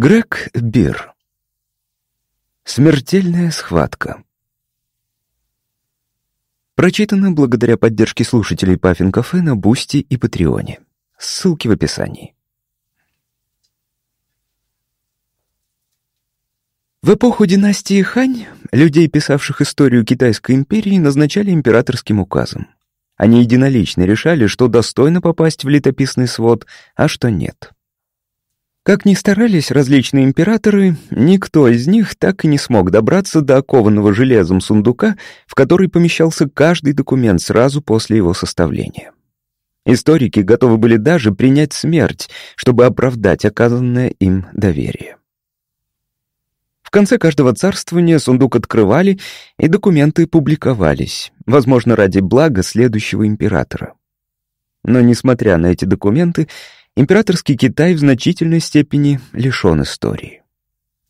Грег Бир. Смертельная схватка. Прочитано благодаря поддержке слушателей Puffin Cafe на Бусти и Патреоне. Ссылки в описании. В эпоху династии Хань людей, писавших историю Китайской империи, назначали императорским указом. Они единолично решали, что достойно попасть в летописный свод, а что нет. Как ни старались различные императоры, никто из них так и не смог добраться до окованного железом сундука, в который помещался каждый документ сразу после его составления. Историки готовы были даже принять смерть, чтобы оправдать оказанное им доверие. В конце каждого царствования сундук открывали, и документы публиковались, возможно, ради блага следующего императора. Но, несмотря на эти документы, императорский Китай в значительной степени лишен истории.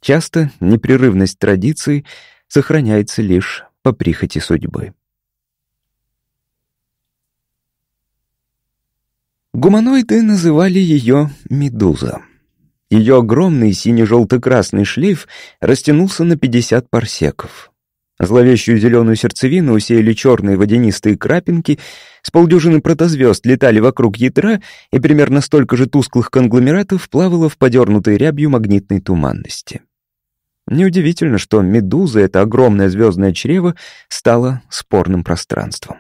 Часто непрерывность традиций сохраняется лишь по прихоти судьбы. Гуманоиды называли ее «медуза». Ее огромный сине-желто-красный шлейф растянулся на 50 парсеков. Зловещую зеленую сердцевину усеяли черные водянистые крапинки, с полдюжины протозвезд летали вокруг ядра, и примерно столько же тусклых конгломератов плавало в подернутой рябью магнитной туманности. Неудивительно, что «Медуза» — это огромное звездное чрево, стала спорным пространством.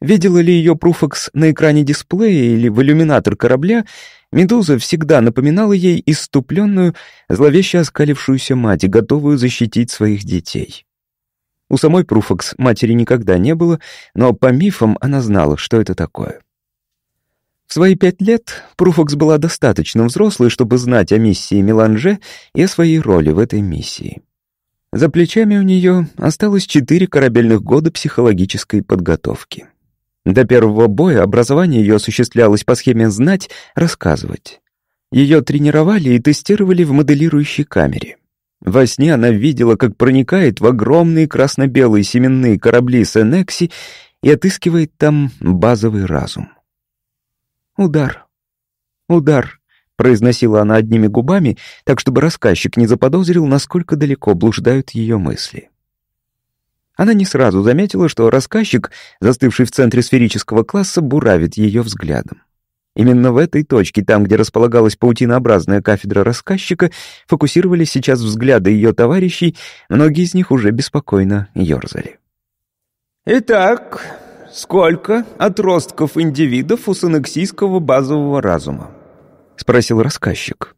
Видела ли ее Пруфокс на экране дисплея или в иллюминатор корабля, Медуза всегда напоминала ей иступленную, зловеще оскалившуюся мать, готовую защитить своих детей. У самой Пруфокс матери никогда не было, но по мифам она знала, что это такое. В свои пять лет Пруфокс была достаточно взрослой, чтобы знать о миссии Меланже и о своей роли в этой миссии. За плечами у нее осталось четыре корабельных года психологической подготовки. До первого боя образование ее осуществлялось по схеме «знать, рассказывать». Ее тренировали и тестировали в моделирующей камере. Во сне она видела, как проникает в огромные красно-белые семенные корабли Сенекси и отыскивает там базовый разум. «Удар. Удар», — произносила она одними губами, так чтобы рассказчик не заподозрил, насколько далеко блуждают ее мысли. Она не сразу заметила, что рассказчик, застывший в центре сферического класса, буравит ее взглядом. Именно в этой точке, там, где располагалась паутинообразная кафедра рассказчика, фокусировались сейчас взгляды ее товарищей, многие из них уже беспокойно ерзали. «Итак, сколько отростков индивидов у санексийского базового разума?» — спросил рассказчик.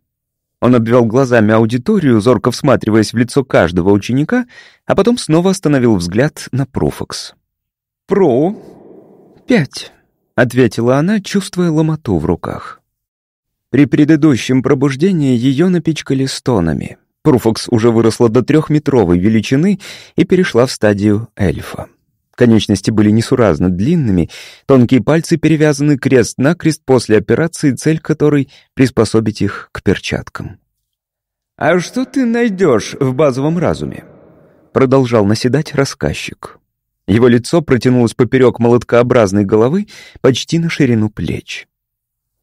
Он обвел глазами аудиторию, зорко всматриваясь в лицо каждого ученика, а потом снова остановил взгляд на Пруфокс. «Пру?» «Пять», — ответила она, чувствуя ломоту в руках. При предыдущем пробуждении ее напичкали стонами. Пруфокс уже выросла до трехметровой величины и перешла в стадию эльфа. Конечности были несуразно длинными, тонкие пальцы перевязаны крест-накрест после операции, цель которой — приспособить их к перчаткам. «А что ты найдешь в базовом разуме?» Продолжал наседать рассказчик. Его лицо протянулось поперек молоткообразной головы почти на ширину плеч.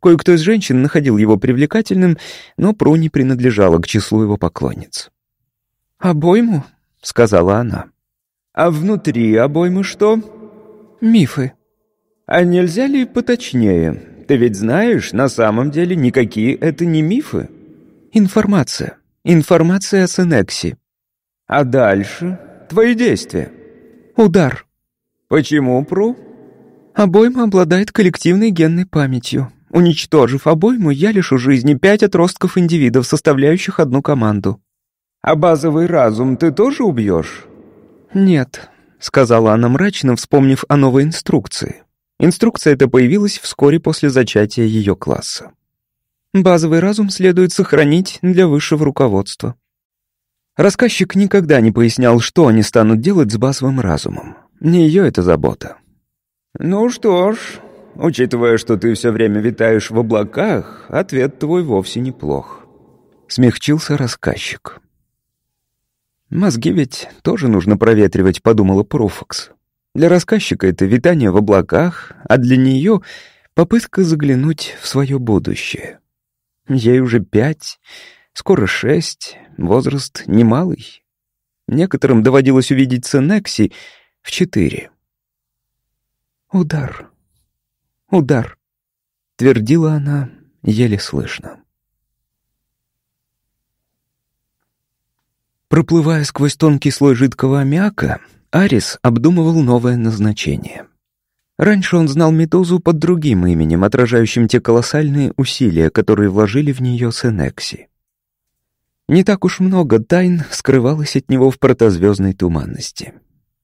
Кое-кто из женщин находил его привлекательным, но Пру не принадлежала к числу его поклонниц. «Обойму?» — сказала она. А внутри обоймы что? Мифы. А нельзя ли поточнее? Ты ведь знаешь, на самом деле никакие это не мифы. Информация. Информация о Сенексе. А дальше? Твои действия. Удар. Почему, Пру? Обойма обладает коллективной генной памятью. Уничтожив обойму, я лишу жизни пять отростков индивидов, составляющих одну команду. А базовый разум ты тоже убьешь? «Нет», — сказала она мрачно, вспомнив о новой инструкции. Инструкция эта появилась вскоре после зачатия ее класса. Базовый разум следует сохранить для высшего руководства. Рассказчик никогда не пояснял, что они станут делать с базовым разумом. Не ее это забота. «Ну что ж, учитывая, что ты все время витаешь в облаках, ответ твой вовсе неплох», — смягчился рассказчик. «Мозги ведь тоже нужно проветривать», — подумала Пруфокс. Для рассказчика это витание в облаках, а для нее — попытка заглянуть в свое будущее. Ей уже пять, скоро шесть, возраст немалый. Некоторым доводилось увидеть Сенекси в четыре. «Удар, удар», — твердила она еле слышно. Проплывая сквозь тонкий слой жидкого аммиака, Арис обдумывал новое назначение. Раньше он знал Медузу под другим именем, отражающим те колоссальные усилия, которые вложили в нее Сенекси. Не так уж много тайн скрывалось от него в протозвездной туманности.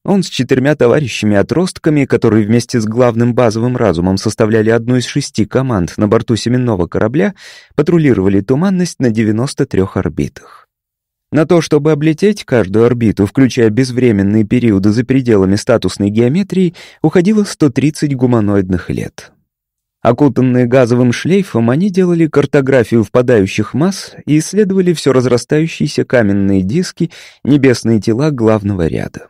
Он с четырьмя товарищами-отростками, которые вместе с главным базовым разумом составляли одну из шести команд на борту семенного корабля, патрулировали туманность на 93 орбитах. На то, чтобы облететь каждую орбиту, включая безвременные периоды за пределами статусной геометрии, уходило 130 гуманоидных лет. Окутанные газовым шлейфом, они делали картографию впадающих масс и исследовали все разрастающиеся каменные диски, небесные тела главного ряда.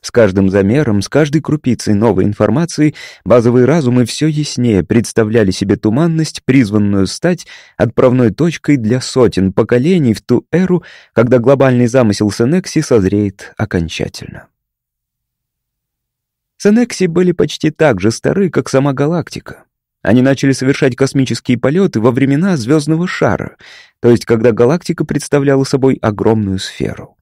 С каждым замером, с каждой крупицей новой информации базовые разумы все яснее представляли себе туманность, призванную стать отправной точкой для сотен поколений в ту эру, когда глобальный замысел Сенекси созреет окончательно. Сенекси были почти так же стары, как сама галактика. Они начали совершать космические полеты во времена звездного шара, то есть когда галактика представляла собой огромную сферу.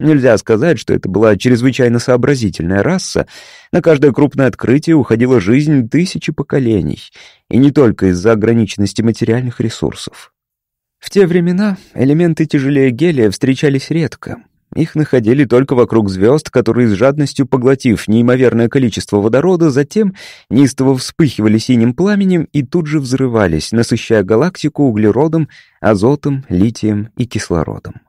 Нельзя сказать, что это была чрезвычайно сообразительная раса. На каждое крупное открытие уходила жизнь тысячи поколений, и не только из-за ограниченности материальных ресурсов. В те времена элементы тяжелее гелия встречались редко. Их находили только вокруг звезд, которые с жадностью поглотив неимоверное количество водорода, затем неистово вспыхивали синим пламенем и тут же взрывались, насыщая галактику углеродом, азотом, литием и кислородом.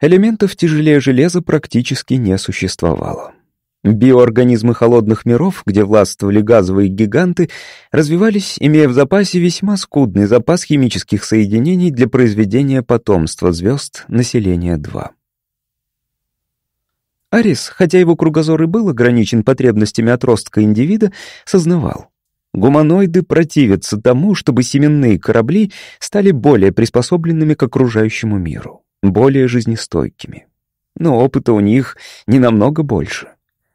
Элементов тяжелее железа практически не существовало. Биоорганизмы холодных миров, где властвовали газовые гиганты, развивались, имея в запасе весьма скудный запас химических соединений для произведения потомства звезд населения 2. Арис, хотя его кругозор и был ограничен потребностями отростка индивида, сознавал. Гуманоиды противятся тому, чтобы семенные корабли стали более приспособленными к окружающему миру более жизнестойкими. Но опыта у них не намного больше.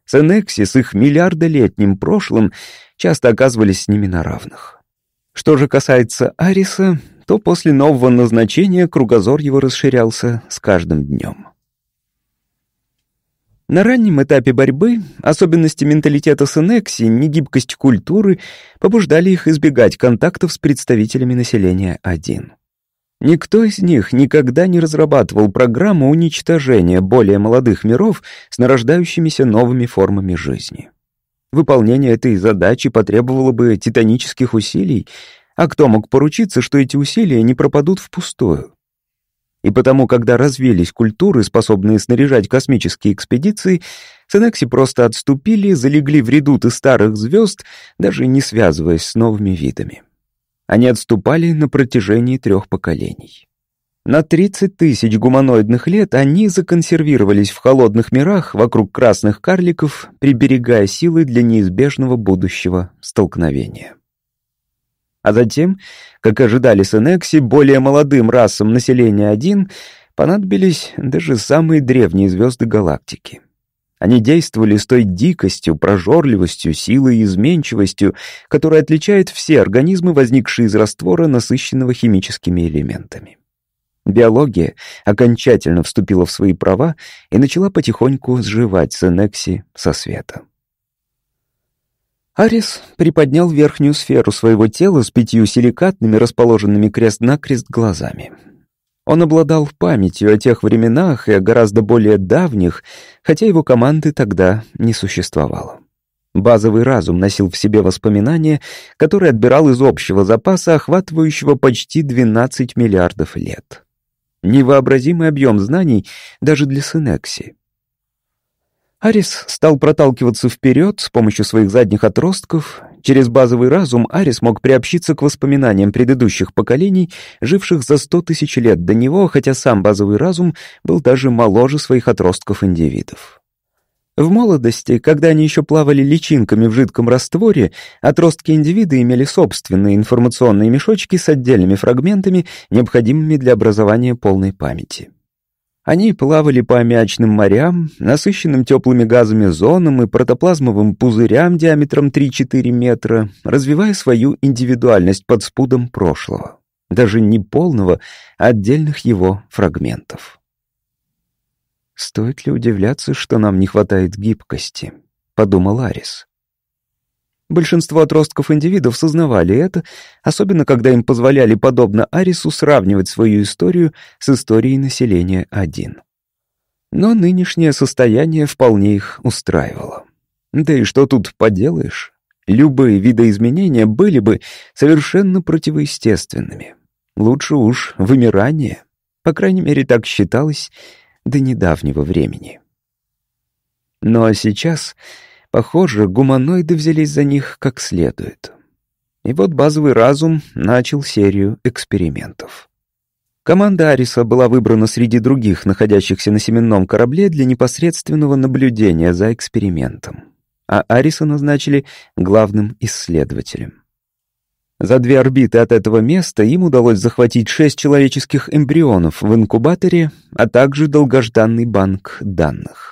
Сенекси с их миллиардолетним прошлым часто оказывались с ними на равных. Что же касается Ариса, то после нового назначения кругозор его расширялся с каждым днем. На раннем этапе борьбы особенности менталитета Сенекси, негибкость культуры побуждали их избегать контактов с представителями населения 1. Никто из них никогда не разрабатывал программу уничтожения более молодых миров с нарождающимися новыми формами жизни. Выполнение этой задачи потребовало бы титанических усилий, а кто мог поручиться, что эти усилия не пропадут впустую? И потому, когда развились культуры, способные снаряжать космические экспедиции, Сенекси просто отступили, залегли в редуты старых звезд, даже не связываясь с новыми видами. Они отступали на протяжении трех поколений. На 30 тысяч гуманоидных лет они законсервировались в холодных мирах вокруг красных карликов, приберегая силы для неизбежного будущего столкновения. А затем, как ожидали Сенекси, более молодым расам населения один понадобились даже самые древние звезды галактики. Они действовали с той дикостью, прожорливостью, силой и изменчивостью, которая отличает все организмы, возникшие из раствора, насыщенного химическими элементами. Биология окончательно вступила в свои права и начала потихоньку сживать Сенекси со света. Арис приподнял верхнюю сферу своего тела с пятью силикатными, расположенными крест-накрест глазами. Он обладал памятью о тех временах и о гораздо более давних, хотя его команды тогда не существовало. Базовый разум носил в себе воспоминания, которые отбирал из общего запаса, охватывающего почти 12 миллиардов лет. Невообразимый объем знаний даже для Синекси. Арис стал проталкиваться вперед с помощью своих задних отростков. Через базовый разум Арис мог приобщиться к воспоминаниям предыдущих поколений, живших за сто тысяч лет до него, хотя сам базовый разум был даже моложе своих отростков индивидов. В молодости, когда они еще плавали личинками в жидком растворе, отростки индивида имели собственные информационные мешочки с отдельными фрагментами, необходимыми для образования полной памяти. Они плавали по аммиачным морям, насыщенным теплыми газами зонам и протоплазмовым пузырям диаметром 3-4 метра, развивая свою индивидуальность под спудом прошлого, даже не полного, а отдельных его фрагментов. «Стоит ли удивляться, что нам не хватает гибкости?» — подумал Арис. Большинство отростков индивидов сознавали это, особенно когда им позволяли, подобно Арису, сравнивать свою историю с историей населения один. Но нынешнее состояние вполне их устраивало. Да и что тут поделаешь? Любые видоизменения были бы совершенно противоестественными. Лучше уж вымирание. По крайней мере, так считалось до недавнего времени. Но сейчас Похоже, гуманоиды взялись за них как следует. И вот базовый разум начал серию экспериментов. Команда Ариса была выбрана среди других, находящихся на семенном корабле, для непосредственного наблюдения за экспериментом. А Ариса назначили главным исследователем. За две орбиты от этого места им удалось захватить шесть человеческих эмбрионов в инкубаторе, а также долгожданный банк данных.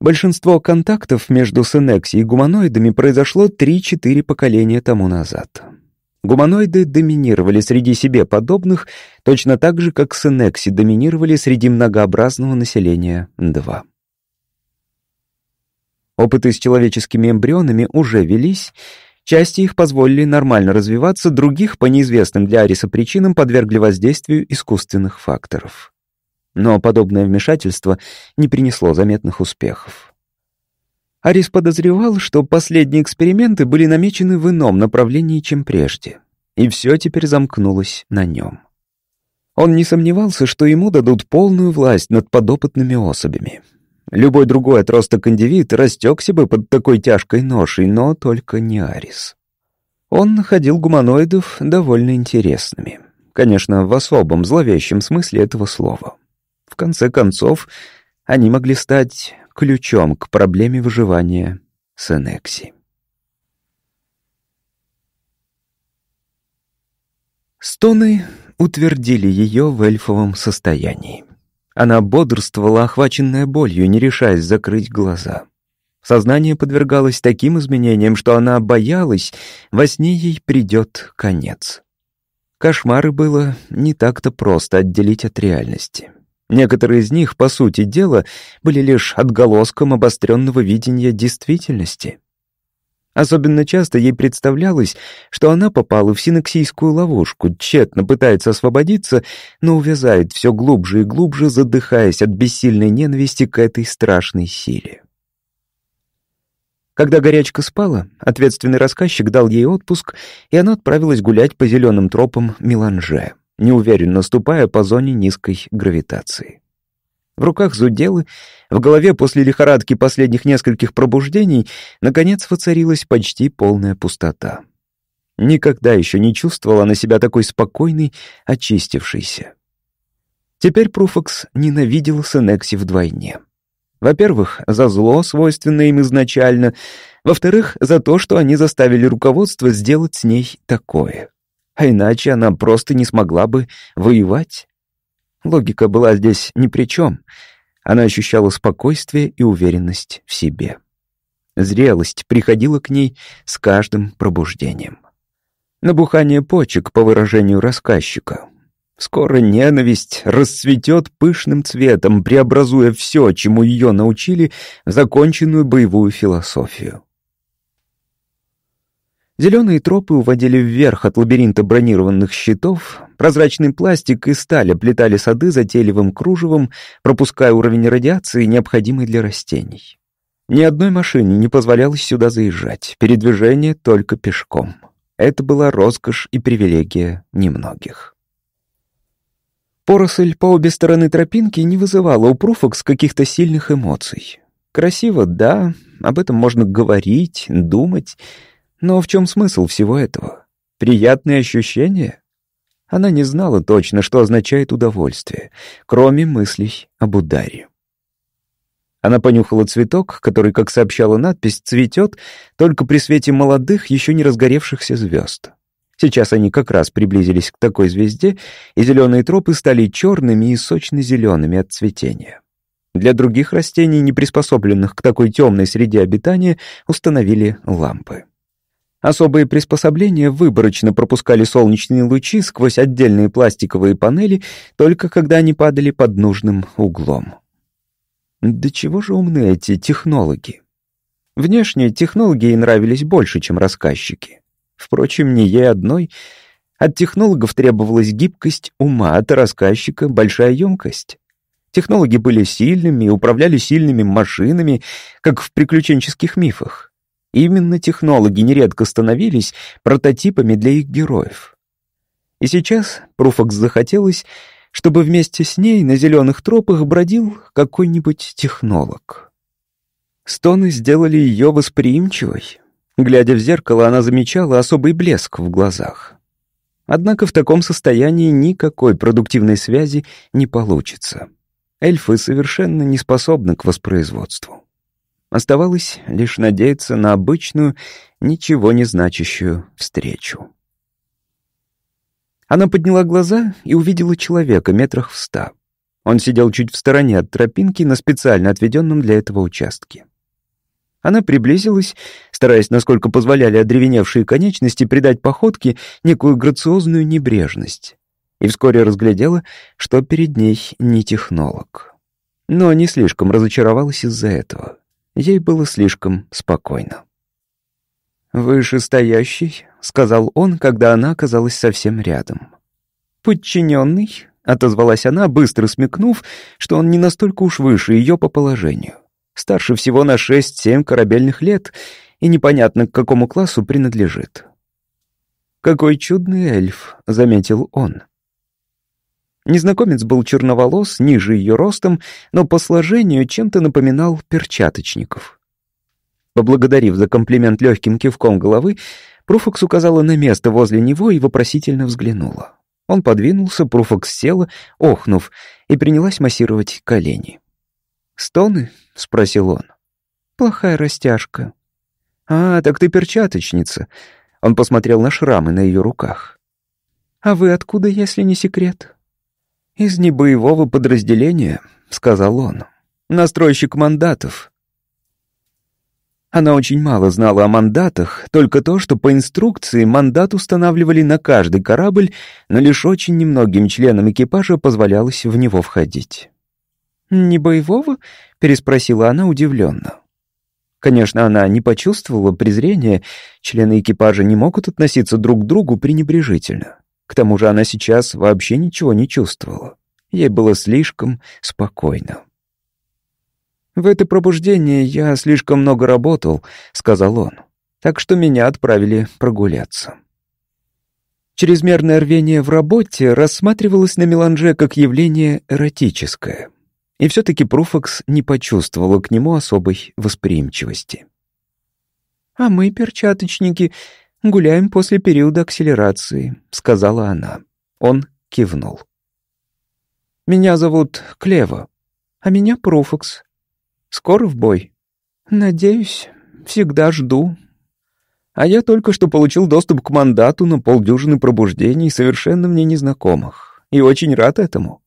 Большинство контактов между Сенекси и гуманоидами произошло 3-4 поколения тому назад. Гуманоиды доминировали среди себе подобных, точно так же, как Сенекси доминировали среди многообразного населения 2. Опыты с человеческими эмбрионами уже велись, части их позволили нормально развиваться, других, по неизвестным для Ариса причинам, подвергли воздействию искусственных факторов. Но подобное вмешательство не принесло заметных успехов. Арис подозревал, что последние эксперименты были намечены в ином направлении, чем прежде, и все теперь замкнулось на нем. Он не сомневался, что ему дадут полную власть над подопытными особями. Любой другой отросток индивид растекся бы под такой тяжкой ношей, но только не Арис. Он находил гуманоидов довольно интересными. Конечно, в особом зловещем смысле этого слова. В конце концов, они могли стать ключом к проблеме выживания Сенекси. Стоны утвердили ее в эльфовом состоянии. Она бодрствовала, охваченная болью, не решаясь закрыть глаза. Сознание подвергалось таким изменениям, что она боялась, во сне ей придет конец. Кошмары было не так-то просто отделить от реальности. Некоторые из них, по сути дела, были лишь отголоском обостренного видения действительности. Особенно часто ей представлялось, что она попала в синексийскую ловушку, тщетно пытается освободиться, но увязает все глубже и глубже, задыхаясь от бессильной ненависти к этой страшной силе. Когда горячка спала, ответственный рассказчик дал ей отпуск, и она отправилась гулять по зеленым тропам Меланже неуверенно ступая по зоне низкой гравитации. В руках зуделы, в голове после лихорадки последних нескольких пробуждений наконец воцарилась почти полная пустота. Никогда еще не чувствовала на себя такой спокойной, очистившейся. Теперь Пруфокс ненавидел Сенекси вдвойне. Во-первых, за зло, свойственное им изначально. Во-вторых, за то, что они заставили руководство сделать с ней такое а иначе она просто не смогла бы воевать. Логика была здесь ни при чем. Она ощущала спокойствие и уверенность в себе. Зрелость приходила к ней с каждым пробуждением. Набухание почек, по выражению рассказчика. Скоро ненависть расцветет пышным цветом, преобразуя все, чему ее научили, в законченную боевую философию. Зеленые тропы уводили вверх от лабиринта бронированных щитов, прозрачный пластик и сталь оплетали сады затейливым кружевом, пропуская уровень радиации, необходимый для растений. Ни одной машине не позволялось сюда заезжать, передвижение только пешком. Это была роскошь и привилегия немногих. Поросль по обе стороны тропинки не вызывала у Пруфокс каких-то сильных эмоций. Красиво, да, об этом можно говорить, думать — но в чем смысл всего этого? Приятные ощущения? Она не знала точно, что означает удовольствие, кроме мыслей об ударе. Она понюхала цветок, который, как сообщала надпись, цветет только при свете молодых, еще не разгоревшихся звезд. Сейчас они как раз приблизились к такой звезде, и зеленые тропы стали черными и сочно-зелеными от цветения. Для других растений, не приспособленных к такой темной среде обитания, установили лампы. Особые приспособления выборочно пропускали солнечные лучи сквозь отдельные пластиковые панели, только когда они падали под нужным углом. Да чего же умны эти технологи? Внешне технологи ей нравились больше, чем рассказчики. Впрочем, не ей одной. От технологов требовалась гибкость ума, от рассказчика — большая емкость. Технологи были сильными и управляли сильными машинами, как в приключенческих мифах. Именно технологи нередко становились прототипами для их героев. И сейчас Пруфакс захотелось, чтобы вместе с ней на зеленых тропах бродил какой-нибудь технолог. Стоны сделали ее восприимчивой. Глядя в зеркало, она замечала особый блеск в глазах. Однако в таком состоянии никакой продуктивной связи не получится. Эльфы совершенно не способны к воспроизводству. Оставалось лишь надеяться на обычную, ничего не значащую встречу. Она подняла глаза и увидела человека метрах в ста. Он сидел чуть в стороне от тропинки на специально отведенном для этого участке. Она приблизилась, стараясь, насколько позволяли одревеневшие конечности, придать походке некую грациозную небрежность, и вскоре разглядела, что перед ней не технолог. Но не слишком разочаровалась из-за этого. Ей было слишком спокойно. «Вышестоящий», — сказал он, когда она оказалась совсем рядом. «Подчиненный», — отозвалась она, быстро смекнув, что он не настолько уж выше ее по положению. Старше всего на шесть-семь корабельных лет и непонятно, к какому классу принадлежит. «Какой чудный эльф», — заметил он. Незнакомец был черноволос, ниже ее ростом, но по сложению чем-то напоминал перчаточников. Поблагодарив за комплимент легким кивком головы, Пруфокс указала на место возле него и вопросительно взглянула. Он подвинулся, Пруфокс села, охнув, и принялась массировать колени. «Стоны?» — спросил он. «Плохая растяжка». «А, так ты перчаточница». Он посмотрел на шрамы на ее руках. «А вы откуда, если не секрет?» «Из небоевого подразделения», — сказал он. «Настройщик мандатов». Она очень мало знала о мандатах, только то, что по инструкции мандат устанавливали на каждый корабль, но лишь очень немногим членам экипажа позволялось в него входить. «Не боевого?» — переспросила она удивленно. Конечно, она не почувствовала презрения, члены экипажа не могут относиться друг к другу пренебрежительно. К тому же она сейчас вообще ничего не чувствовала. Ей было слишком спокойно. «В это пробуждение я слишком много работал», — сказал он, «так что меня отправили прогуляться». Чрезмерное рвение в работе рассматривалось на меланже как явление эротическое, и все-таки Пруфакс не почувствовала к нему особой восприимчивости. «А мы, перчаточники, «Гуляем после периода акселерации», — сказала она. Он кивнул. «Меня зовут Клева, а меня Пруфокс. Скоро в бой?» «Надеюсь, всегда жду». А я только что получил доступ к мандату на полдюжины пробуждений, совершенно мне незнакомых, и очень рад этому.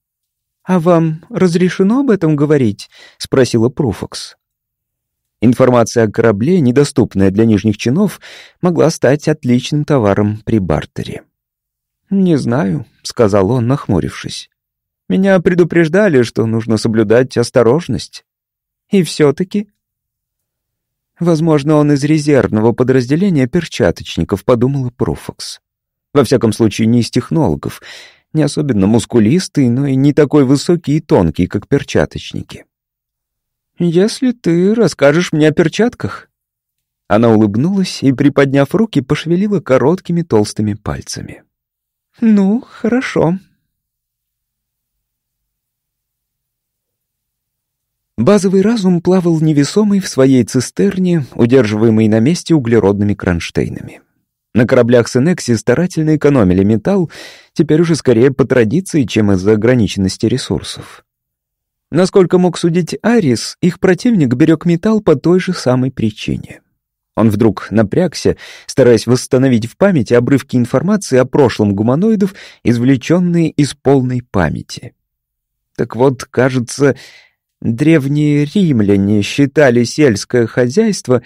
«А вам разрешено об этом говорить?» — спросила Пруфокс. Информация о корабле, недоступная для нижних чинов, могла стать отличным товаром при бартере. «Не знаю», — сказал он, нахмурившись. «Меня предупреждали, что нужно соблюдать осторожность. И все-таки...» «Возможно, он из резервного подразделения перчаточников», — подумала Пруфокс. «Во всяком случае, не из технологов, не особенно мускулистый, но и не такой высокий и тонкий, как перчаточники». «Если ты расскажешь мне о перчатках». Она улыбнулась и, приподняв руки, пошевелила короткими толстыми пальцами. «Ну, хорошо». Базовый разум плавал невесомый в своей цистерне, удерживаемый на месте углеродными кронштейнами. На кораблях Сенекси старательно экономили металл, теперь уже скорее по традиции, чем из-за ограниченности ресурсов. Насколько мог судить Арис, их противник берег металл по той же самой причине. Он вдруг напрягся, стараясь восстановить в памяти обрывки информации о прошлом гуманоидов, извлеченные из полной памяти. Так вот, кажется, древние римляне считали сельское хозяйство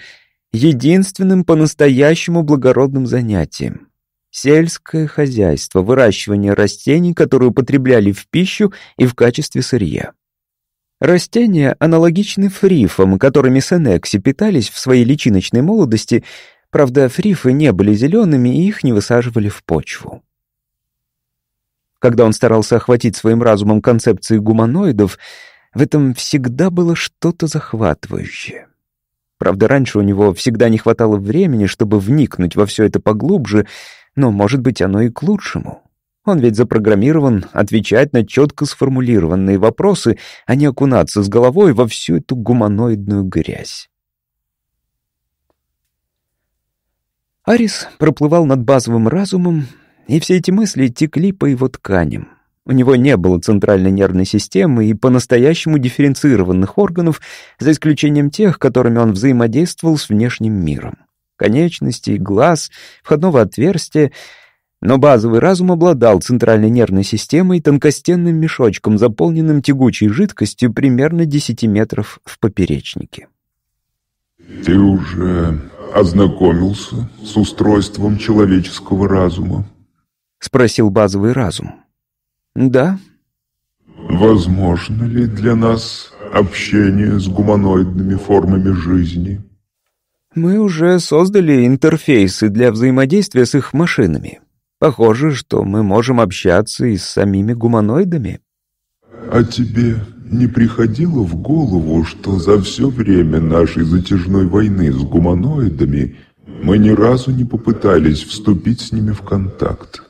единственным по-настоящему благородным занятием. Сельское хозяйство, выращивание растений, которые употребляли в пищу и в качестве сырья. Растения аналогичны фрифам, которыми Сенекси питались в своей личиночной молодости, правда, фрифы не были зелеными и их не высаживали в почву. Когда он старался охватить своим разумом концепции гуманоидов, в этом всегда было что-то захватывающее. Правда, раньше у него всегда не хватало времени, чтобы вникнуть во все это поглубже, но, может быть, оно и к лучшему. Он ведь запрограммирован отвечать на четко сформулированные вопросы, а не окунаться с головой во всю эту гуманоидную грязь. Арис проплывал над базовым разумом, и все эти мысли текли по его тканям. У него не было центральной нервной системы и по-настоящему дифференцированных органов, за исключением тех, которыми он взаимодействовал с внешним миром. Конечностей, глаз, входного отверстия — но базовый разум обладал центральной нервной системой и тонкостенным мешочком, заполненным тягучей жидкостью примерно 10 метров в поперечнике. «Ты уже ознакомился с устройством человеческого разума?» — спросил базовый разум. «Да». «Возможно ли для нас общение с гуманоидными формами жизни?» «Мы уже создали интерфейсы для взаимодействия с их машинами», Похоже, что мы можем общаться и с самими гуманоидами. А тебе не приходило в голову, что за все время нашей затяжной войны с гуманоидами мы ни разу не попытались вступить с ними в контакт?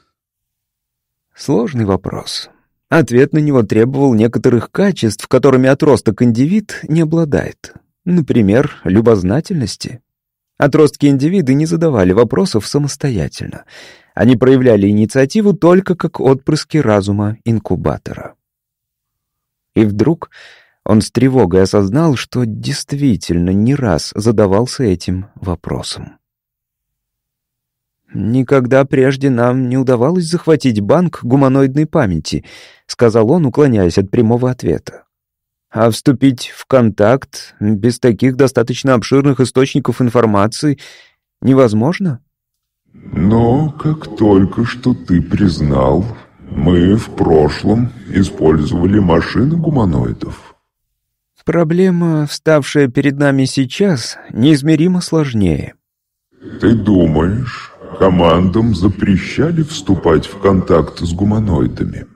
Сложный вопрос. Ответ на него требовал некоторых качеств, которыми отросток-индивид не обладает. Например, любознательности. Отростки-индивиды не задавали вопросов самостоятельно. Они проявляли инициативу только как отпрыски разума инкубатора. И вдруг он с тревогой осознал, что действительно не раз задавался этим вопросом. «Никогда прежде нам не удавалось захватить банк гуманоидной памяти», — сказал он, уклоняясь от прямого ответа. «А вступить в контакт без таких достаточно обширных источников информации невозможно?» Но, как только что ты признал, мы в прошлом использовали машины гуманоидов. Проблема, вставшая перед нами сейчас, неизмеримо сложнее. Ты думаешь, командам запрещали вступать в контакт с гуманоидами?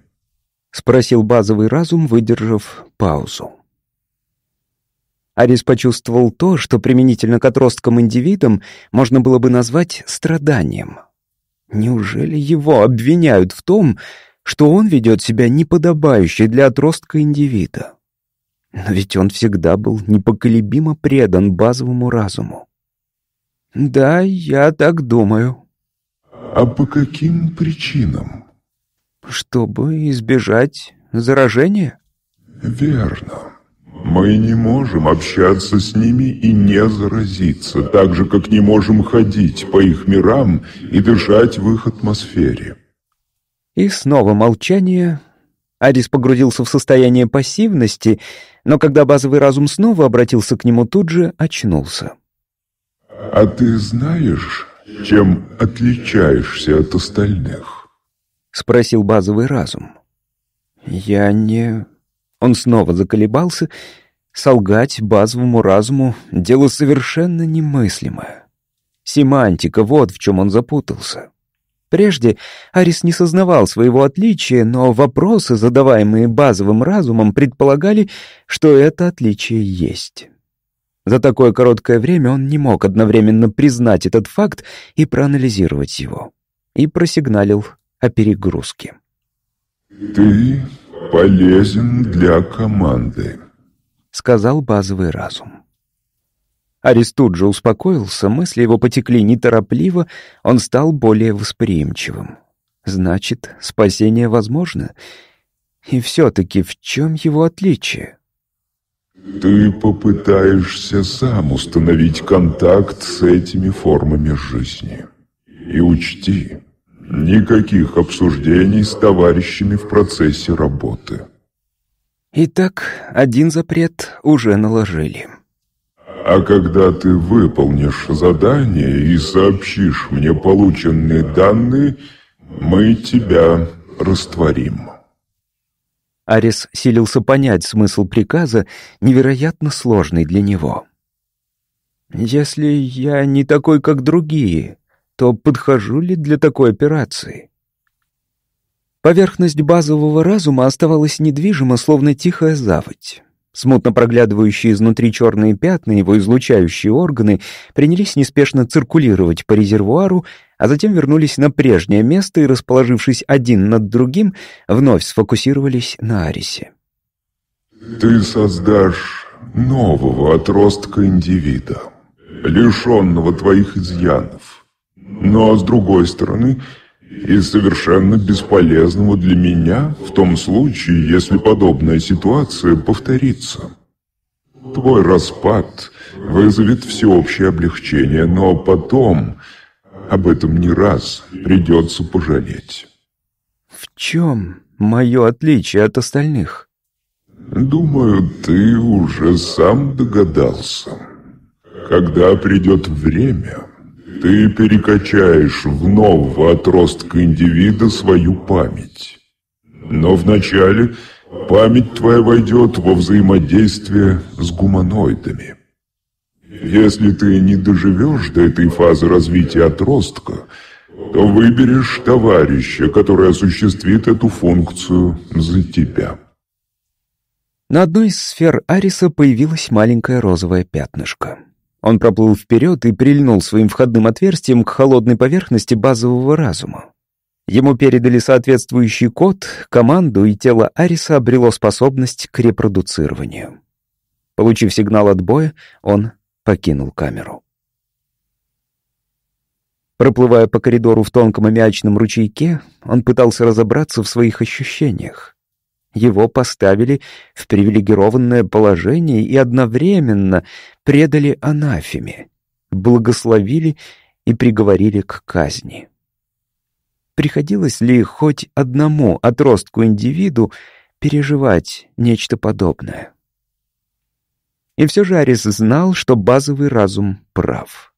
Спросил базовый разум, выдержав паузу. Арис почувствовал то, что применительно к отросткам индивидам можно было бы назвать страданием. Неужели его обвиняют в том, что он ведет себя неподобающе для отростка индивида? Но ведь он всегда был непоколебимо предан базовому разуму. «Да, я так думаю». «А по каким причинам?» «Чтобы избежать заражения». «Верно. Мы не можем общаться с ними и не заразиться, так же, как не можем ходить по их мирам и дышать в их атмосфере. И снова молчание. Арис погрузился в состояние пассивности, но когда базовый разум снова обратился к нему, тут же очнулся. «А ты знаешь, чем отличаешься от остальных?» — спросил базовый разум. «Я не...» Он снова заколебался. Солгать базовому разуму — дело совершенно немыслимое. Семантика — вот в чем он запутался. Прежде Арис не сознавал своего отличия, но вопросы, задаваемые базовым разумом, предполагали, что это отличие есть. За такое короткое время он не мог одновременно признать этот факт и проанализировать его. И просигналил о перегрузке. «Ты полезен для команды», — сказал базовый разум. Арис тут же успокоился, мысли его потекли неторопливо, он стал более восприимчивым. Значит, спасение возможно. И все-таки в чем его отличие? Ты попытаешься сам установить контакт с этими формами жизни. И учти, никаких обсуждений с товарищами в процессе работы. Итак, один запрет уже наложили. А когда ты выполнишь задание и сообщишь мне полученные данные, мы тебя растворим. Арис силился понять смысл приказа, невероятно сложный для него. «Если я не такой, как другие, то подхожу ли для такой операции?» Поверхность базового разума оставалась недвижима, словно тихая заводь. Смутно проглядывающие изнутри черные пятна, его излучающие органы, принялись неспешно циркулировать по резервуару, а затем вернулись на прежнее место и, расположившись один над другим, вновь сфокусировались на Арисе. «Ты создашь нового отростка индивида, лишенного твоих изъянов. Но, с другой стороны, и совершенно бесполезного для меня в том случае, если подобная ситуация повторится. Твой распад вызовет всеобщее облегчение, но потом об этом не раз придется пожалеть. В чем мое отличие от остальных? Думаю, ты уже сам догадался. Когда придет время, ты перекачаешь в нового отростка индивида свою память. Но вначале память твоя войдет во взаимодействие с гуманоидами. Если ты не доживешь до этой фазы развития отростка, то выберешь товарища, который осуществит эту функцию за тебя. На одной из сфер Ариса появилось маленькое розовое пятнышко. Он проплыл вперед и прильнул своим входным отверстием к холодной поверхности базового разума. Ему передали соответствующий код, команду, и тело Ариса обрело способность к репродуцированию. Получив сигнал отбоя, он покинул камеру. Проплывая по коридору в тонком аммиачном ручейке, он пытался разобраться в своих ощущениях. Его поставили в привилегированное положение и одновременно предали анафеме, благословили и приговорили к казни. Приходилось ли хоть одному отростку индивиду переживать нечто подобное? И все же Арис знал, что базовый разум прав.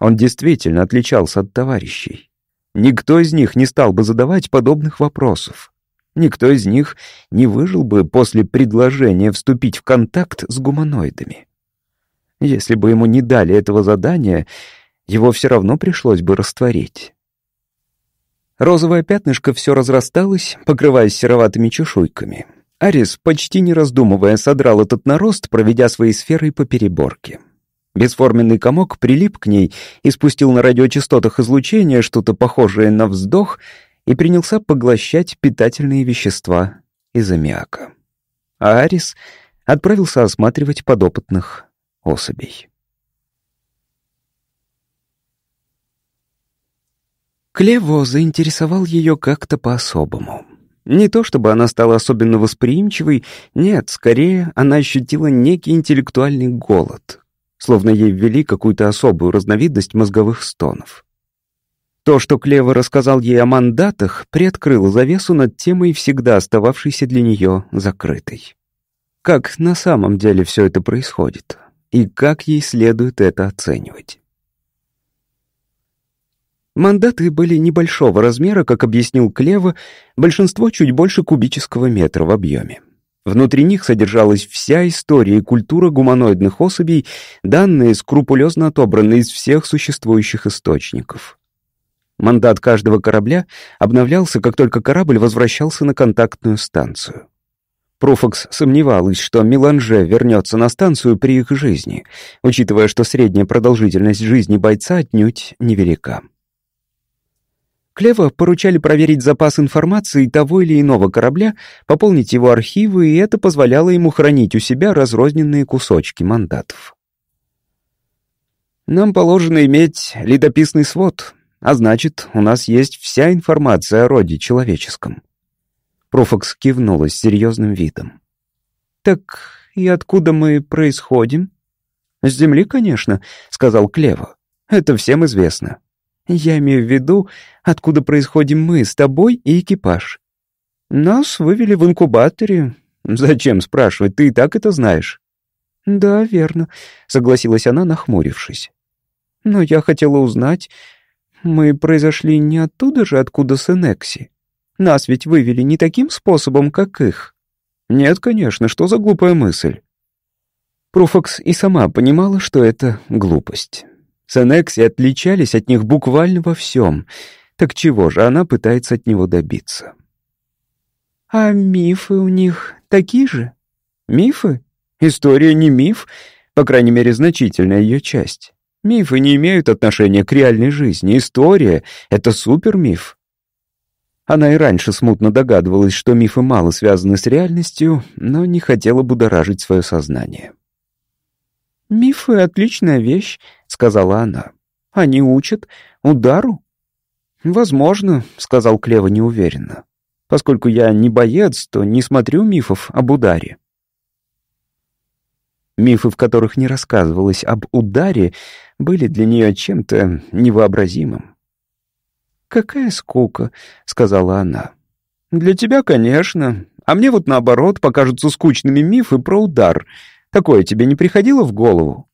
Он действительно отличался от товарищей. Никто из них не стал бы задавать подобных вопросов. Никто из них не выжил бы после предложения вступить в контакт с гуманоидами. Если бы ему не дали этого задания, его все равно пришлось бы растворить. Розовое пятнышко все разрасталось, покрываясь сероватыми чешуйками. Арис, почти не раздумывая, содрал этот нарост, проведя своей сферой по переборке. Бесформенный комок прилип к ней и спустил на радиочастотах излучение что-то похожее на вздох — и принялся поглощать питательные вещества из аммиака. А Арис отправился осматривать подопытных особей. Клево заинтересовал ее как-то по-особому. Не то чтобы она стала особенно восприимчивой, нет, скорее она ощутила некий интеллектуальный голод, словно ей ввели какую-то особую разновидность мозговых стонов. То, что Клева рассказал ей о мандатах, приоткрыло завесу над темой, всегда остававшейся для нее закрытой. Как на самом деле все это происходит? И как ей следует это оценивать? Мандаты были небольшого размера, как объяснил Клева, большинство чуть больше кубического метра в объеме. Внутри них содержалась вся история и культура гуманоидных особей, данные скрупулезно отобраны из всех существующих источников. Мандат каждого корабля обновлялся, как только корабль возвращался на контактную станцию. Профокс сомневалась, что Меланже вернется на станцию при их жизни, учитывая, что средняя продолжительность жизни бойца отнюдь невелика. Клева поручали проверить запас информации того или иного корабля, пополнить его архивы, и это позволяло ему хранить у себя разрозненные кусочки мандатов. «Нам положено иметь летописный свод», а значит, у нас есть вся информация о роде человеческом. Профокс кивнула с серьезным видом. Так и откуда мы происходим?» «С земли, конечно», — сказал Клево. «Это всем известно. Я имею в виду, откуда происходим мы с тобой и экипаж. Нас вывели в инкубаторе. Зачем спрашивать, ты и так это знаешь». «Да, верно», — согласилась она, нахмурившись. «Но я хотела узнать, мы произошли не оттуда же, откуда с Энекси. Нас ведь вывели не таким способом, как их». «Нет, конечно, что за глупая мысль?» Пруфокс и сама понимала, что это глупость. Сенекси отличались от них буквально во всем. Так чего же она пытается от него добиться? «А мифы у них такие же?» «Мифы? История не миф, по крайней мере, значительная ее часть. Мифы не имеют отношения к реальной жизни. История — это супермиф. Она и раньше смутно догадывалась, что мифы мало связаны с реальностью, но не хотела будоражить свое сознание. «Мифы — отличная вещь», — сказала она. «Они учат удару». «Возможно», — сказал Клева неуверенно. «Поскольку я не боец, то не смотрю мифов об ударе». Мифы, в которых не рассказывалось об ударе, были для нее чем-то невообразимым. «Какая скука», — сказала она. «Для тебя, конечно. А мне вот наоборот покажутся скучными мифы про удар. Такое тебе не приходило в голову?»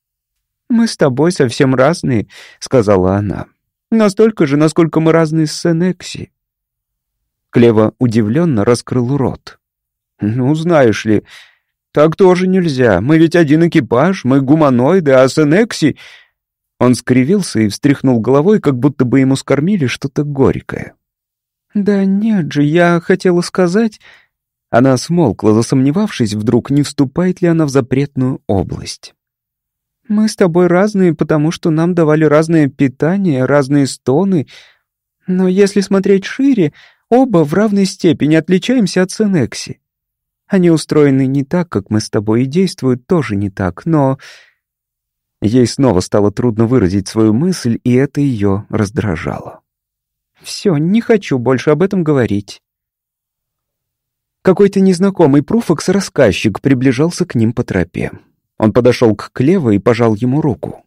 «Мы с тобой совсем разные», — сказала она. «Настолько же, насколько мы разные с Сенекси». Клева удивленно раскрыл рот. «Ну, знаешь ли, так тоже нельзя. Мы ведь один экипаж, мы гуманоиды, а Сенекси он скривился и встряхнул головой, как будто бы ему скормили что-то горькое. «Да нет же, я хотела сказать...» Она смолкла, засомневавшись вдруг, не вступает ли она в запретную область. «Мы с тобой разные, потому что нам давали разное питание, разные стоны. Но если смотреть шире, оба в равной степени отличаемся от Сенекси. Они устроены не так, как мы с тобой, и действуют тоже не так, но Ей снова стало трудно выразить свою мысль, и это ее раздражало. «Все, не хочу больше об этом говорить». Какой-то незнакомый пруфокс-рассказчик приближался к ним по тропе. Он подошел к Клево и пожал ему руку.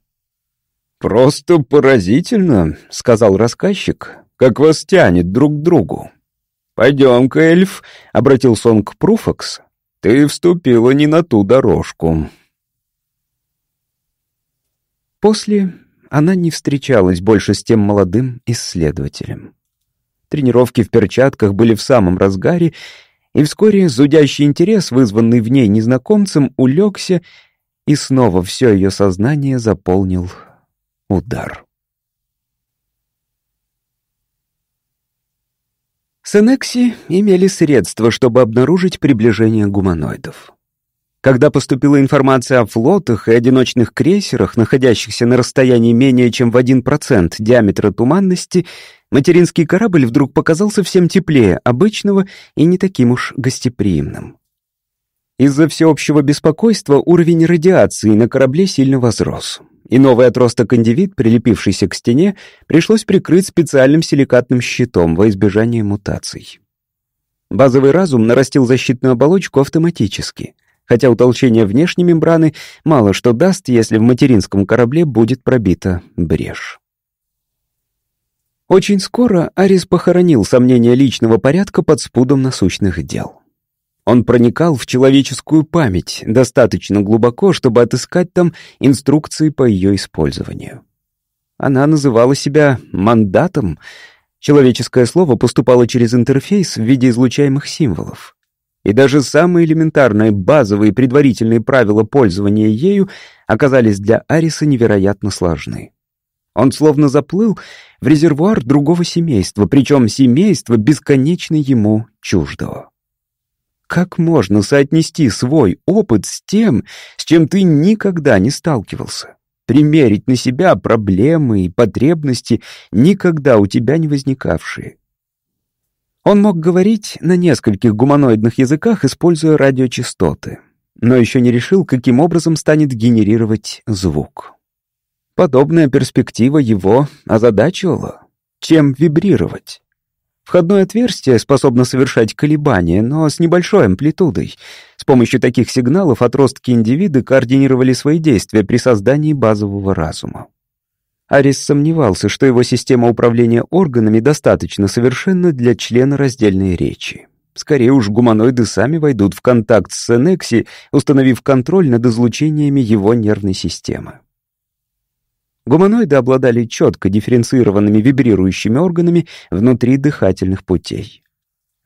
«Просто поразительно», — сказал рассказчик, — «как вас тянет друг к другу». «Пойдем-ка, эльф», — обратился он к Пруфокс, — «ты вступила не на ту дорожку». После она не встречалась больше с тем молодым исследователем. Тренировки в перчатках были в самом разгаре, и вскоре зудящий интерес, вызванный в ней незнакомцем, улегся, и снова все ее сознание заполнил удар. Сенекси имели средства, чтобы обнаружить приближение гуманоидов. Когда поступила информация о флотах и одиночных крейсерах, находящихся на расстоянии менее чем в 1% диаметра туманности, материнский корабль вдруг показался всем теплее обычного и не таким уж гостеприимным. Из-за всеобщего беспокойства уровень радиации на корабле сильно возрос, и новый отросток индивид, прилепившийся к стене, пришлось прикрыть специальным силикатным щитом во избежание мутаций. Базовый разум нарастил защитную оболочку автоматически — хотя утолщение внешней мембраны мало что даст, если в материнском корабле будет пробита брешь. Очень скоро Арис похоронил сомнения личного порядка под спудом насущных дел. Он проникал в человеческую память достаточно глубоко, чтобы отыскать там инструкции по ее использованию. Она называла себя «мандатом», Человеческое слово поступало через интерфейс в виде излучаемых символов и даже самые элементарные базовые предварительные правила пользования ею оказались для Ариса невероятно сложны. Он словно заплыл в резервуар другого семейства, причем семейства бесконечно ему чуждого. Как можно соотнести свой опыт с тем, с чем ты никогда не сталкивался? Примерить на себя проблемы и потребности, никогда у тебя не возникавшие. Он мог говорить на нескольких гуманоидных языках, используя радиочастоты, но еще не решил, каким образом станет генерировать звук. Подобная перспектива его озадачивала. Чем вибрировать? Входное отверстие способно совершать колебания, но с небольшой амплитудой. С помощью таких сигналов отростки индивиды координировали свои действия при создании базового разума. Арис сомневался, что его система управления органами достаточно совершенна для члена раздельной речи. Скорее уж гуманоиды сами войдут в контакт с Сенекси, установив контроль над излучениями его нервной системы. Гуманоиды обладали четко дифференцированными вибрирующими органами внутри дыхательных путей.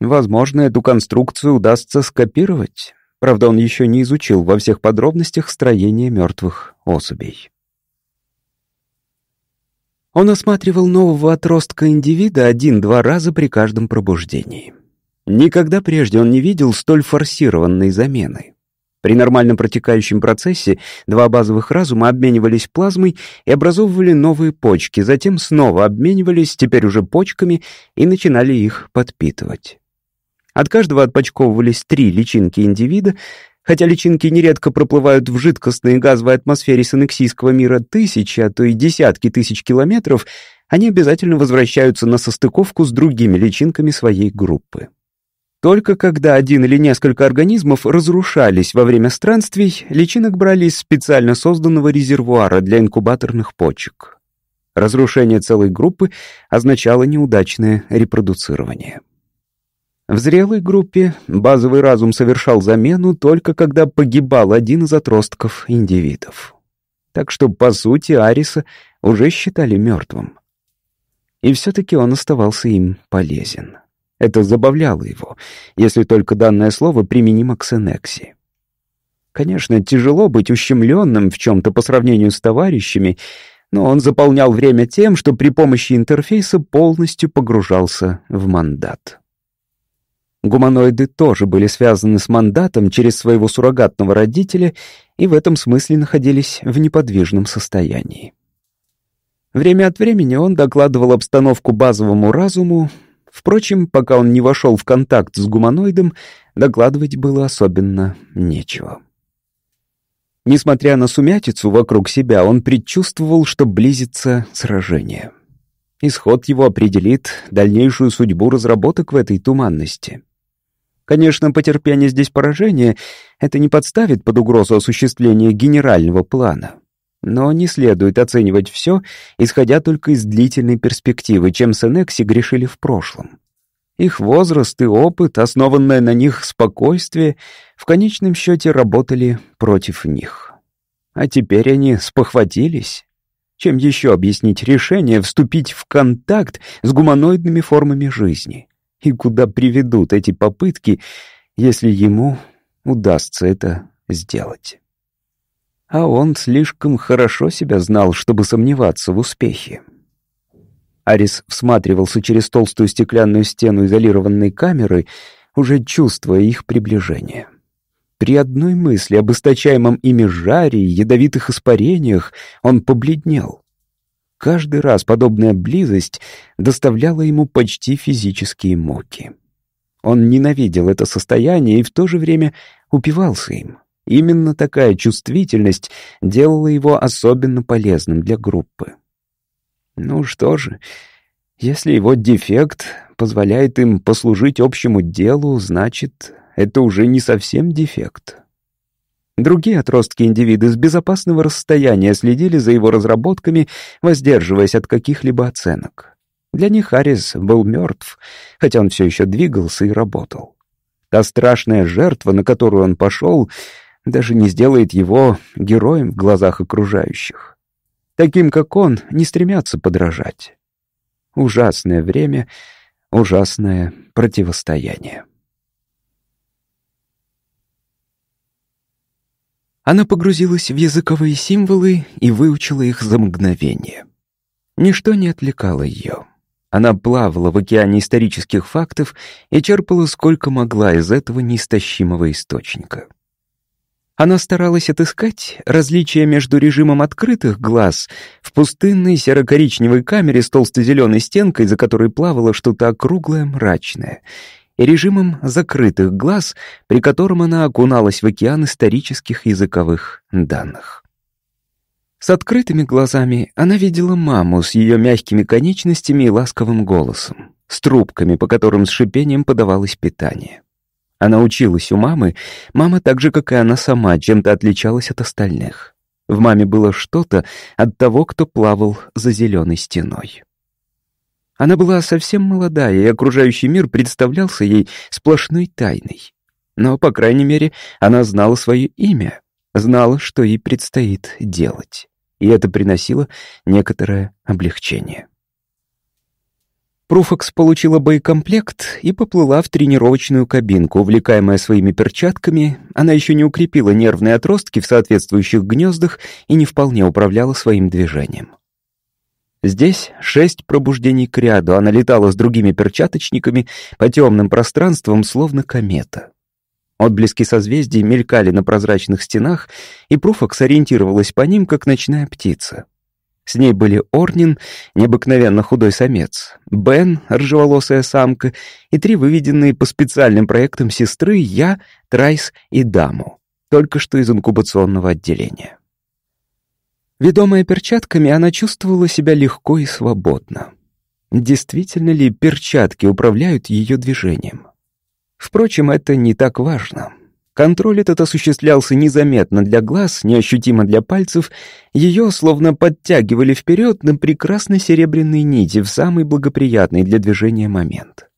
Возможно, эту конструкцию удастся скопировать. Правда, он еще не изучил во всех подробностях строение мертвых особей. Он осматривал нового отростка индивида один-два раза при каждом пробуждении. Никогда прежде он не видел столь форсированной замены. При нормальном протекающем процессе два базовых разума обменивались плазмой и образовывали новые почки, затем снова обменивались, теперь уже почками, и начинали их подпитывать. От каждого отпочковывались три личинки индивида, хотя личинки нередко проплывают в жидкостной газовой атмосфере санексийского мира тысячи, а то и десятки тысяч километров, они обязательно возвращаются на состыковку с другими личинками своей группы. Только когда один или несколько организмов разрушались во время странствий, личинок брали из специально созданного резервуара для инкубаторных почек. Разрушение целой группы означало неудачное репродуцирование. В зрелой группе базовый разум совершал замену только когда погибал один из отростков индивидов. Так что, по сути, Ариса уже считали мертвым. И все-таки он оставался им полезен. Это забавляло его, если только данное слово применимо к Сенекси. Конечно, тяжело быть ущемленным в чем-то по сравнению с товарищами, но он заполнял время тем, что при помощи интерфейса полностью погружался в мандат. Гуманоиды тоже были связаны с мандатом через своего суррогатного родителя и в этом смысле находились в неподвижном состоянии. Время от времени он докладывал обстановку базовому разуму, Впрочем, пока он не вошел в контакт с гуманоидом, докладывать было особенно нечего. Несмотря на сумятицу вокруг себя, он предчувствовал, что близится сражение. Исход его определит дальнейшую судьбу разработок в этой туманности. Конечно, потерпение здесь поражение — это не подставит под угрозу осуществления генерального плана. Но не следует оценивать все, исходя только из длительной перспективы, чем Сенекси грешили в прошлом. Их возраст и опыт, основанное на них спокойствие, в конечном счете работали против них. А теперь они спохватились. Чем еще объяснить решение вступить в контакт с гуманоидными формами жизни? И куда приведут эти попытки, если ему удастся это сделать? а он слишком хорошо себя знал, чтобы сомневаться в успехе. Арис всматривался через толстую стеклянную стену изолированной камеры, уже чувствуя их приближение. При одной мысли об источаемом ими жаре и ядовитых испарениях он побледнел. Каждый раз подобная близость доставляла ему почти физические муки. Он ненавидел это состояние и в то же время упивался им. Именно такая чувствительность делала его особенно полезным для группы. Ну что же, если его дефект позволяет им послужить общему делу, значит, это уже не совсем дефект. Другие отростки индивиды с безопасного расстояния следили за его разработками, воздерживаясь от каких-либо оценок. Для них Арис был мертв, хотя он все еще двигался и работал. Та страшная жертва, на которую он пошел, даже не сделает его героем в глазах окружающих. Таким, как он, не стремятся подражать. Ужасное время, ужасное противостояние. Она погрузилась в языковые символы и выучила их за мгновение. Ничто не отвлекало ее. Она плавала в океане исторических фактов и черпала сколько могла из этого неистощимого источника. Она старалась отыскать различия между режимом открытых глаз в пустынной серо-коричневой камере с толстой зеленой стенкой, за которой плавало что-то округлое, мрачное, режимом закрытых глаз, при котором она окуналась в океан исторических языковых данных. С открытыми глазами она видела маму с ее мягкими конечностями и ласковым голосом. с трубками, по которым с шипением подавалось питание. Она училась у мамы, мама так же, как и она сама, чем-то отличалась от остальных. В маме было что-то от того, кто плавал за зеленой стеной. Она была совсем молодая, и окружающий мир представлялся ей сплошной тайной. Но, по крайней мере, она знала свое имя, знала, что ей предстоит делать. И это приносило некоторое облегчение. Пруфокс получила боекомплект и поплыла в тренировочную кабинку, увлекаемая своими перчатками. Она еще не укрепила нервные отростки в соответствующих гнездах и не вполне управляла своим движением. Здесь шесть пробуждений к ряду, она летала с другими перчаточниками по темным пространствам, словно комета. Отблески созвездий мелькали на прозрачных стенах, и Пруфокс ориентировалась по ним, как ночная птица. С ней были Орнин, необыкновенно худой самец, Бен, ржеволосая самка, и три выведенные по специальным проектам сестры я, Трайс и Даму, только что из инкубационного отделения. Ведомая перчатками, она чувствовала себя легко и свободно. Действительно ли перчатки управляют ее движением? Впрочем, это не так важно. Контроль этот осуществлялся незаметно для глаз, неощутимо для пальцев. Ее словно подтягивали вперед на прекрасной серебряной нити в самый благоприятный для движения момент.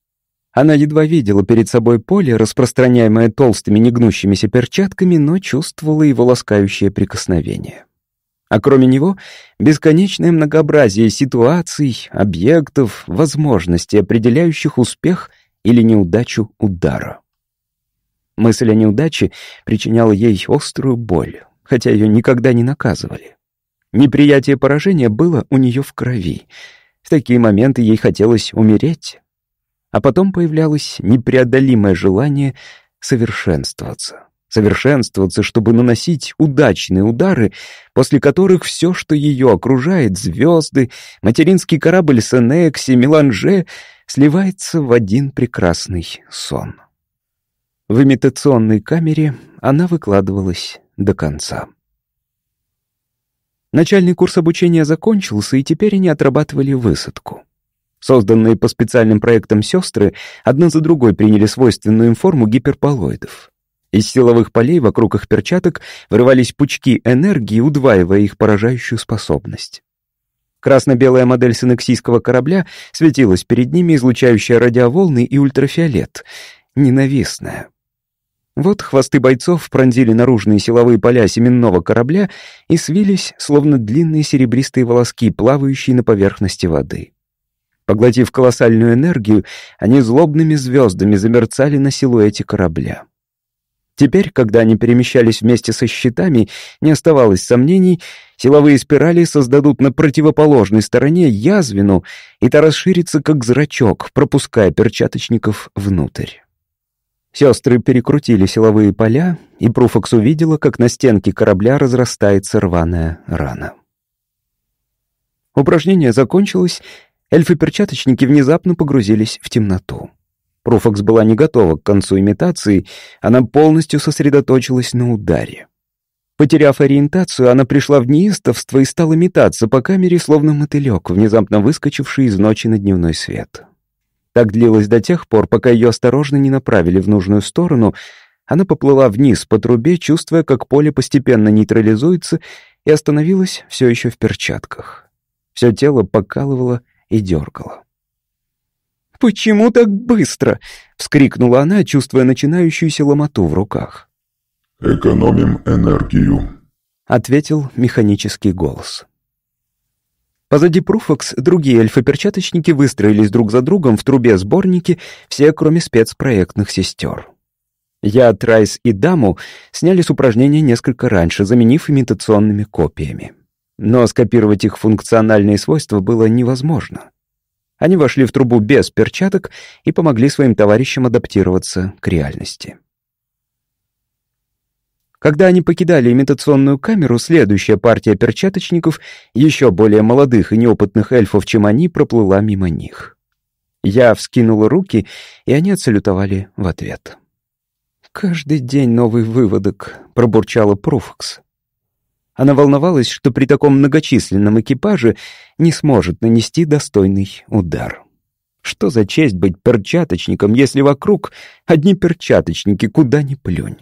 Она едва видела перед собой поле, распространяемое толстыми негнущимися перчатками, но чувствовала его ласкающее прикосновение. А кроме него, бесконечное многообразие ситуаций, объектов, возможностей, определяющих успех или неудачу удара. Мысль о неудаче причиняла ей острую боль, хотя ее никогда не наказывали. Неприятие поражения было у нее в крови. В такие моменты ей хотелось умереть. А потом появлялось непреодолимое желание совершенствоваться. Совершенствоваться, чтобы наносить удачные удары, после которых все, что ее окружает, звезды, материнский корабль Сенекси, Меланже, сливается в один прекрасный сон. В имитационной камере она выкладывалась до конца. Начальный курс обучения закончился, и теперь они отрабатывали высадку. Созданные по специальным проектам сестры одна за другой приняли свойственную им форму гиперполоидов. Из силовых полей вокруг их перчаток вырывались пучки энергии, удваивая их поражающую способность. Красно-белая модель синексийского корабля светилась перед ними, излучающая радиоволны и ультрафиолет. Ненавистная. Вот хвосты бойцов пронзили наружные силовые поля семенного корабля и свились, словно длинные серебристые волоски, плавающие на поверхности воды. Поглотив колоссальную энергию, они злобными звездами замерцали на силуэте корабля. Теперь, когда они перемещались вместе со щитами, не оставалось сомнений, силовые спирали создадут на противоположной стороне язвину, и та расширится как зрачок, пропуская перчаточников внутрь. Сестры перекрутили силовые поля, и Пруфокс увидела, как на стенке корабля разрастается рваная рана. Упражнение закончилось, эльфы-перчаточники внезапно погрузились в темноту. Пруфокс была не готова к концу имитации, она полностью сосредоточилась на ударе. Потеряв ориентацию, она пришла в неистовство и стала метаться по камере, словно мотылек, внезапно выскочивший из ночи на дневной свет. Так длилось до тех пор, пока ее осторожно не направили в нужную сторону. Она поплыла вниз по трубе, чувствуя, как поле постепенно нейтрализуется, и остановилась все еще в перчатках. Все тело покалывало и дергало. «Почему так быстро?» — вскрикнула она, чувствуя начинающуюся ломоту в руках. «Экономим энергию», — ответил механический голос. Позади Пруфокс другие эльфы-перчаточники выстроились друг за другом в трубе сборники, все кроме спецпроектных сестер. Я, Трайс и Даму сняли с упражнения несколько раньше, заменив имитационными копиями. Но скопировать их функциональные свойства было невозможно. Они вошли в трубу без перчаток и помогли своим товарищам адаптироваться к реальности. Когда они покидали имитационную камеру, следующая партия перчаточников, еще более молодых и неопытных эльфов, чем они, проплыла мимо них. Я вскинула руки, и они отсалютовали в ответ. «Каждый день новый выводок», — пробурчала Пруфокс. Она волновалась, что при таком многочисленном экипаже не сможет нанести достойный удар. Что за честь быть перчаточником, если вокруг одни перчаточники, куда ни плюнь?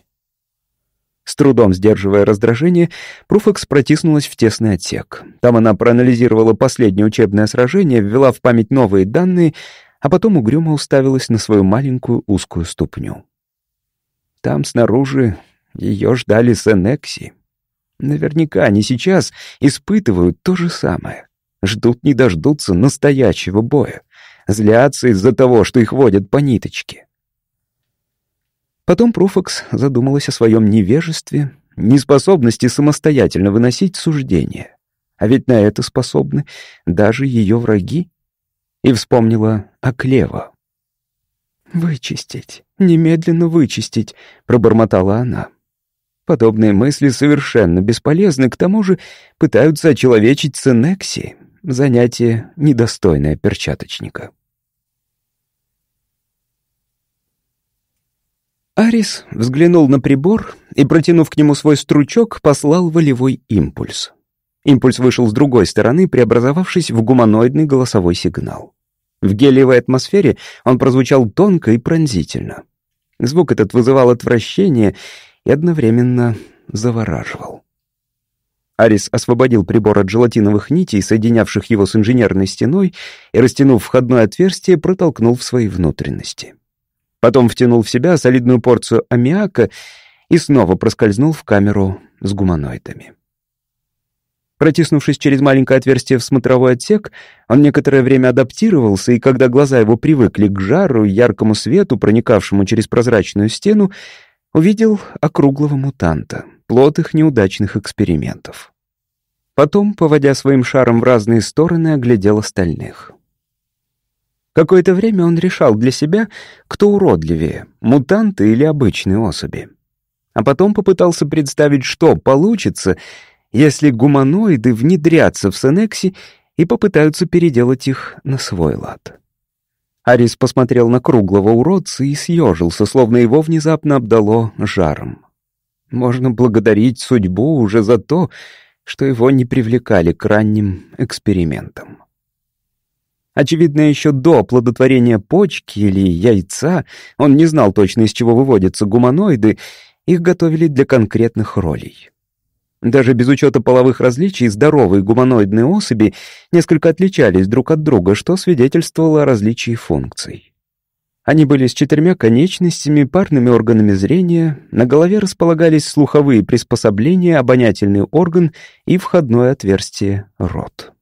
С трудом сдерживая раздражение, Пруфекс протиснулась в тесный отсек. Там она проанализировала последнее учебное сражение, ввела в память новые данные, а потом угрюмо уставилась на свою маленькую узкую ступню. Там снаружи ее ждали Сенекси. Наверняка они сейчас испытывают то же самое. Ждут не дождутся настоящего боя. Злятся из-за того, что их водят по ниточке. Потом Пруфокс задумалась о своем невежестве, неспособности самостоятельно выносить суждения. А ведь на это способны даже ее враги. И вспомнила о Клево. «Вычистить, немедленно вычистить», — пробормотала она. Подобные мысли совершенно бесполезны, к тому же пытаются очеловечить Сенекси, занятие, недостойное перчаточника. Арис взглянул на прибор и, протянув к нему свой стручок, послал волевой импульс. Импульс вышел с другой стороны, преобразовавшись в гуманоидный голосовой сигнал. В гелиевой атмосфере он прозвучал тонко и пронзительно. Звук этот вызывал отвращение и одновременно завораживал. Арис освободил прибор от желатиновых нитей, соединявших его с инженерной стеной, и, растянув входное отверстие, протолкнул в свои внутренности. Потом втянул в себя солидную порцию аммиака и снова проскользнул в камеру с гуманоидами. Протиснувшись через маленькое отверстие в смотровой отсек, он некоторое время адаптировался, и когда глаза его привыкли к жару и яркому свету, проникавшему через прозрачную стену, увидел округлого мутанта, плод их неудачных экспериментов. Потом, поводя своим шаром в разные стороны, оглядел остальных. Какое-то время он решал для себя, кто уродливее, мутанты или обычные особи. А потом попытался представить, что получится, если гуманоиды внедрятся в Сенекси и попытаются переделать их на свой лад. Арис посмотрел на круглого уродца и съежился, словно его внезапно обдало жаром. Можно благодарить судьбу уже за то, что его не привлекали к ранним экспериментам. Очевидно, еще до оплодотворения почки или яйца, он не знал точно, из чего выводятся гуманоиды, их готовили для конкретных ролей. Даже без учета половых различий, здоровые гуманоидные особи несколько отличались друг от друга, что свидетельствовало о различии функций. Они были с четырьмя конечностями, парными органами зрения, на голове располагались слуховые приспособления, обонятельный орган и входное отверстие рот.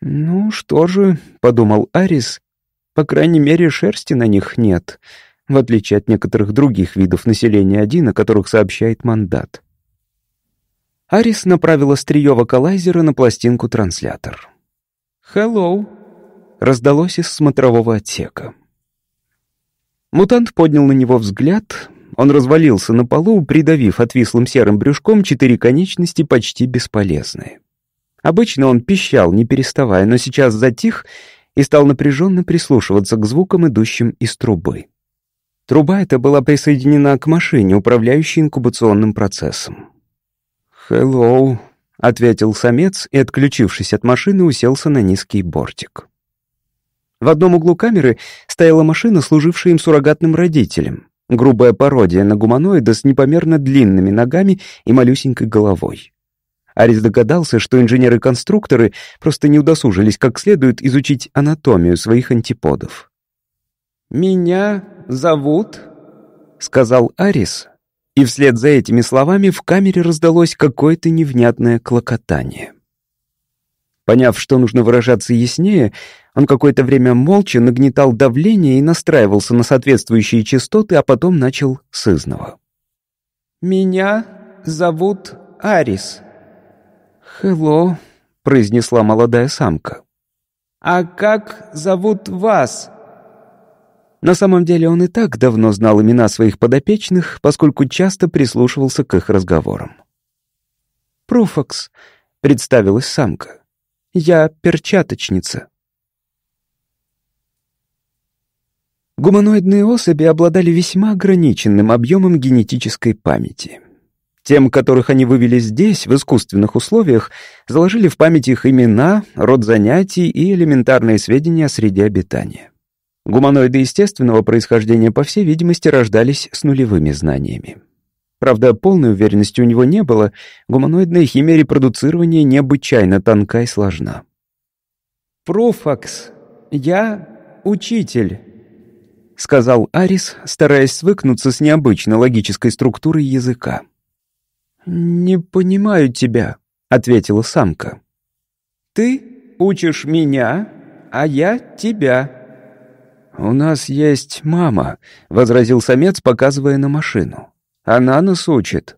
«Ну что же», — подумал Арис, — «по крайней мере, шерсти на них нет, в отличие от некоторых других видов населения один, о которых сообщает мандат». Арис направил острие вокалайзера на пластинку-транслятор. «Hello», — раздалось из смотрового отсека. Мутант поднял на него взгляд, он развалился на полу, придавив отвислым серым брюшком четыре конечности почти бесполезные. Обычно он пищал, не переставая, но сейчас затих и стал напряженно прислушиваться к звукам, идущим из трубы. Труба эта была присоединена к машине, управляющей инкубационным процессом. «Хеллоу», — ответил самец и, отключившись от машины, уселся на низкий бортик. В одном углу камеры стояла машина, служившая им суррогатным родителем. Грубая пародия на гуманоида с непомерно длинными ногами и малюсенькой головой. Арис догадался, что инженеры-конструкторы просто не удосужились как следует изучить анатомию своих антиподов. «Меня зовут...» — сказал Арис, и вслед за этими словами в камере раздалось какое-то невнятное клокотание. Поняв, что нужно выражаться яснее, он какое-то время молча нагнетал давление и настраивался на соответствующие частоты, а потом начал с изного. «Меня зовут Арис», «Хелло», — произнесла молодая самка. «А как зовут вас?» На самом деле он и так давно знал имена своих подопечных, поскольку часто прислушивался к их разговорам. «Пруфокс», — представилась самка. «Я перчаточница». Гуманоидные особи обладали весьма ограниченным объемом генетической памяти. Тем, которых они вывели здесь, в искусственных условиях, заложили в память их имена, род занятий и элементарные сведения о среде обитания. Гуманоиды естественного происхождения, по всей видимости, рождались с нулевыми знаниями. Правда, полной уверенности у него не было, гуманоидная химия репродуцирования необычайно тонка и сложна. «Пруфакс, я учитель», — сказал Арис, стараясь свыкнуться с необычной логической структурой языка. «Не понимаю тебя», — ответила самка. «Ты учишь меня, а я тебя». «У нас есть мама», — возразил самец, показывая на машину. «Она нас учит».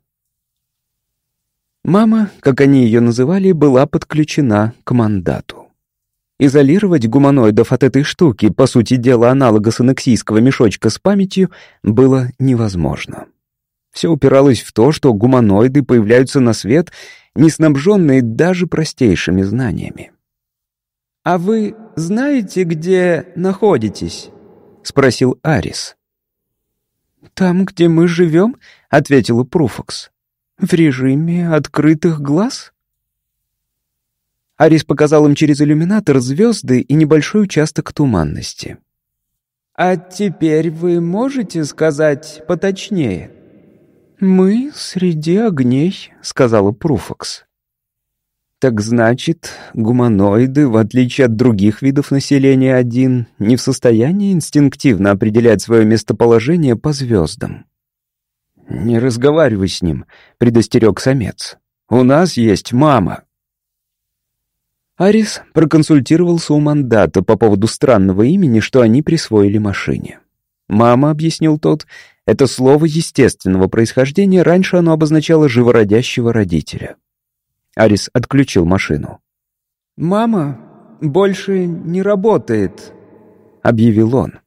Мама, как они ее называли, была подключена к мандату. Изолировать гуманоидов от этой штуки, по сути дела аналога санексийского мешочка с памятью, было невозможно. Все упиралось в то, что гуманоиды появляются на свет, не снабженные даже простейшими знаниями. «А вы знаете, где находитесь?» — спросил Арис. «Там, где мы живем?» — ответила Пруфокс. «В режиме открытых глаз?» Арис показал им через иллюминатор звезды и небольшой участок туманности. «А теперь вы можете сказать поточнее?» «Мы среди огней», — сказала Пруфокс. Так значит, гуманоиды, в отличие от других видов населения один, не в состоянии инстинктивно определять свое местоположение по звездам. «Не разговаривай с ним», — предостерег самец. «У нас есть мама». Арис проконсультировался у мандата по поводу странного имени, что они присвоили машине. «Мама», — объяснил тот, — это слово естественного происхождения, раньше оно обозначало живородящего родителя. Арис отключил машину. «Мама больше не работает», — объявил он.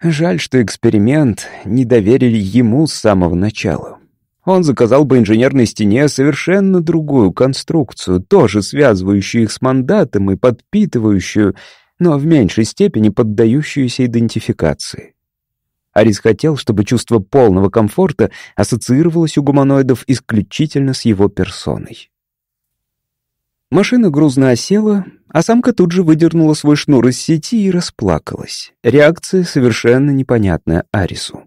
Жаль, что эксперимент не доверили ему с самого начала. Он заказал бы инженерной стене совершенно другую конструкцию, тоже связывающую их с мандатом и подпитывающую, но в меньшей степени поддающуюся идентификации. Арис хотел, чтобы чувство полного комфорта ассоциировалось у гуманоидов исключительно с его персоной. Машина грузно осела, а самка тут же выдернула свой шнур из сети и расплакалась. Реакция совершенно непонятная Арису.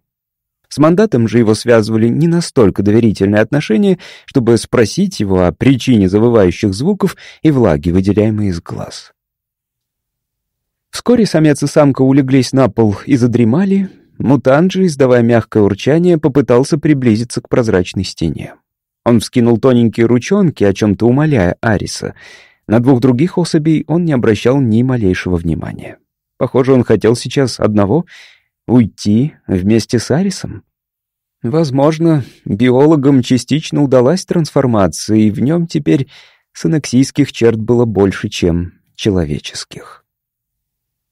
С мандатом же его связывали не настолько доверительные отношения, чтобы спросить его о причине завывающих звуков и влаги, выделяемой из глаз. Вскоре самец и самка улеглись на пол и задремали. Мутант же, издавая мягкое урчание, попытался приблизиться к прозрачной стене. Он вскинул тоненькие ручонки, о чем-то умоляя Ариса. На двух других особей он не обращал ни малейшего внимания. Похоже, он хотел сейчас одного Уйти вместе с Арисом? Возможно, биологам частично удалась трансформация, и в нем теперь санаксийских черт было больше, чем человеческих.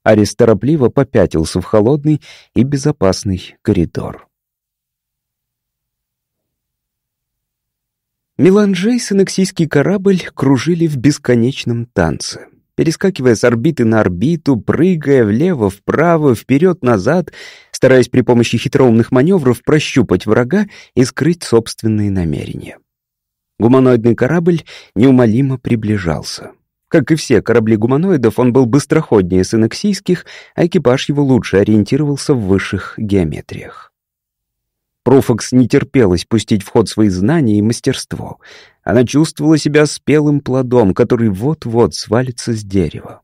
Арис торопливо попятился в холодный и безопасный коридор. Меланжей и корабль кружили в бесконечном танце перескакивая с орбиты на орбиту, прыгая влево, вправо, вперед-назад, стараясь при помощи хитроумных маневров прощупать врага и скрыть собственные намерения. Гуманоидный корабль неумолимо приближался. Как и все корабли гуманоидов, он был быстроходнее синексийских, а экипаж его лучше ориентировался в высших геометриях. Профокс не терпелось пустить в ход свои знания и мастерство. Она чувствовала себя спелым плодом, который вот-вот свалится с дерева.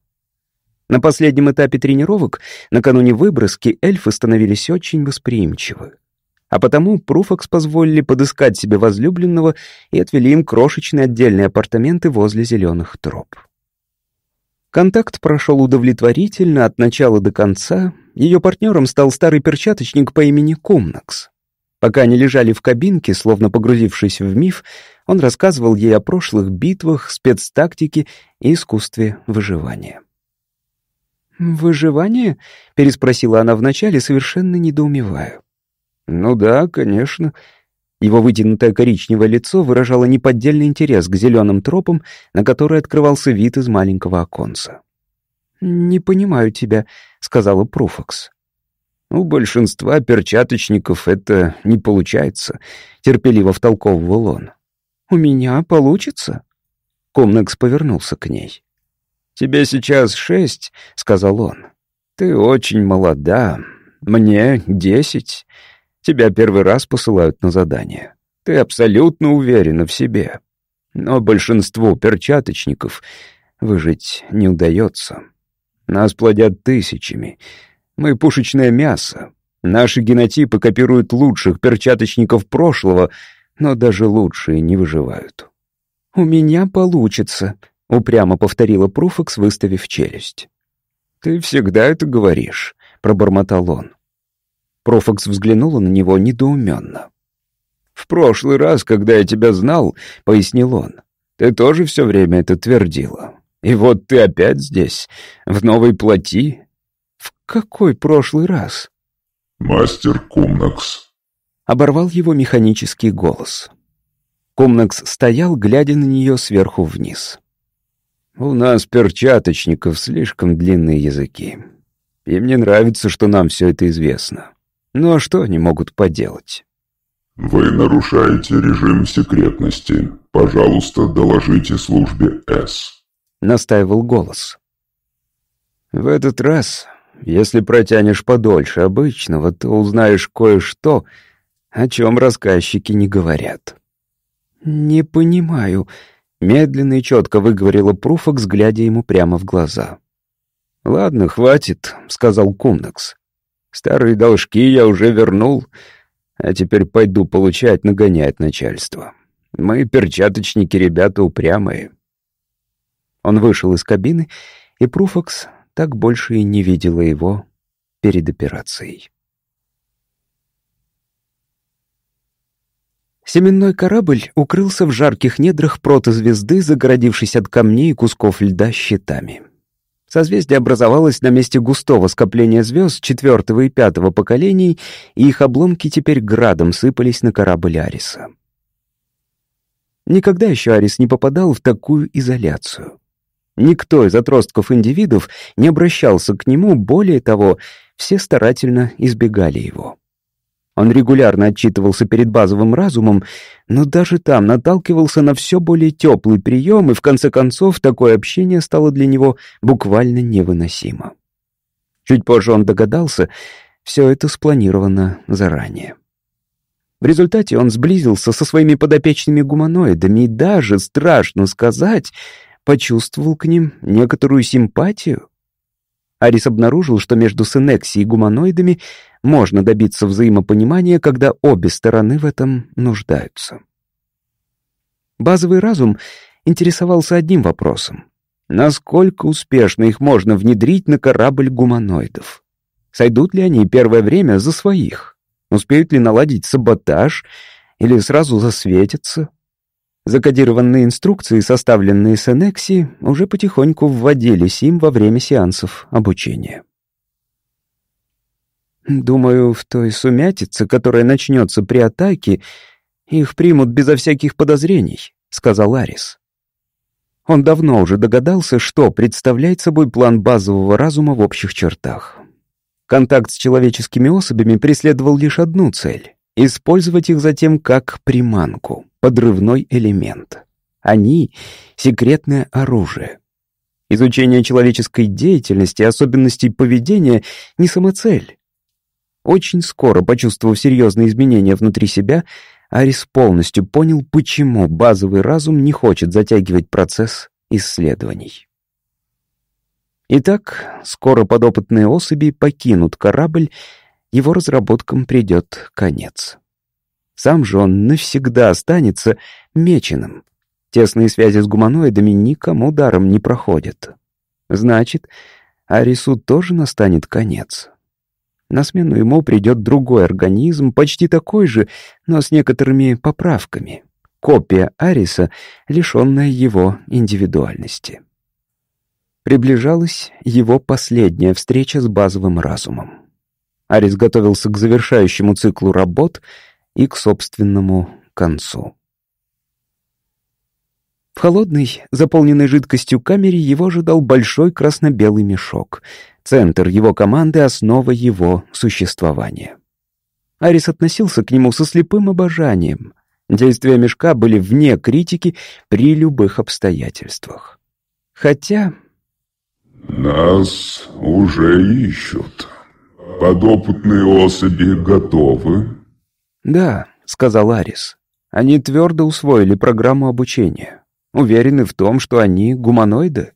На последнем этапе тренировок, накануне выброски, эльфы становились очень восприимчивы. А потому Пруфокс позволили подыскать себе возлюбленного и отвели им крошечные отдельные апартаменты возле зеленых троп. Контакт прошел удовлетворительно от начала до конца. Ее партнером стал старый перчаточник по имени Кумнакс. Пока они лежали в кабинке, словно погрузившись в миф, он рассказывал ей о прошлых битвах, спецтактике и искусстве выживания. «Выживание?» — переспросила она вначале, совершенно недоумевая. «Ну да, конечно». Его вытянутое коричневое лицо выражало неподдельный интерес к зеленым тропам, на которые открывался вид из маленького оконца. «Не понимаю тебя», — сказала Пруфокс. У большинства перчаточников это не получается, терпеливо втолковывал он. У меня получится? Комнекс повернулся к ней. «Тебе сейчас шесть», — сказал он. «Ты очень молода. Мне десять. Тебя первый раз посылают на задание. Ты абсолютно уверена в себе. Но большинству перчаточников выжить не удается. Нас плодят тысячами. Мы пушечное мясо. Наши генотипы копируют лучших перчаточников прошлого, но даже лучшие не выживают. «У меня получится», — упрямо повторила Пруфокс, выставив челюсть. «Ты всегда это говоришь», — пробормотал он. Профокс взглянула на него недоуменно. «В прошлый раз, когда я тебя знал», — пояснил он, — «ты тоже все время это твердила. И вот ты опять здесь, в новой плоти». «В какой прошлый раз?» «Мастер Кумнакс», — оборвал его механический голос. Кумнакс стоял, глядя на нее сверху вниз. «У нас, перчаточников, слишком длинные языки. И мне нравится, что нам все это известно. Ну а что они могут поделать?» «Вы нарушаете режим секретности. Пожалуйста, доложите службе С», — настаивал голос. «В этот раз, если протянешь подольше обычного, то узнаешь кое-что, о чем рассказчики не говорят». «Не понимаю», — медленно и четко выговорила Пруфокс, глядя ему прямо в глаза. «Ладно, хватит», — сказал Кумнакс. «Старые должки я уже вернул, а теперь пойду получать, нагонять начальство. Мы, перчаточники, ребята упрямые». Он вышел из кабины, и Пруфокс так больше и не видела его перед операцией. Семенной корабль укрылся в жарких недрах протозвезды, загородившись от камней и кусков льда щитами. Созвездие образовалось на месте густого скопления звезд четвертого и пятого поколений, и их обломки теперь градом сыпались на корабль Ариса. Никогда еще Арис не попадал в такую изоляцию. Никто из отростков индивидов не обращался к нему, более того, все старательно избегали его. Он регулярно отчитывался перед базовым разумом, но даже там наталкивался на все более теплый прием, и в конце концов такое общение стало для него буквально невыносимо. Чуть позже он догадался, все это спланировано заранее. В результате он сблизился со своими подопечными гуманоидами и даже, страшно сказать, почувствовал к ним некоторую симпатию. Арис обнаружил, что между Сенекси и гуманоидами можно добиться взаимопонимания, когда обе стороны в этом нуждаются. Базовый разум интересовался одним вопросом. Насколько успешно их можно внедрить на корабль гуманоидов? Сойдут ли они первое время за своих? Успеют ли наладить саботаж или сразу засветятся? Закодированные инструкции, составленные с Энекси, уже потихоньку вводились им во время сеансов обучения. Думаю, в той сумятице, которая начнется при атаке, их примут безо всяких подозрений, сказал Арис. Он давно уже догадался, что представляет собой план базового разума в общих чертах. Контакт с человеческими особями преследовал лишь одну цель — использовать их затем как приманку, подрывной элемент. Они — секретное оружие. Изучение человеческой деятельности, особенностей поведения — не самоцель. Очень скоро, почувствовав серьезные изменения внутри себя, Арис полностью понял, почему базовый разум не хочет затягивать процесс исследований. Итак, скоро подопытные особи покинут корабль, его разработкам придет конец. Сам же он навсегда останется меченым. Тесные связи с гуманоидами никому даром не проходят. Значит, Арису тоже настанет конец. На смену ему придет другой организм, почти такой же, но с некоторыми поправками. Копия Ариса, лишенная его индивидуальности. Приближалась его последняя встреча с базовым разумом. Арис готовился к завершающему циклу работ и к собственному концу. В холодной, заполненной жидкостью камере его ожидал большой красно-белый мешок. Центр его команды — основа его существования. Арис относился к нему со слепым обожанием. Действия мешка были вне критики при любых обстоятельствах. Хотя... «Нас уже ищут. Подопытные особи готовы?» «Да», — сказал Арис. «Они твердо усвоили программу обучения. Уверены в том, что они гуманоиды.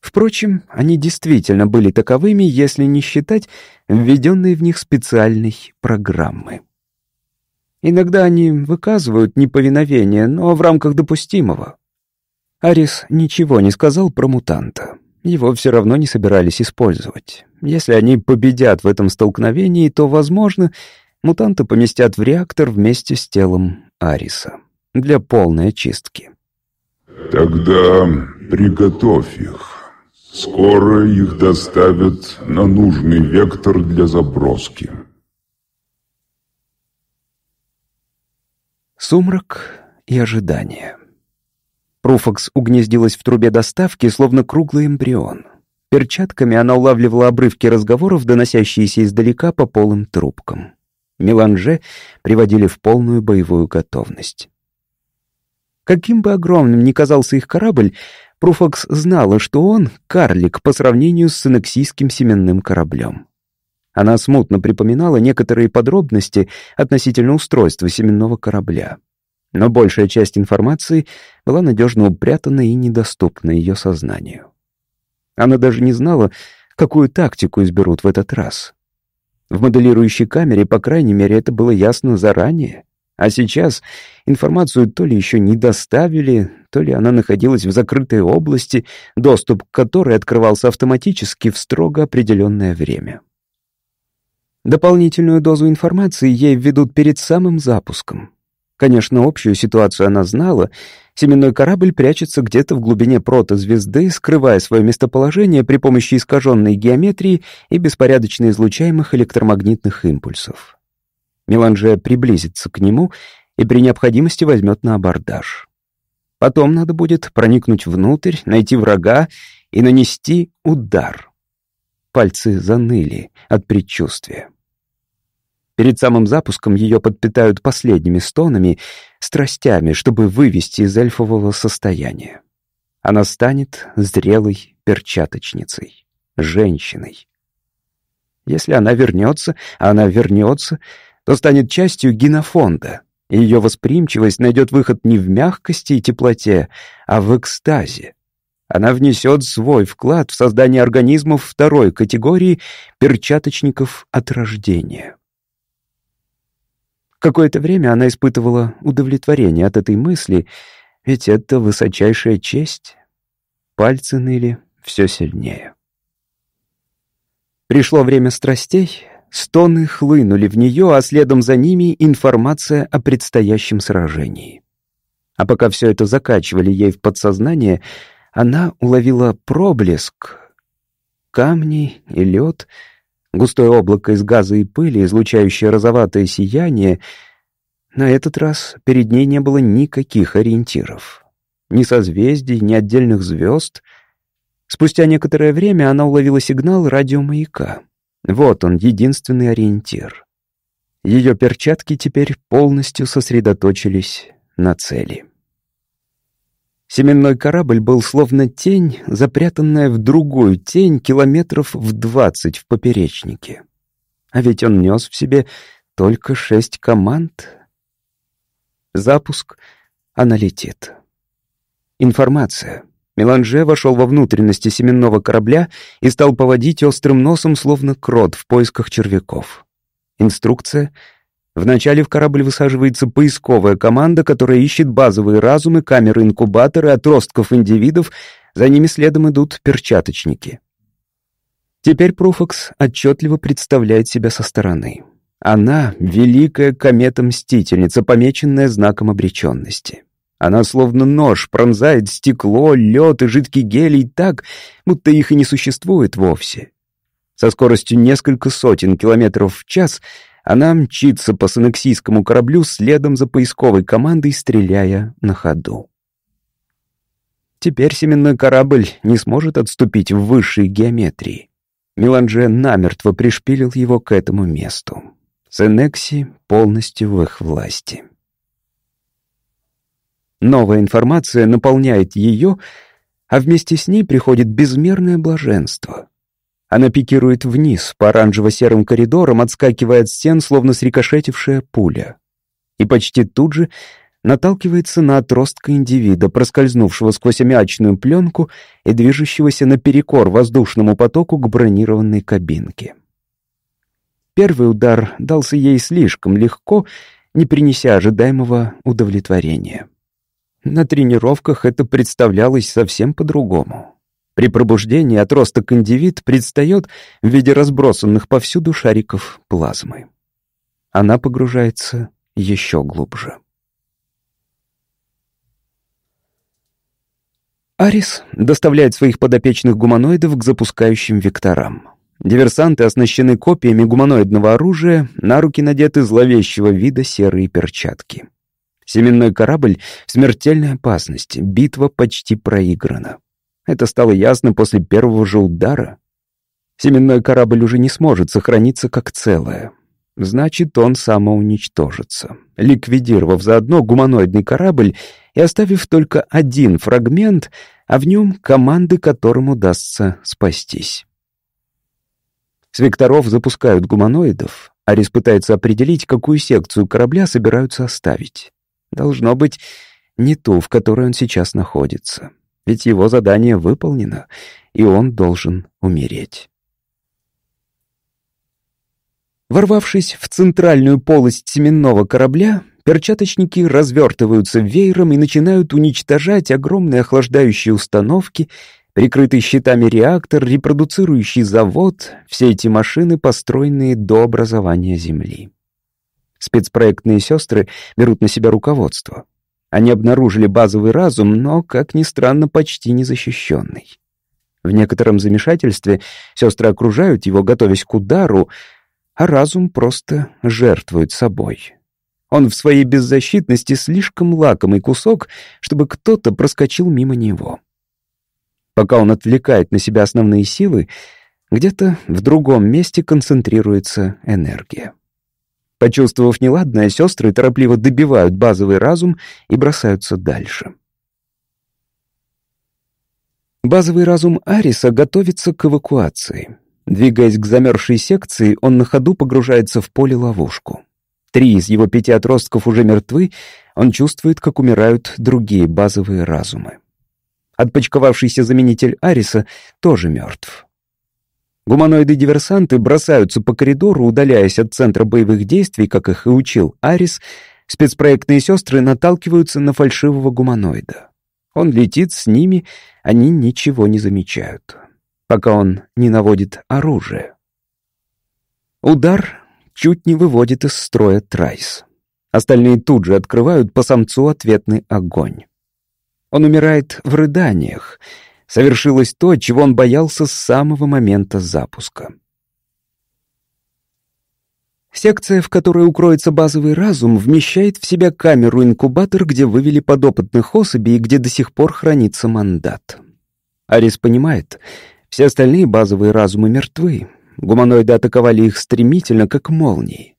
Впрочем, они действительно были таковыми, если не считать введенные в них специальной программы. Иногда они выказывают неповиновение, но в рамках допустимого. Арис ничего не сказал про мутанта. Его все равно не собирались использовать. Если они победят в этом столкновении, то, возможно, мутанта поместят в реактор вместе с телом Ариса для полной очистки. «Тогда приготовь их. Скоро их доставят на нужный вектор для заброски». Сумрак и ожидание. Пруфокс угнездилась в трубе доставки, словно круглый эмбрион. Перчатками она улавливала обрывки разговоров, доносящиеся издалека по полым трубкам. Меланже приводили в полную боевую готовность. Каким бы огромным ни казался их корабль, Пруфокс знала, что он — карлик по сравнению с синексийским семенным кораблем. Она смутно припоминала некоторые подробности относительно устройства семенного корабля. Но большая часть информации была надежно упрятана и недоступна ее сознанию. Она даже не знала, какую тактику изберут в этот раз. В моделирующей камере, по крайней мере, это было ясно заранее. А сейчас информацию то ли еще не доставили, то ли она находилась в закрытой области, доступ к которой открывался автоматически в строго определенное время. Дополнительную дозу информации ей введут перед самым запуском. Конечно, общую ситуацию она знала. Семенной корабль прячется где-то в глубине протозвезды, скрывая свое местоположение при помощи искаженной геометрии и беспорядочно излучаемых электромагнитных импульсов. Меланже приблизится к нему и при необходимости возьмет на абордаж. Потом надо будет проникнуть внутрь, найти врага и нанести удар. Пальцы заныли от предчувствия. Перед самым запуском ее подпитают последними стонами, страстями, чтобы вывести из эльфового состояния. Она станет зрелой перчаточницей, женщиной. Если она вернется, а она вернется, то станет частью генофонда, и ее восприимчивость найдет выход не в мягкости и теплоте, а в экстазе. Она внесет свой вклад в создание организмов второй категории перчаточников от рождения. Какое-то время она испытывала удовлетворение от этой мысли, ведь это высочайшая честь. Пальцы ныли все сильнее. Пришло время страстей, Стоны хлынули в нее, а следом за ними информация о предстоящем сражении. А пока все это закачивали ей в подсознание, она уловила проблеск. Камни и лед, густое облако из газа и пыли, излучающее розоватое сияние. На этот раз перед ней не было никаких ориентиров. Ни созвездий, ни отдельных звезд. Спустя некоторое время она уловила сигнал радиомаяка. Вот он, единственный ориентир. Ее перчатки теперь полностью сосредоточились на цели. Семенной корабль был словно тень, запрятанная в другую тень километров в двадцать в поперечнике. А ведь он нес в себе только шесть команд. Запуск, она летит. Информация. Меланже вошел во внутренности семенного корабля и стал поводить острым носом, словно крот в поисках червяков. Инструкция. Вначале в корабль высаживается поисковая команда, которая ищет базовые разумы, камеры, инкубаторы, отростков индивидов, за ними следом идут перчаточники. Теперь Пруфокс отчетливо представляет себя со стороны. Она — великая комета-мстительница, помеченная знаком обреченности. Она словно нож пронзает стекло, лед и жидкий гелий так, будто их и не существует вовсе. Со скоростью несколько сотен километров в час она мчится по санексийскому кораблю следом за поисковой командой, стреляя на ходу. Теперь семенной корабль не сможет отступить в высшей геометрии. Меланже намертво пришпилил его к этому месту. Сенекси полностью в их власти. Новая информация наполняет ее, а вместе с ней приходит безмерное блаженство. Она пикирует вниз, по оранжево-серым коридорам, отскакивая от стен, словно срикошетившая пуля. И почти тут же наталкивается на отростка индивида, проскользнувшего сквозь аммиачную пленку и движущегося наперекор воздушному потоку к бронированной кабинке. Первый удар дался ей слишком легко, не принеся ожидаемого удовлетворения. На тренировках это представлялось совсем по-другому. При пробуждении отросток индивид предстает в виде разбросанных повсюду шариков плазмы. Она погружается еще глубже. Арис доставляет своих подопечных гуманоидов к запускающим векторам. Диверсанты оснащены копиями гуманоидного оружия, на руки надеты зловещего вида серые перчатки. Семенной корабль в смертельной опасности, битва почти проиграна. Это стало ясно после первого же удара. Семенной корабль уже не сможет сохраниться как целое. Значит, он самоуничтожится, ликвидировав заодно гуманоидный корабль и оставив только один фрагмент, а в нем команды, которым удастся спастись. С векторов запускают гуманоидов. Арис пытается определить, какую секцию корабля собираются оставить. Должно быть, не ту, в которой он сейчас находится. Ведь его задание выполнено, и он должен умереть. Ворвавшись в центральную полость семенного корабля, перчаточники развертываются веером и начинают уничтожать огромные охлаждающие установки, прикрытый щитами реактор, репродуцирующий завод, все эти машины, построенные до образования Земли. Спецпроектные сестры берут на себя руководство. Они обнаружили базовый разум, но, как ни странно, почти незащищенный. В некотором замешательстве сестры окружают его, готовясь к удару, а разум просто жертвует собой. Он в своей беззащитности слишком лакомый кусок, чтобы кто-то проскочил мимо него. Пока он отвлекает на себя основные силы, где-то в другом месте концентрируется энергия. Почувствовав неладное, сестры торопливо добивают базовый разум и бросаются дальше. Базовый разум Ариса готовится к эвакуации. Двигаясь к замерзшей секции, он на ходу погружается в поле-ловушку. Три из его пяти отростков уже мертвы, он чувствует, как умирают другие базовые разумы. Отпочковавшийся заменитель Ариса тоже мертв. Гуманоиды-диверсанты бросаются по коридору, удаляясь от центра боевых действий, как их и учил Арис. Спецпроектные сестры наталкиваются на фальшивого гуманоида. Он летит с ними, они ничего не замечают, пока он не наводит оружие. Удар чуть не выводит из строя Трайс. Остальные тут же открывают по самцу ответный огонь. Он умирает в рыданиях. Совершилось то, чего он боялся с самого момента запуска. Секция, в которой укроется базовый разум, вмещает в себя камеру-инкубатор, где вывели подопытных особей и где до сих пор хранится мандат. Арис понимает, все остальные базовые разумы мертвы. Гуманоиды атаковали их стремительно, как молнии.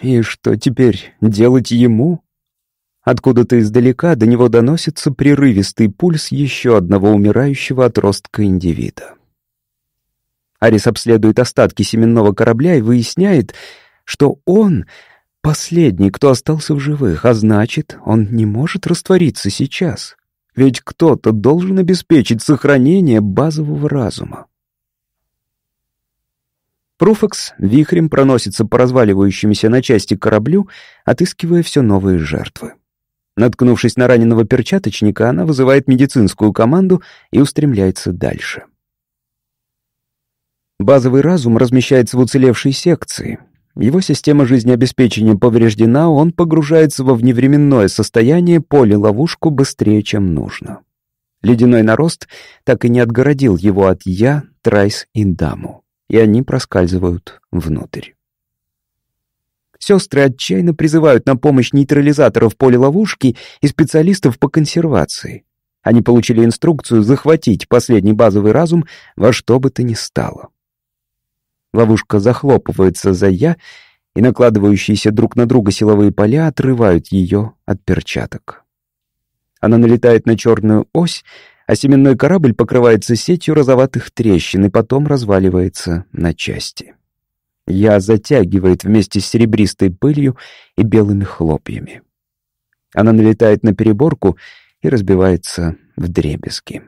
И что теперь делать ему? Откуда-то издалека до него доносится прерывистый пульс еще одного умирающего отростка индивида. Арис обследует остатки семенного корабля и выясняет, что он — последний, кто остался в живых, а значит, он не может раствориться сейчас. Ведь кто-то должен обеспечить сохранение базового разума. Пруфекс вихрем проносится по разваливающемуся на части кораблю, отыскивая все новые жертвы. Наткнувшись на раненого перчаточника, она вызывает медицинскую команду и устремляется дальше. Базовый разум размещается в уцелевшей секции. Его система жизнеобеспечения повреждена, он погружается во вневременное состояние поле-ловушку быстрее, чем нужно. Ледяной нарост так и не отгородил его от «я», «трайс» и «даму», и они проскальзывают внутрь. Сестры отчаянно призывают на помощь нейтрализаторов поля ловушки и специалистов по консервации. Они получили инструкцию захватить последний базовый разум во что бы то ни стало. Ловушка захлопывается за «я», и накладывающиеся друг на друга силовые поля отрывают ее от перчаток. Она налетает на черную ось, а семенной корабль покрывается сетью розоватых трещин и потом разваливается на части. Я затягивает вместе с серебристой пылью и белыми хлопьями. Она налетает на переборку и разбивается в дребезги.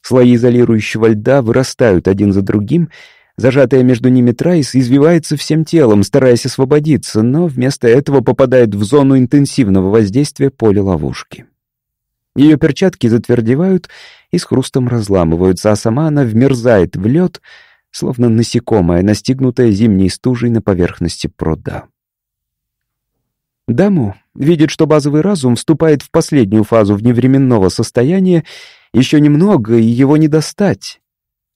Слои изолирующего льда вырастают один за другим, зажатая между ними Трайс извивается всем телом, стараясь освободиться, но вместо этого попадает в зону интенсивного воздействия поля ловушки. Ее перчатки затвердевают и с хрустом разламываются, а сама она вмерзает в лед, словно насекомое, настигнутое зимней стужей на поверхности пруда. Даму видит, что базовый разум вступает в последнюю фазу вневременного состояния, еще немного, и его не достать.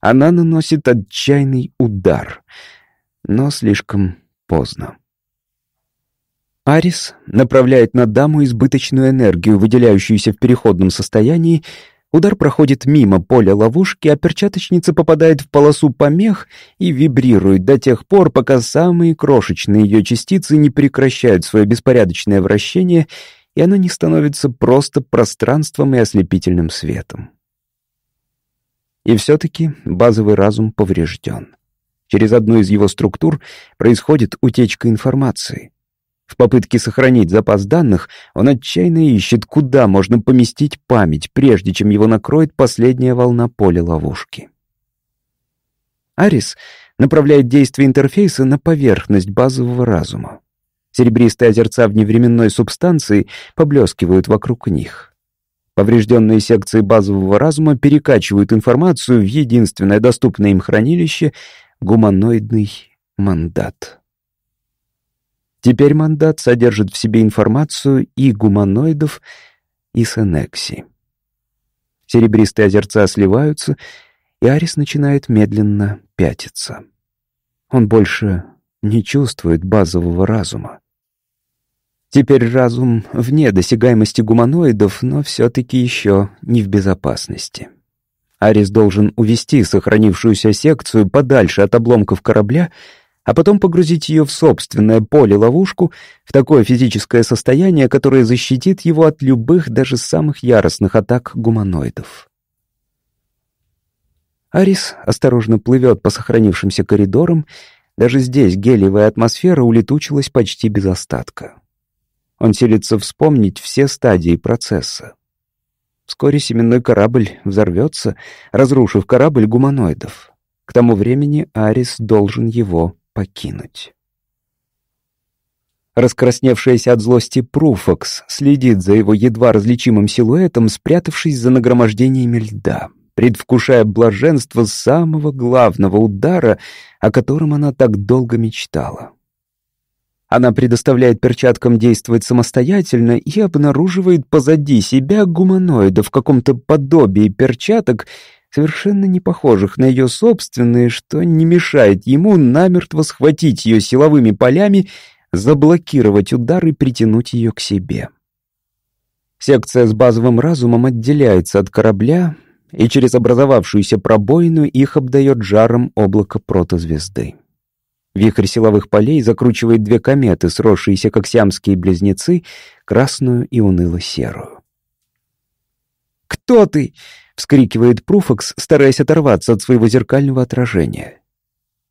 Она наносит отчаянный удар, но слишком поздно. Арис направляет на даму избыточную энергию, выделяющуюся в переходном состоянии. Удар проходит мимо поля ловушки, а перчаточница попадает в полосу помех и вибрирует до тех пор, пока самые крошечные ее частицы не прекращают свое беспорядочное вращение, и она не становится просто пространством и ослепительным светом. И все-таки базовый разум поврежден. Через одну из его структур происходит утечка информации — в попытке сохранить запас данных он отчаянно ищет, куда можно поместить память, прежде чем его накроет последняя волна поля ловушки. Арис направляет действие интерфейса на поверхность базового разума. Серебристые озерца вневременной субстанции поблескивают вокруг них. Поврежденные секции базового разума перекачивают информацию в единственное доступное им хранилище — гуманоидный мандат. Теперь мандат содержит в себе информацию и гуманоидов, и Сенекси. Серебристые озерца сливаются, и Арис начинает медленно пятиться. Он больше не чувствует базового разума. Теперь разум вне досягаемости гуманоидов, но все-таки еще не в безопасности. Арис должен увести сохранившуюся секцию подальше от обломков корабля — а потом погрузить ее в собственное поле-ловушку, в такое физическое состояние, которое защитит его от любых, даже самых яростных атак гуманоидов. Арис осторожно плывет по сохранившимся коридорам, даже здесь гелиевая атмосфера улетучилась почти без остатка. Он селится вспомнить все стадии процесса. Вскоре семенной корабль взорвется, разрушив корабль гуманоидов. К тому времени Арис должен его покинуть. Раскрасневшаяся от злости Пруфокс следит за его едва различимым силуэтом, спрятавшись за нагромождениями льда, предвкушая блаженство самого главного удара, о котором она так долго мечтала. Она предоставляет перчаткам действовать самостоятельно и обнаруживает позади себя гуманоида в каком-то подобии перчаток, совершенно не похожих на ее собственные, что не мешает ему намертво схватить ее силовыми полями, заблокировать удар и притянуть ее к себе. Секция с базовым разумом отделяется от корабля, и через образовавшуюся пробоину их обдает жаром облако протозвезды. Вихрь силовых полей закручивает две кометы, сросшиеся как сиамские близнецы, красную и уныло-серую. «Кто ты?» вскрикивает Пруфокс, стараясь оторваться от своего зеркального отражения.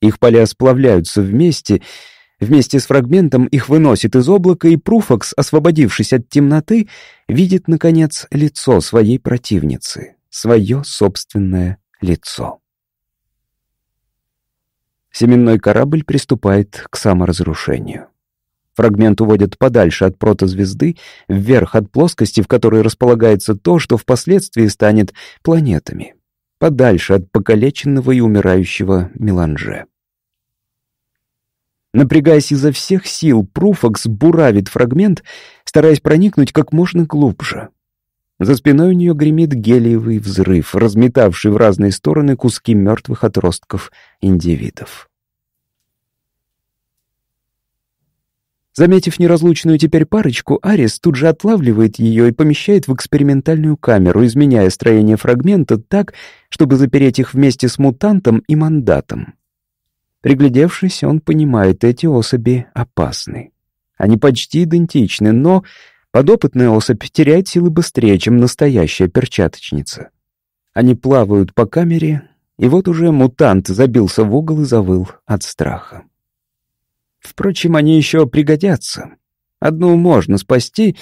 Их поля сплавляются вместе, вместе с фрагментом их выносит из облака, и Пруфокс, освободившись от темноты, видит, наконец, лицо своей противницы, свое собственное лицо. Семенной корабль приступает к саморазрушению. Фрагмент уводят подальше от протозвезды, вверх от плоскости, в которой располагается то, что впоследствии станет планетами, подальше от покалеченного и умирающего меланже. Напрягаясь изо всех сил, Пруфокс буравит фрагмент, стараясь проникнуть как можно глубже. За спиной у нее гремит гелиевый взрыв, разметавший в разные стороны куски мертвых отростков индивидов. Заметив неразлучную теперь парочку, Арис тут же отлавливает ее и помещает в экспериментальную камеру, изменяя строение фрагмента так, чтобы запереть их вместе с мутантом и мандатом. Приглядевшись, он понимает, эти особи опасны. Они почти идентичны, но подопытная особь теряет силы быстрее, чем настоящая перчаточница. Они плавают по камере, и вот уже мутант забился в угол и завыл от страха. Впрочем, они еще пригодятся. Одну можно спасти,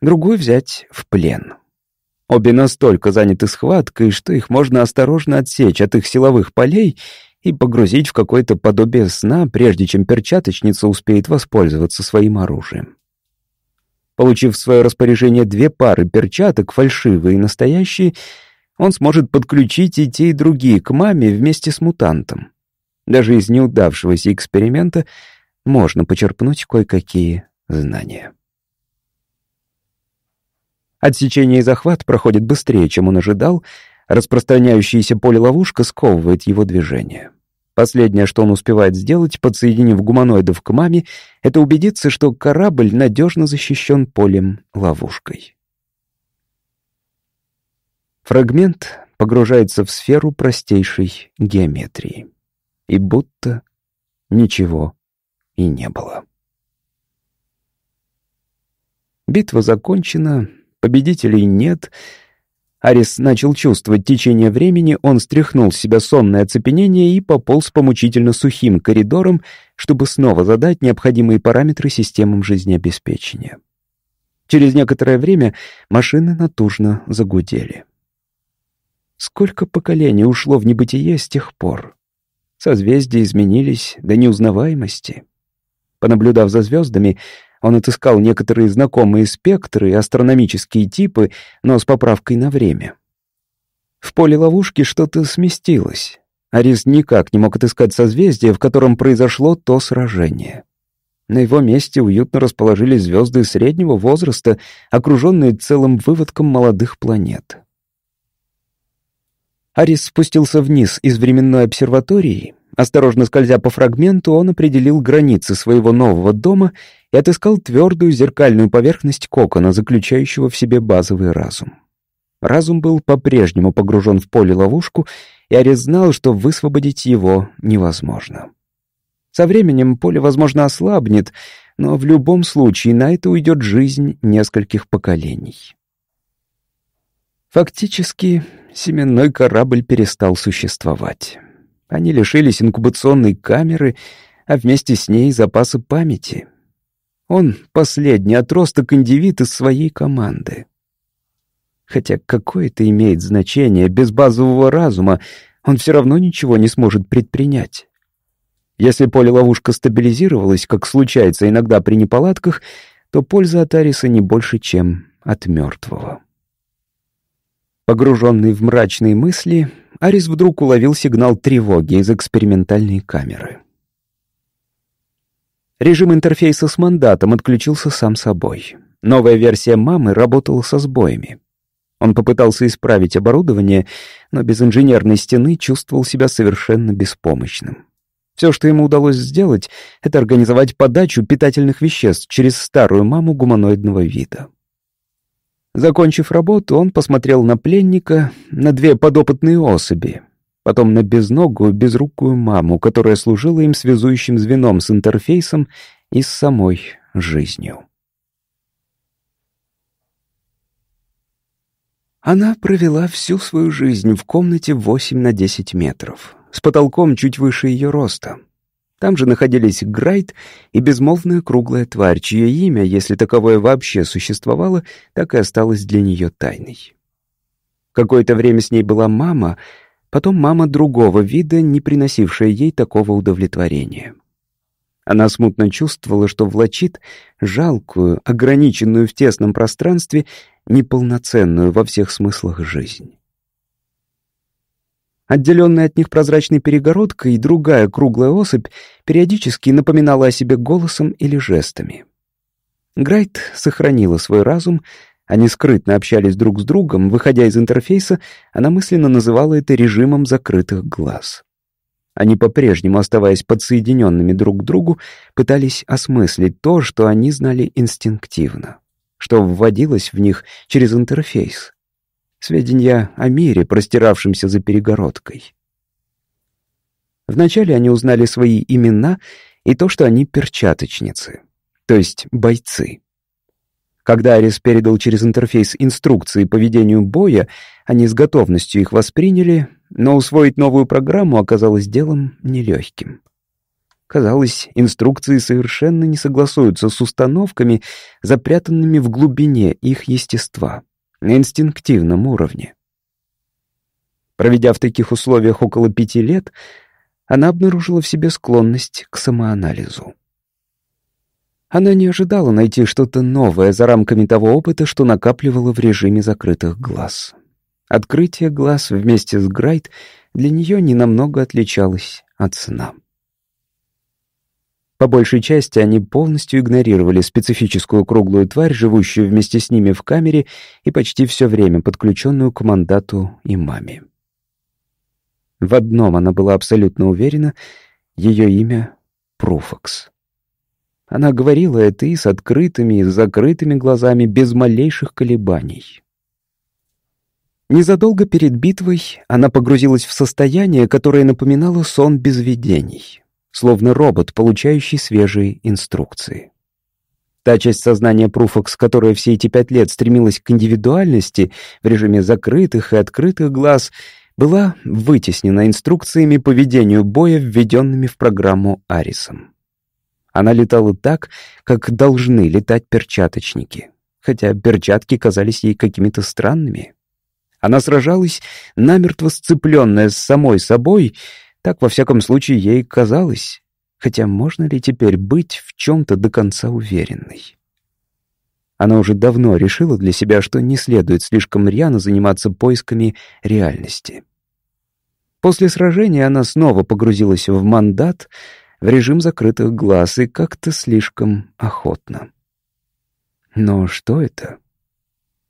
другую взять в плен. Обе настолько заняты схваткой, что их можно осторожно отсечь от их силовых полей и погрузить в какое-то подобие сна, прежде чем перчаточница успеет воспользоваться своим оружием. Получив в свое распоряжение две пары перчаток, фальшивые и настоящие, он сможет подключить и те, и другие к маме вместе с мутантом. Даже из неудавшегося эксперимента — можно почерпнуть кое-какие знания. Отсечение и захват проходит быстрее, чем он ожидал, распространяющееся поле-ловушка сковывает его движение. Последнее, что он успевает сделать, подсоединив гуманоидов к маме, это убедиться, что корабль надежно защищен полем-ловушкой. Фрагмент погружается в сферу простейшей геометрии. И будто ничего и не было. Битва закончена, победителей нет. Арис начал чувствовать течение времени, он стряхнул с себя сонное оцепенение и пополз по мучительно сухим коридорам, чтобы снова задать необходимые параметры системам жизнеобеспечения. Через некоторое время машины натужно загудели. Сколько поколений ушло в небытие с тех пор? Созвездия изменились до неузнаваемости. Понаблюдав за звездами, он отыскал некоторые знакомые спектры и астрономические типы, но с поправкой на время. В поле ловушки что-то сместилось. Арис никак не мог отыскать созвездие, в котором произошло то сражение. На его месте уютно расположились звезды среднего возраста, окруженные целым выводком молодых планет. Арис спустился вниз из временной обсерватории Осторожно скользя по фрагменту, он определил границы своего нового дома и отыскал твердую зеркальную поверхность кокона, заключающего в себе базовый разум. Разум был по-прежнему погружен в поле-ловушку, и Арис знал, что высвободить его невозможно. Со временем поле, возможно, ослабнет, но в любом случае на это уйдет жизнь нескольких поколений. Фактически, семенной корабль перестал существовать. Они лишились инкубационной камеры, а вместе с ней запаса памяти. Он последний отросток индивид из своей команды. Хотя какое это имеет значение, без базового разума он все равно ничего не сможет предпринять. Если поле-ловушка стабилизировалась, как случается иногда при неполадках, то польза от Ариса не больше, чем от мертвого. Погруженный в мрачные мысли, Арис вдруг уловил сигнал тревоги из экспериментальной камеры. Режим интерфейса с мандатом отключился сам собой. Новая версия мамы работала со сбоями. Он попытался исправить оборудование, но без инженерной стены чувствовал себя совершенно беспомощным. Все, что ему удалось сделать, это организовать подачу питательных веществ через старую маму гуманоидного вида. Закончив работу, он посмотрел на пленника, на две подопытные особи, потом на безногую, безрукую маму, которая служила им связующим звеном с интерфейсом и с самой жизнью. Она провела всю свою жизнь в комнате 8 на 10 метров, с потолком чуть выше ее роста. Там же находились Грайт и безмолвная круглая тварь, чье имя, если таковое вообще существовало, так и осталось для нее тайной. Какое-то время с ней была мама, потом мама другого вида, не приносившая ей такого удовлетворения. Она смутно чувствовала, что влачит жалкую, ограниченную в тесном пространстве, неполноценную во всех смыслах жизнь. Отделенная от них прозрачной перегородкой, другая круглая особь периодически напоминала о себе голосом или жестами. Грайт сохранила свой разум, они скрытно общались друг с другом, выходя из интерфейса, она мысленно называла это режимом закрытых глаз. Они по-прежнему, оставаясь подсоединенными друг к другу, пытались осмыслить то, что они знали инстинктивно, что вводилось в них через интерфейс. Сведения о мире, простиравшемся за перегородкой. Вначале они узнали свои имена и то, что они перчаточницы, то есть бойцы. Когда Арис передал через интерфейс инструкции по ведению боя, они с готовностью их восприняли, но усвоить новую программу оказалось делом нелегким. Казалось, инструкции совершенно не согласуются с установками, запрятанными в глубине их естества, на инстинктивном уровне. Проведя в таких условиях около пяти лет, она обнаружила в себе склонность к самоанализу. Она не ожидала найти что-то новое за рамками того опыта, что накапливала в режиме закрытых глаз. Открытие глаз вместе с Грайт для нее ненамного отличалось от сна. По большей части они полностью игнорировали специфическую круглую тварь, живущую вместе с ними в камере и почти все время подключенную к мандату и маме. В одном она была абсолютно уверена — ее имя — Пруфакс. Она говорила это и с открытыми, и с закрытыми глазами, без малейших колебаний. Незадолго перед битвой она погрузилась в состояние, которое напоминало сон без видений, словно робот, получающий свежие инструкции. Та часть сознания Пруфакс, которая все эти пять лет стремилась к индивидуальности в режиме закрытых и открытых глаз — была вытеснена инструкциями по ведению боя, введенными в программу Арисом. Она летала так, как должны летать перчаточники, хотя перчатки казались ей какими-то странными. Она сражалась, намертво сцепленная с самой собой, так, во всяком случае, ей казалось, хотя можно ли теперь быть в чем-то до конца уверенной? Она уже давно решила для себя, что не следует слишком рьяно заниматься поисками реальности. После сражения она снова погрузилась в мандат, в режим закрытых глаз и как-то слишком охотно. Но что это?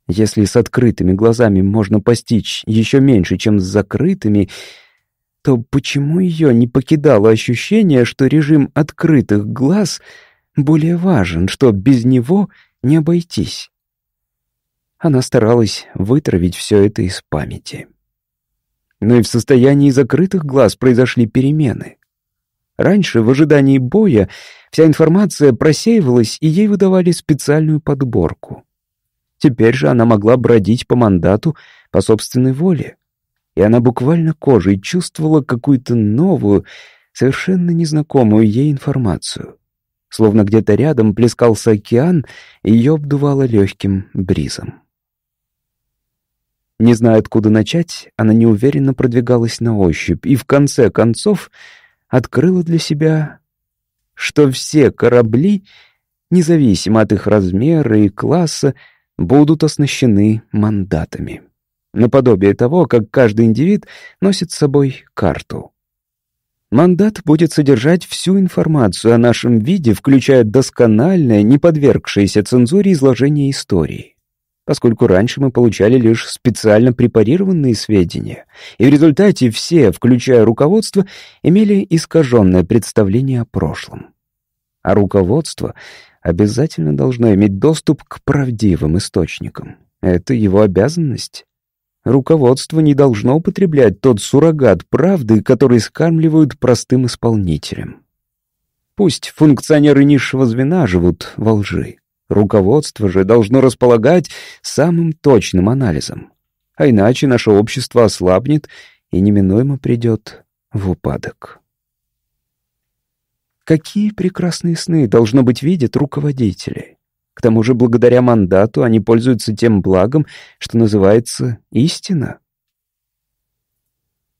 Если с открытыми глазами можно постичь еще меньше, чем с закрытыми, то почему ее не покидало ощущение, что режим открытых глаз более важен, что без него не обойтись? Она старалась вытравить все это из памяти но и в состоянии закрытых глаз произошли перемены. Раньше, в ожидании боя, вся информация просеивалась, и ей выдавали специальную подборку. Теперь же она могла бродить по мандату по собственной воле, и она буквально кожей чувствовала какую-то новую, совершенно незнакомую ей информацию. Словно где-то рядом плескался океан, и ее обдувало легким бризом. Не зная, откуда начать, она неуверенно продвигалась на ощупь и в конце концов открыла для себя, что все корабли, независимо от их размера и класса, будут оснащены мандатами. Наподобие того, как каждый индивид носит с собой карту. Мандат будет содержать всю информацию о нашем виде, включая доскональное, не подвергшееся цензуре изложение истории поскольку раньше мы получали лишь специально препарированные сведения, и в результате все, включая руководство, имели искаженное представление о прошлом. А руководство обязательно должно иметь доступ к правдивым источникам. Это его обязанность. Руководство не должно употреблять тот суррогат правды, который скармливают простым исполнителям. Пусть функционеры низшего звена живут во лжи. Руководство же должно располагать самым точным анализом. А иначе наше общество ослабнет и неминуемо придет в упадок. Какие прекрасные сны, должно быть, видят руководители. К тому же, благодаря мандату они пользуются тем благом, что называется истина.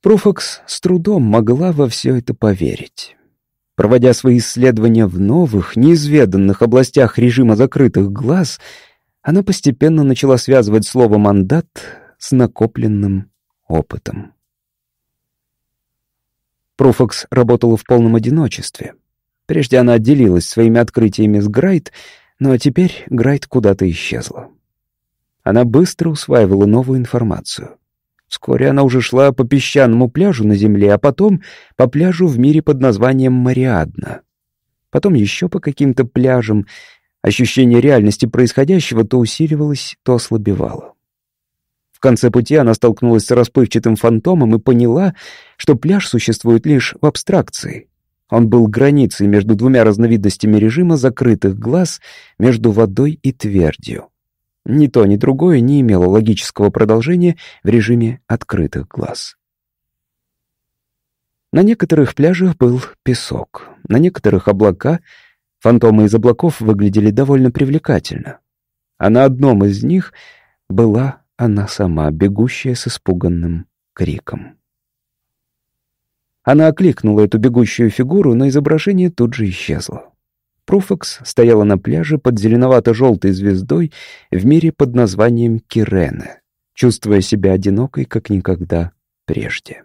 Пруфакс с трудом могла во все это поверить. Проводя свои исследования в новых, неизведанных областях режима закрытых глаз, она постепенно начала связывать слово «мандат» с накопленным опытом. Пруфакс работала в полном одиночестве. Прежде она отделилась своими открытиями с Грайт, но теперь Грайт куда-то исчезла. Она быстро усваивала новую информацию. Вскоре она уже шла по песчаному пляжу на земле, а потом по пляжу в мире под названием Мариадна. Потом еще по каким-то пляжам. Ощущение реальности происходящего то усиливалось, то ослабевало. В конце пути она столкнулась с расплывчатым фантомом и поняла, что пляж существует лишь в абстракции. Он был границей между двумя разновидностями режима закрытых глаз, между водой и твердью. Ни то, ни другое не имело логического продолжения в режиме открытых глаз. На некоторых пляжах был песок, на некоторых облака. Фантомы из облаков выглядели довольно привлекательно. А на одном из них была она сама, бегущая с испуганным криком. Она окликнула эту бегущую фигуру, но изображение тут же исчезло. Пруфакс стояла на пляже под зеленовато-желтой звездой в мире под названием Кирене, чувствуя себя одинокой, как никогда прежде.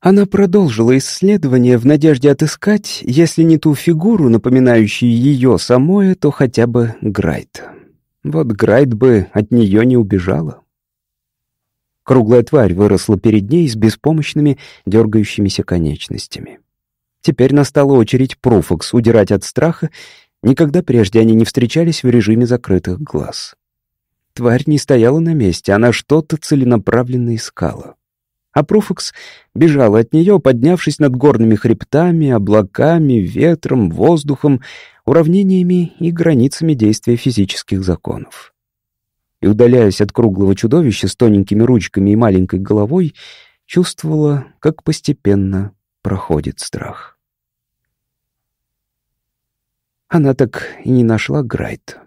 Она продолжила исследование в надежде отыскать, если не ту фигуру, напоминающую ее самое, то хотя бы Грайт. Вот Грайт бы от нее не убежала. Круглая тварь выросла перед ней с беспомощными, дергающимися конечностями. Теперь настала очередь Пруфокс удирать от страха. Никогда прежде они не встречались в режиме закрытых глаз. Тварь не стояла на месте, она что-то целенаправленно искала. А Пруфокс бежала от нее, поднявшись над горными хребтами, облаками, ветром, воздухом, уравнениями и границами действия физических законов. И, удаляясь от круглого чудовища с тоненькими ручками и маленькой головой, чувствовала, как постепенно проходит страх. Она так и не нашла Грайт.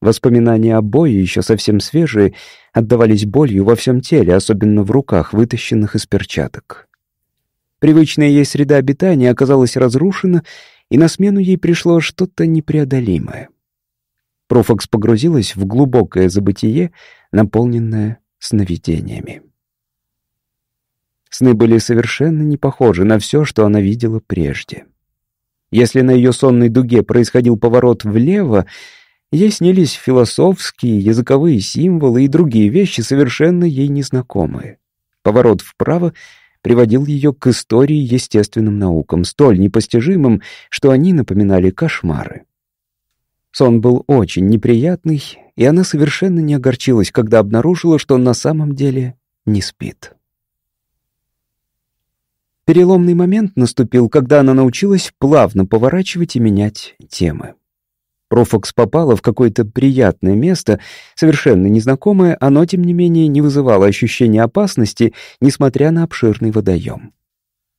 Воспоминания о бое, еще совсем свежие, отдавались болью во всем теле, особенно в руках, вытащенных из перчаток. Привычная ей среда обитания оказалась разрушена, и на смену ей пришло что-то непреодолимое. Профокс погрузилась в глубокое забытие, наполненное сновидениями. Сны были совершенно не похожи на все, что она видела прежде. Если на ее сонной дуге происходил поворот влево, ей снились философские, языковые символы и другие вещи, совершенно ей незнакомые. Поворот вправо приводил ее к истории естественным наукам, столь непостижимым, что они напоминали кошмары. Сон был очень неприятный, и она совершенно не огорчилась, когда обнаружила, что он на самом деле не спит. Переломный момент наступил, когда она научилась плавно поворачивать и менять темы. Профокс попала в какое-то приятное место, совершенно незнакомое, оно, тем не менее, не вызывало ощущения опасности, несмотря на обширный водоем.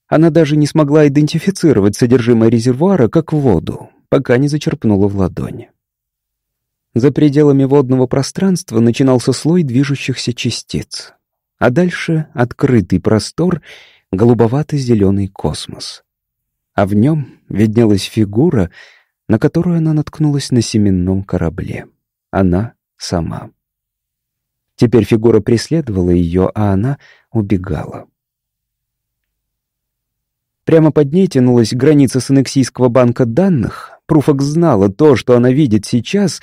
Она даже не смогла идентифицировать содержимое резервуара как воду, пока не зачерпнула в ладони. За пределами водного пространства начинался слой движущихся частиц, а дальше открытый простор — голубовато-зеленый космос. А в нем виднелась фигура, на которую она наткнулась на семенном корабле. Она сама. Теперь фигура преследовала ее, а она убегала. Прямо под ней тянулась граница Санексийского банка данных. Пруфакс знала, то, что она видит сейчас,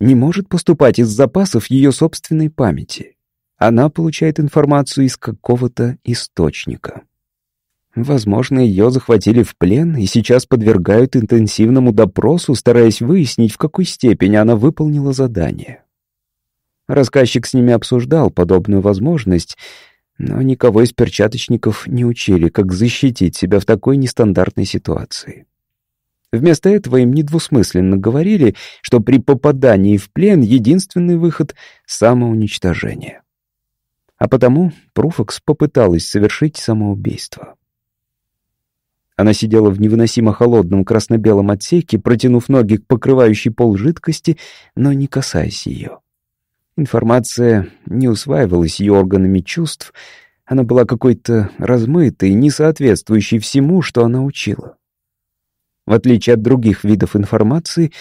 не может поступать из запасов ее собственной памяти. Она получает информацию из какого-то источника. Возможно, ее захватили в плен и сейчас подвергают интенсивному допросу, стараясь выяснить, в какой степени она выполнила задание. Рассказчик с ними обсуждал подобную возможность, но никого из перчаточников не учили, как защитить себя в такой нестандартной ситуации. Вместо этого им недвусмысленно говорили, что при попадании в плен единственный выход — самоуничтожение. А потому Пруфокс попыталась совершить самоубийство. Она сидела в невыносимо холодном красно-белом отсеке, протянув ноги к покрывающей пол жидкости, но не касаясь ее. Информация не усваивалась ее органами чувств, она была какой-то размытой, не соответствующей всему, что она учила. В отличие от других видов информации,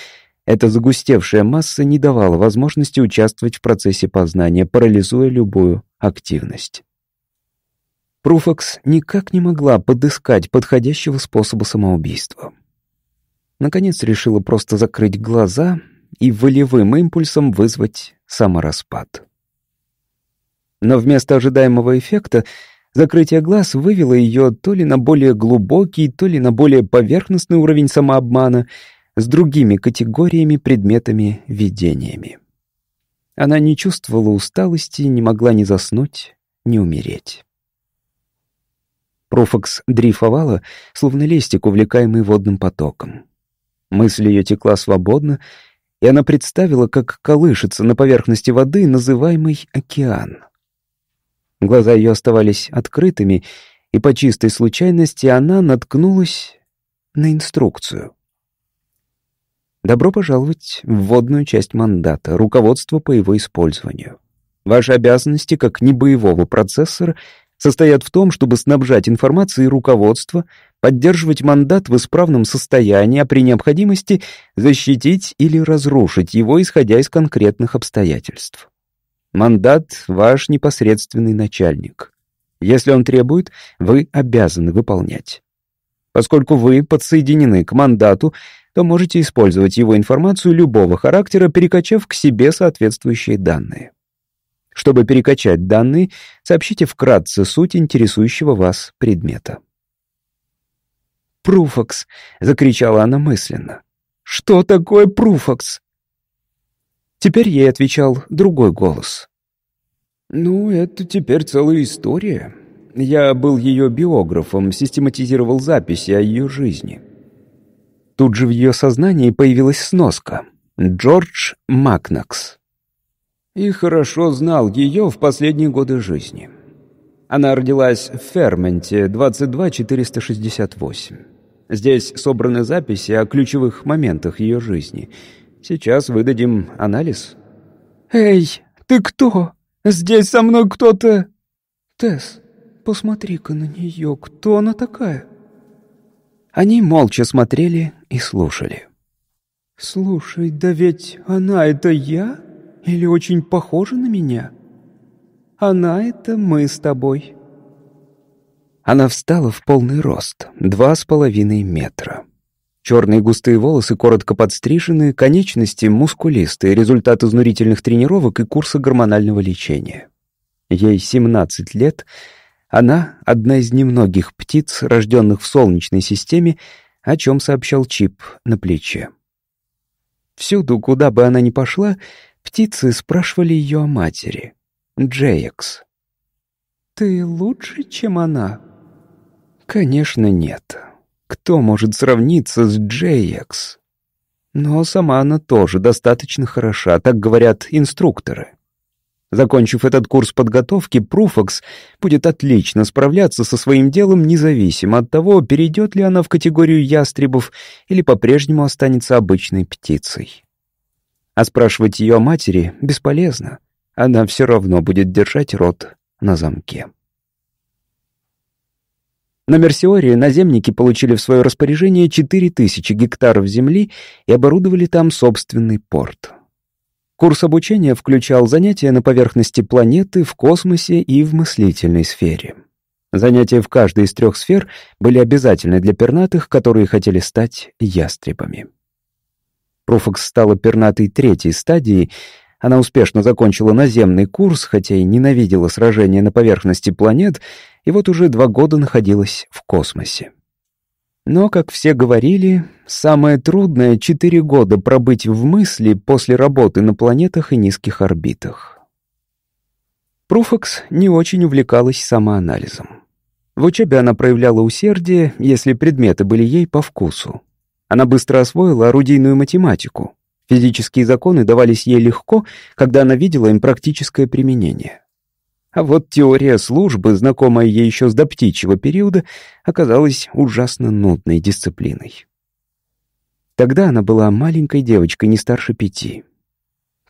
эта загустевшая масса не давала возможности участвовать в процессе познания, парализуя любую активность. Пруфакс никак не могла подыскать подходящего способа самоубийства. Наконец решила просто закрыть глаза и волевым импульсом вызвать самораспад. Но вместо ожидаемого эффекта закрытие глаз вывело ее то ли на более глубокий, то ли на более поверхностный уровень самообмана с другими категориями, предметами, видениями. Она не чувствовала усталости, не могла ни заснуть, ни умереть. Профокс дрейфовала, словно листик, увлекаемый водным потоком. Мысль ее текла свободно, и она представила, как колышется на поверхности воды называемый океан. Глаза ее оставались открытыми, и по чистой случайности она наткнулась на инструкцию. Добро пожаловать в вводную часть мандата, руководство по его использованию. Ваши обязанности как небоевого процессора состоят в том, чтобы снабжать информацией руководство, поддерживать мандат в исправном состоянии, а при необходимости защитить или разрушить его, исходя из конкретных обстоятельств. Мандат — ваш непосредственный начальник. Если он требует, вы обязаны выполнять. Поскольку вы подсоединены к мандату, то можете использовать его информацию любого характера, перекачав к себе соответствующие данные. Чтобы перекачать данные, сообщите вкратце суть интересующего вас предмета. «Пруфокс!» — закричала она мысленно. «Что такое Пруфокс?» Теперь ей отвечал другой голос. «Ну, это теперь целая история. Я был ее биографом, систематизировал записи о ее жизни». Тут же в ее сознании появилась сноска. Джордж Макнакс и хорошо знал ее в последние годы жизни. Она родилась в Ферменте, 22468. Здесь собраны записи о ключевых моментах ее жизни. Сейчас выдадим анализ. «Эй, ты кто? Здесь со мной кто-то...» «Тесс, посмотри-ка на нее, кто она такая?» Они молча смотрели и слушали. «Слушай, да ведь она — это я?» Или очень похожа на меня? Она — это мы с тобой». Она встала в полный рост, два с половиной метра. Черные густые волосы коротко подстрижены, конечности мускулистые, результат изнурительных тренировок и курса гормонального лечения. Ей 17 лет, она — одна из немногих птиц, рожденных в Солнечной системе, о чем сообщал чип на плече. Всюду, куда бы она ни пошла, Птицы спрашивали ее о матери, Джейкс. «Ты лучше, чем она?» «Конечно, нет. Кто может сравниться с Джейкс?» Но сама она тоже достаточно хороша, так говорят инструкторы. Закончив этот курс подготовки, Пруфокс будет отлично справляться со своим делом, независимо от того, перейдет ли она в категорию ястребов или по-прежнему останется обычной птицей. А спрашивать ее о матери бесполезно. Она все равно будет держать рот на замке. На Мерсиоре наземники получили в свое распоряжение 4000 гектаров земли и оборудовали там собственный порт. Курс обучения включал занятия на поверхности планеты, в космосе и в мыслительной сфере. Занятия в каждой из трех сфер были обязательны для пернатых, которые хотели стать ястребами. Профокс стала пернатой третьей стадии. Она успешно закончила наземный курс, хотя и ненавидела сражения на поверхности планет, и вот уже два года находилась в космосе. Но, как все говорили, самое трудное — четыре года пробыть в мысли после работы на планетах и низких орбитах. Пруфокс не очень увлекалась самоанализом. В учебе она проявляла усердие, если предметы были ей по вкусу. Она быстро освоила орудийную математику. Физические законы давались ей легко, когда она видела им практическое применение. А вот теория службы, знакомая ей еще с доптичьего периода, оказалась ужасно нудной дисциплиной. Тогда она была маленькой девочкой, не старше пяти.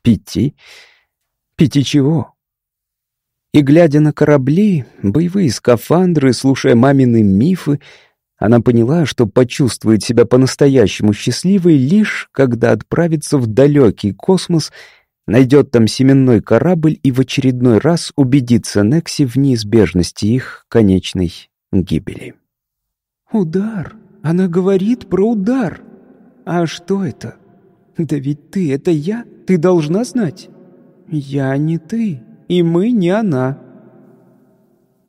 Пяти? Пяти чего? И, глядя на корабли, боевые скафандры, слушая мамины мифы, она поняла, что почувствует себя по-настоящему счастливой лишь, когда отправится в далекий космос, найдет там семенной корабль и в очередной раз убедится Некси в неизбежности их конечной гибели. «Удар! Она говорит про удар! А что это? Да ведь ты — это я, ты должна знать. Я не ты, и мы не она».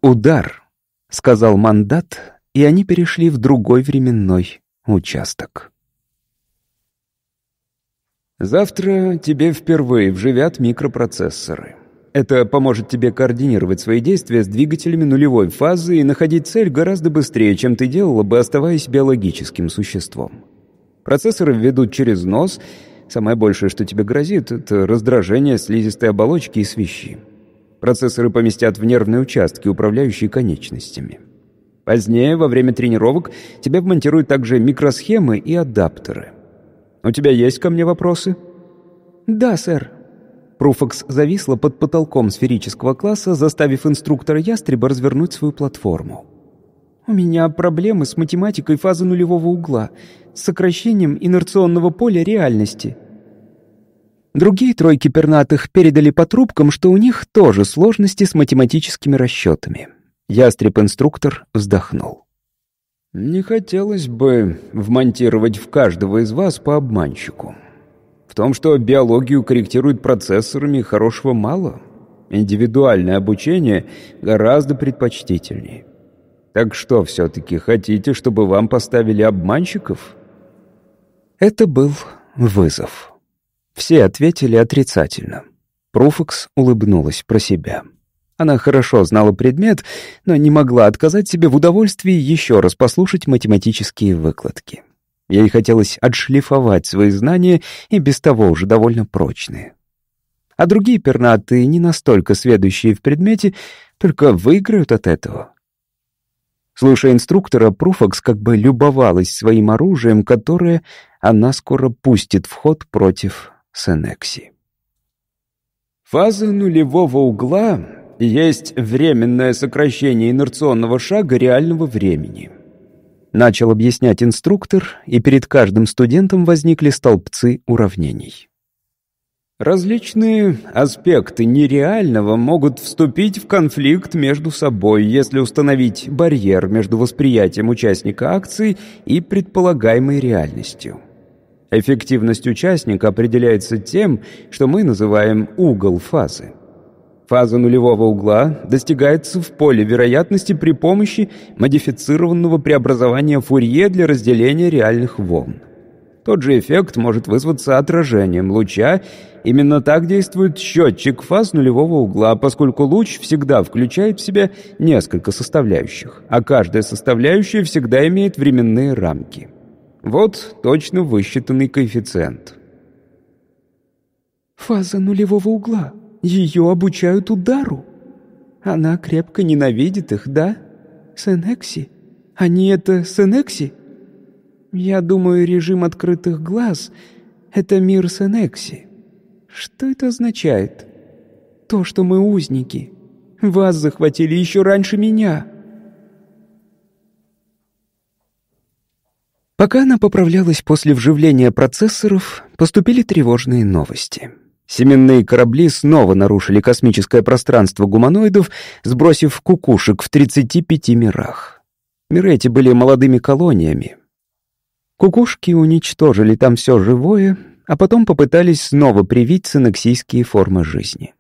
«Удар», — сказал мандат, и они перешли в другой временной участок. Завтра тебе впервые вживят микропроцессоры. Это поможет тебе координировать свои действия с двигателями нулевой фазы и находить цель гораздо быстрее, чем ты делала бы, оставаясь биологическим существом. Процессоры введут через нос. Самое большее, что тебе грозит, это раздражение слизистой оболочки и свищи. Процессоры поместят в нервные участки, управляющие конечностями. Позднее, во время тренировок, тебе вмонтируют также микросхемы и адаптеры. У тебя есть ко мне вопросы? «Да, сэр», Пруфокс зависла под потолком сферического класса, заставив инструктора ястреба развернуть свою платформу. «У меня проблемы с математикой фазы нулевого угла, с сокращением инерционного поля реальности». Другие тройки пернатых передали по трубкам, что у них тоже сложности с математическими расчетами. Ястреб-инструктор вздохнул. «Не хотелось бы вмонтировать в каждого из вас по обманщику. В том, что биологию корректируют процессорами, хорошего мало. Индивидуальное обучение гораздо предпочтительнее. Так что все-таки хотите, чтобы вам поставили обманщиков? Это был вызов. Все ответили отрицательно. Пруфокс улыбнулась про себя. Она хорошо знала предмет, но не могла отказать себе в удовольствии еще раз послушать математические выкладки. Ей хотелось отшлифовать свои знания, и без того уже довольно прочные. А другие пернатые, не настолько сведущие в предмете, только выиграют от этого. Слушая инструктора, Пруфакс как бы любовалась своим оружием, которое она скоро пустит в ход против Сенекси. Фаза нулевого угла есть временное сокращение инерционного шага реального времени — Начал объяснять инструктор, и перед каждым студентом возникли столбцы уравнений. Различные аспекты нереального могут вступить в конфликт между собой, если установить барьер между восприятием участника акции и предполагаемой реальностью. Эффективность участника определяется тем, что мы называем угол фазы. Фаза нулевого угла достигается в поле вероятности при помощи модифицированного преобразования Фурье для разделения реальных волн. Тот же эффект может вызваться отражением луча. Именно так действует счетчик фаз нулевого угла, поскольку луч всегда включает в себя несколько составляющих, а каждая составляющая всегда имеет временные рамки. Вот точно высчитанный коэффициент. «Фаза нулевого угла», ее обучают удару. Она крепко ненавидит их, да? Сенекси? Они это Сенекси? Я думаю, режим открытых глаз — это мир Сенекси. Что это означает? То, что мы узники. Вас захватили еще раньше меня. Пока она поправлялась после вживления процессоров, поступили тревожные новости — Семенные корабли снова нарушили космическое пространство гуманоидов, сбросив кукушек в 35 мирах. Миры эти были молодыми колониями. Кукушки уничтожили там все живое, а потом попытались снова привить синоксийские формы жизни.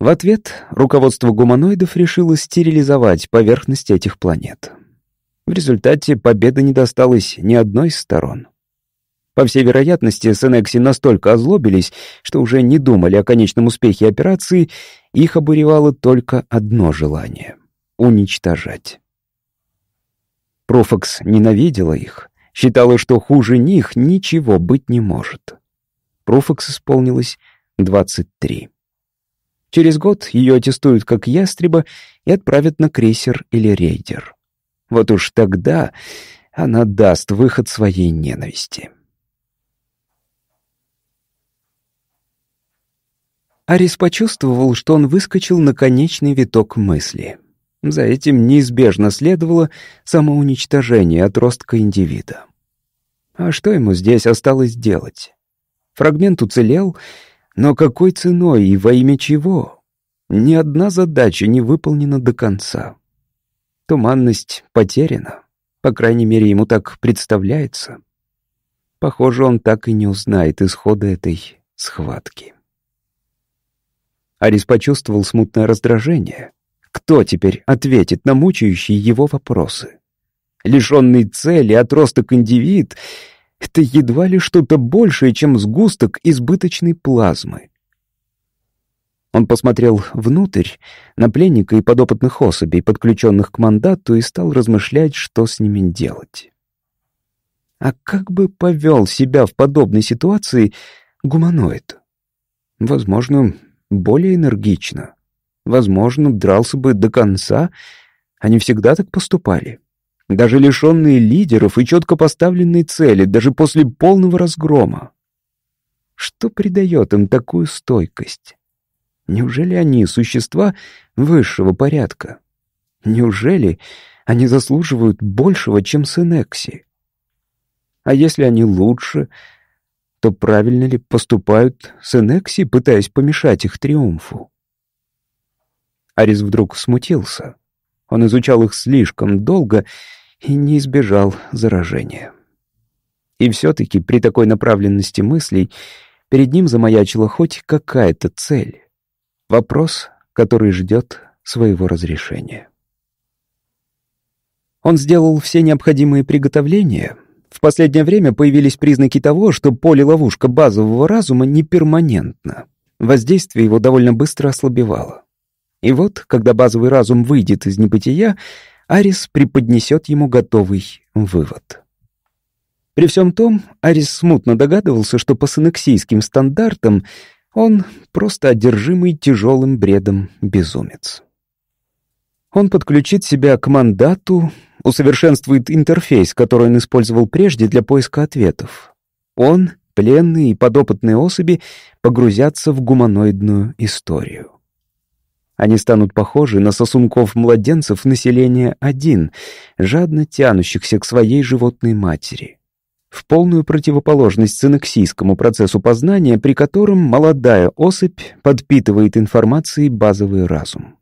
В ответ руководство гуманоидов решило стерилизовать поверхность этих планет. В результате победа не досталась ни одной из сторон. По всей вероятности, Сенекси настолько озлобились, что уже не думали о конечном успехе операции, их обуревало только одно желание — уничтожать. Профокс ненавидела их, считала, что хуже них ничего быть не может. Профокс исполнилось 23. Через год ее аттестуют как ястреба и отправят на крейсер или рейдер. Вот уж тогда она даст выход своей ненависти. Арис почувствовал, что он выскочил на конечный виток мысли. За этим неизбежно следовало самоуничтожение отростка индивида. А что ему здесь осталось делать? Фрагмент уцелел, но какой ценой и во имя чего? Ни одна задача не выполнена до конца. Туманность потеряна. По крайней мере, ему так представляется. Похоже, он так и не узнает исхода этой схватки. Арис почувствовал смутное раздражение. Кто теперь ответит на мучающие его вопросы? Лишенный цели, отросток индивид — это едва ли что-то большее, чем сгусток избыточной плазмы. Он посмотрел внутрь, на пленника и подопытных особей, подключенных к мандату, и стал размышлять, что с ними делать. А как бы повел себя в подобной ситуации гуманоид? Возможно, более энергично. Возможно, дрался бы до конца. Они всегда так поступали. Даже лишенные лидеров и четко поставленной цели, даже после полного разгрома. Что придает им такую стойкость? Неужели они существа высшего порядка? Неужели они заслуживают большего, чем Сенекси? А если они лучше, то правильно ли поступают Сенекси, пытаясь помешать их триумфу? Арис вдруг смутился. Он изучал их слишком долго и не избежал заражения. И все-таки при такой направленности мыслей перед ним замаячила хоть какая-то цель. Вопрос, который ждет своего разрешения. Он сделал все необходимые приготовления — в последнее время появились признаки того, что поле-ловушка базового разума не перманентно. Воздействие его довольно быстро ослабевало. И вот, когда базовый разум выйдет из небытия, Арис преподнесет ему готовый вывод. При всем том, Арис смутно догадывался, что по синексийским стандартам он просто одержимый тяжелым бредом безумец. Он подключит себя к мандату, усовершенствует интерфейс, который он использовал прежде для поиска ответов. Он, пленные и подопытные особи погрузятся в гуманоидную историю. Они станут похожи на сосунков-младенцев населения один, жадно тянущихся к своей животной матери. В полную противоположность синексийскому процессу познания, при котором молодая особь подпитывает информацией базовый разум.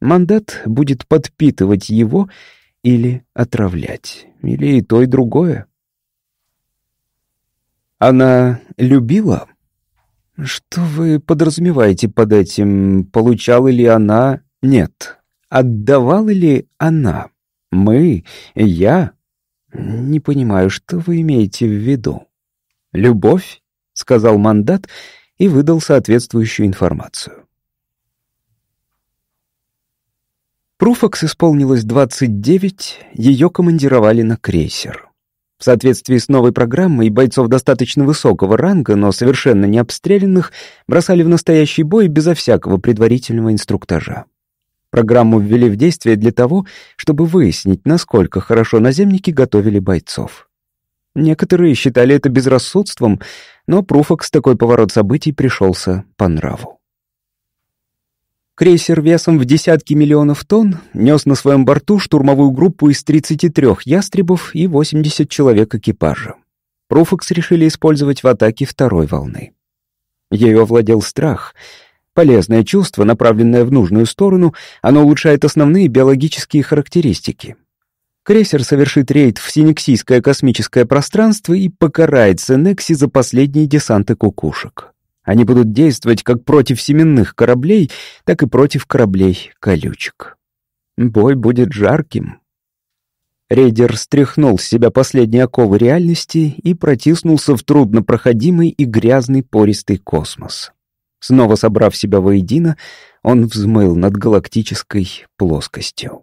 Мандат будет подпитывать его или отравлять, или и то, и другое. Она любила? Что вы подразумеваете под этим? Получала ли она? Нет. Отдавала ли она? Мы? Я? Не понимаю, что вы имеете в виду. Любовь? Сказал мандат и выдал соответствующую информацию. Пруфакс исполнилось 29, ее командировали на крейсер. В соответствии с новой программой бойцов достаточно высокого ранга, но совершенно не обстрелянных, бросали в настоящий бой безо всякого предварительного инструктажа. Программу ввели в действие для того, чтобы выяснить, насколько хорошо наземники готовили бойцов. Некоторые считали это безрассудством, но Пруфакс такой поворот событий пришелся по нраву. Крейсер весом в десятки миллионов тонн нес на своем борту штурмовую группу из 33 ястребов и 80 человек экипажа. Пруфокс решили использовать в атаке второй волны. Ею овладел страх. Полезное чувство, направленное в нужную сторону, оно улучшает основные биологические характеристики. Крейсер совершит рейд в сенексийское космическое пространство и покарает Сенекси за последние десанты кукушек. Они будут действовать как против семенных кораблей, так и против кораблей-колючек. Бой будет жарким. Рейдер стряхнул с себя последние оковы реальности и протиснулся в труднопроходимый и грязный пористый космос. Снова собрав себя воедино, он взмыл над галактической плоскостью.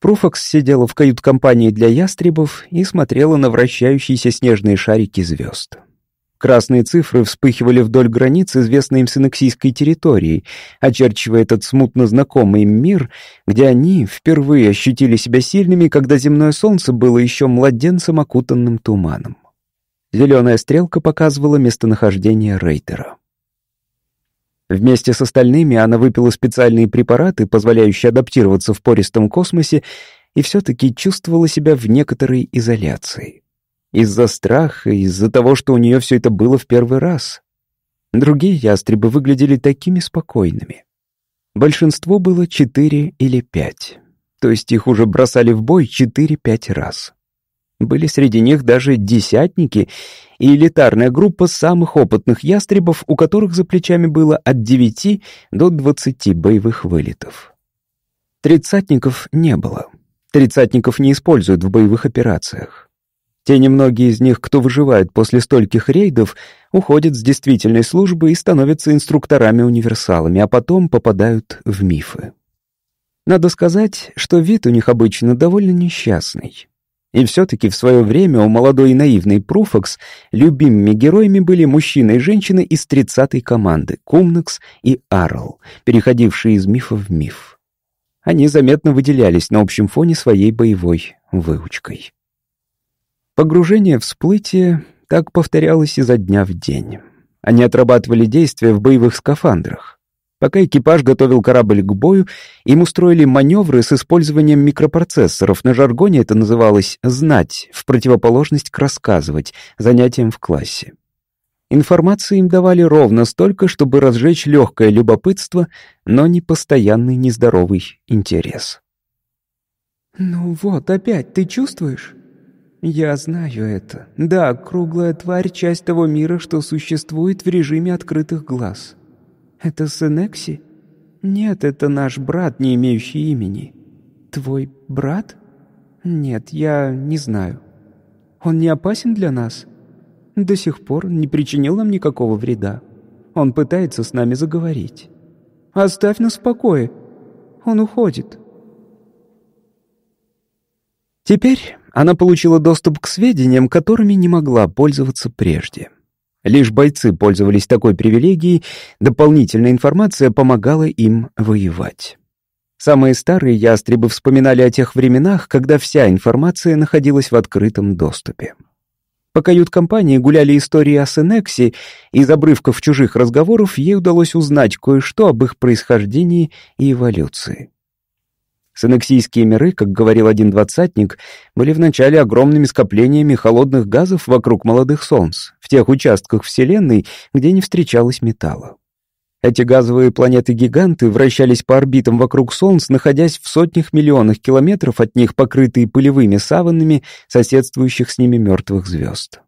Пруфакс сидела в кают-компании для ястребов и смотрела на вращающиеся снежные шарики звезд. Красные цифры вспыхивали вдоль границ известной им синексийской территории, очерчивая этот смутно знакомый мир, где они впервые ощутили себя сильными, когда земное солнце было еще младенцем, окутанным туманом. Зеленая стрелка показывала местонахождение Рейтера. Вместе с остальными она выпила специальные препараты, позволяющие адаптироваться в пористом космосе, и все-таки чувствовала себя в некоторой изоляции. Из-за страха, из-за того, что у нее все это было в первый раз. Другие ястребы выглядели такими спокойными. Большинство было четыре или пять. То есть их уже бросали в бой четыре-пять раз. Были среди них даже десятники и элитарная группа самых опытных ястребов, у которых за плечами было от 9 до 20 боевых вылетов. Тридцатников не было. Тридцатников не используют в боевых операциях. Те немногие из них, кто выживает после стольких рейдов, уходят с действительной службы и становятся инструкторами-универсалами, а потом попадают в мифы. Надо сказать, что вид у них обычно довольно несчастный. И все-таки в свое время у молодой и наивной Пруфокс любимыми героями были мужчины и женщины из тридцатой команды — Кумнакс и Арл, переходившие из мифа в миф. Они заметно выделялись на общем фоне своей боевой выучкой. Погружение, всплытие так повторялось изо дня в день. Они отрабатывали действия в боевых скафандрах. Пока экипаж готовил корабль к бою, им устроили маневры с использованием микропроцессоров. На жаргоне это называлось «знать», в противоположность к «рассказывать», занятиям в классе. Информации им давали ровно столько, чтобы разжечь легкое любопытство, но не постоянный нездоровый интерес. «Ну вот, опять, ты чувствуешь?» «Я знаю это. Да, круглая тварь — часть того мира, что существует в режиме открытых глаз». «Это Сенекси?» «Нет, это наш брат, не имеющий имени». «Твой брат?» «Нет, я не знаю». «Он не опасен для нас?» «До сих пор не причинил нам никакого вреда. Он пытается с нами заговорить». «Оставь нас в покое. Он уходит». Теперь она получила доступ к сведениям, которыми не могла пользоваться прежде. Лишь бойцы пользовались такой привилегией, дополнительная информация помогала им воевать. Самые старые ястребы вспоминали о тех временах, когда вся информация находилась в открытом доступе. По кают-компании гуляли истории о Сенексе, из обрывков чужих разговоров ей удалось узнать кое-что об их происхождении и эволюции. Санексийские миры, как говорил один двадцатник, были вначале огромными скоплениями холодных газов вокруг молодых солнц, в тех участках Вселенной, где не встречалось металла. Эти газовые планеты-гиганты вращались по орбитам вокруг Солнц, находясь в сотнях миллионах километров от них, покрытые пылевыми саваннами соседствующих с ними мертвых звезд.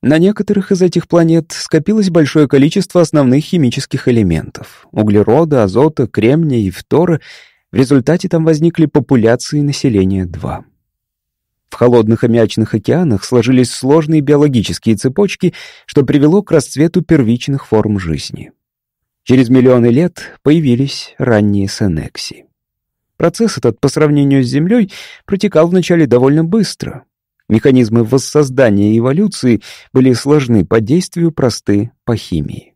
На некоторых из этих планет скопилось большое количество основных химических элементов — углерода, азота, кремния и фтора — в результате там возникли популяции населения 2. В холодных аммиачных океанах сложились сложные биологические цепочки, что привело к расцвету первичных форм жизни. Через миллионы лет появились ранние сенекси. Процесс этот по сравнению с Землей протекал вначале довольно быстро. Механизмы воссоздания эволюции были сложны по действию, просты по химии.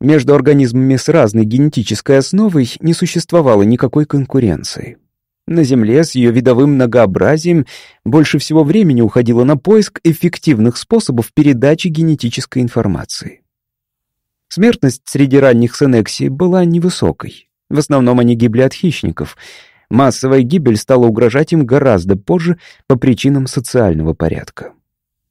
Между организмами с разной генетической основой не существовало никакой конкуренции. На Земле с ее видовым многообразием больше всего времени уходило на поиск эффективных способов передачи генетической информации. Смертность среди ранних сенексий была невысокой. В основном они гибли от хищников. Массовая гибель стала угрожать им гораздо позже по причинам социального порядка.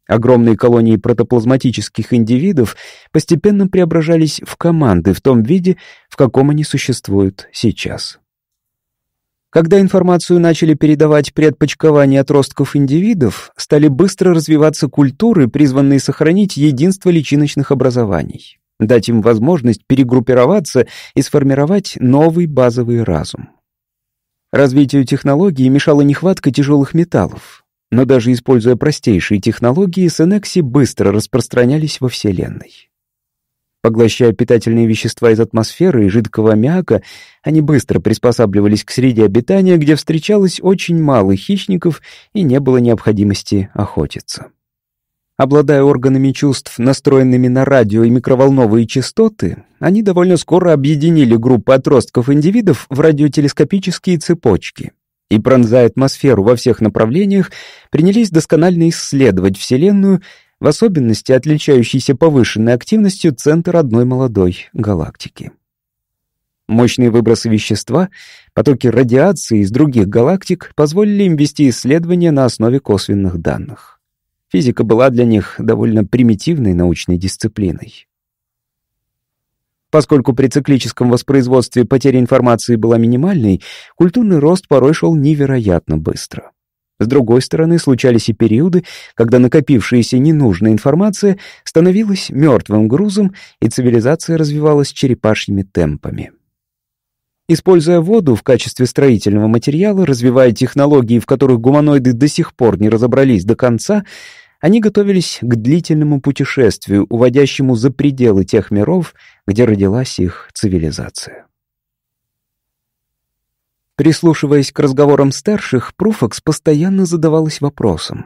Огромные колонии протоплазматических индивидов постепенно преображались в команды в том виде, в каком они существуют сейчас. Когда информацию начали передавать при отпочковании отростков индивидов, стали быстро развиваться культуры, призванные сохранить единство личиночных образований, дать им возможность перегруппироваться и сформировать новый базовый разум. Развитию технологий мешала нехватка тяжелых металлов, но даже используя простейшие технологии, Сенекси быстро распространялись во Вселенной. Поглощая питательные вещества из атмосферы и жидкого аммиака, они быстро приспосабливались к среде обитания, где встречалось очень мало хищников и не было необходимости охотиться. Обладая органами чувств, настроенными на радио и микроволновые частоты, они довольно скоро объединили группы отростков индивидов в радиотелескопические цепочки — и, пронзая атмосферу во всех направлениях, принялись досконально исследовать Вселенную, в особенности отличающейся повышенной активностью центр одной молодой галактики. Мощные выбросы вещества, потоки радиации из других галактик позволили им вести исследования на основе косвенных данных. Физика была для них довольно примитивной научной дисциплиной. Поскольку при циклическом воспроизводстве потеря информации была минимальной, культурный рост порой шел невероятно быстро. С другой стороны, случались и периоды, когда накопившаяся ненужная информация становилась мертвым грузом, и цивилизация развивалась черепашьими темпами. Используя воду в качестве строительного материала, развивая технологии, в которых гуманоиды до сих пор не разобрались до конца, они готовились к длительному путешествию, уводящему за пределы тех миров, где родилась их цивилизация. Прислушиваясь к разговорам старших, Пруфакс постоянно задавалась вопросом.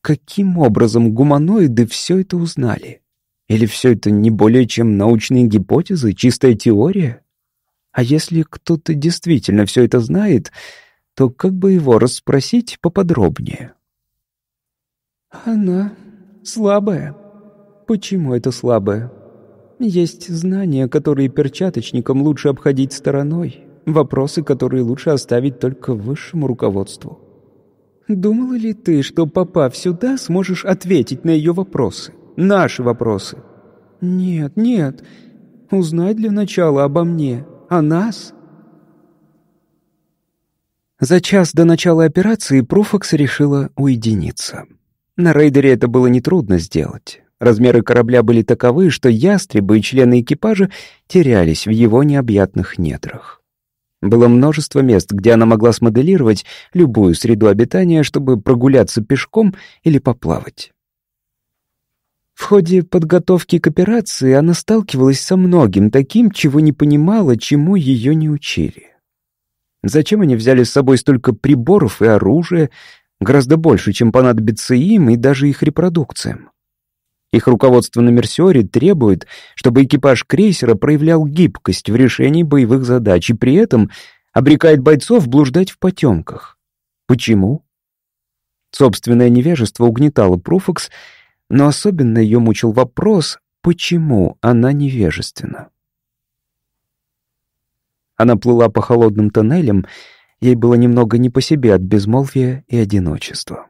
Каким образом гуманоиды все это узнали? Или все это не более чем научные гипотезы, чистая теория? А если кто-то действительно все это знает, то как бы его расспросить поподробнее? Она слабая. Почему это слабая? Есть знания, которые перчаточникам лучше обходить стороной. Вопросы, которые лучше оставить только высшему руководству. Думала ли ты, что, попав сюда, сможешь ответить на ее вопросы? Наши вопросы? Нет, нет. Узнай для начала обо мне, о нас. За час до начала операции Пруфакс решила уединиться. На рейдере это было нетрудно сделать. Размеры корабля были таковы, что ястребы и члены экипажа терялись в его необъятных недрах. Было множество мест, где она могла смоделировать любую среду обитания, чтобы прогуляться пешком или поплавать. В ходе подготовки к операции она сталкивалась со многим таким, чего не понимала, чему ее не учили. Зачем они взяли с собой столько приборов и оружия, гораздо больше, чем понадобится им и даже их репродукциям? Их руководство на Мерсиоре требует, чтобы экипаж крейсера проявлял гибкость в решении боевых задач и при этом обрекает бойцов блуждать в потемках. Почему? Собственное невежество угнетало Пруфокс, но особенно ее мучил вопрос, почему она невежественна. Она плыла по холодным тоннелям, ей было немного не по себе от безмолвия и одиночества.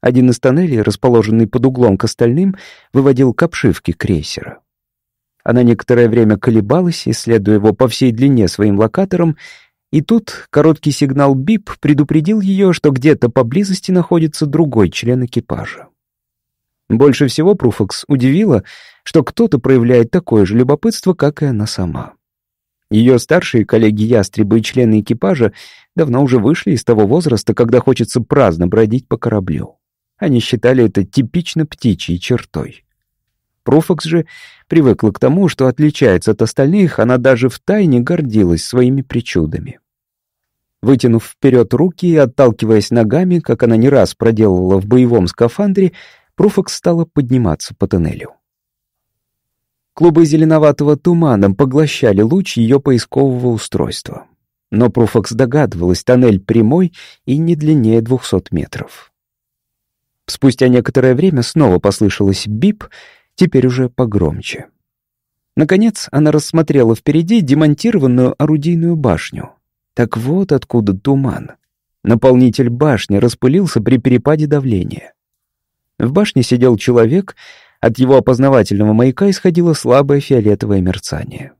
Один из тоннелей, расположенный под углом к остальным, выводил к обшивке крейсера. Она некоторое время колебалась, исследуя его по всей длине своим локатором, и тут короткий сигнал бип предупредил ее, что где-то поблизости находится другой член экипажа. Больше всего Пруфокс удивило, что кто-то проявляет такое же любопытство, как и она сама. Ее старшие коллеги-ястребы и члены экипажа давно уже вышли из того возраста, когда хочется праздно бродить по кораблю. Они считали это типично птичьей чертой. Пруфокс же привыкла к тому, что отличается от остальных, она даже втайне гордилась своими причудами. Вытянув вперед руки и отталкиваясь ногами, как она не раз проделывала в боевом скафандре, Пруфокс стала подниматься по тоннелю. Клубы зеленоватого тумана поглощали луч ее поискового устройства. Но Пруфокс догадывалась, тоннель прямой и не длиннее двухсот метров. Спустя некоторое время снова послышалось бип, теперь уже погромче. Наконец она рассмотрела впереди демонтированную орудийную башню. Так вот откуда туман. Наполнитель башни распылился при перепаде давления. В башне сидел человек, от его опознавательного маяка исходило слабое фиолетовое мерцание.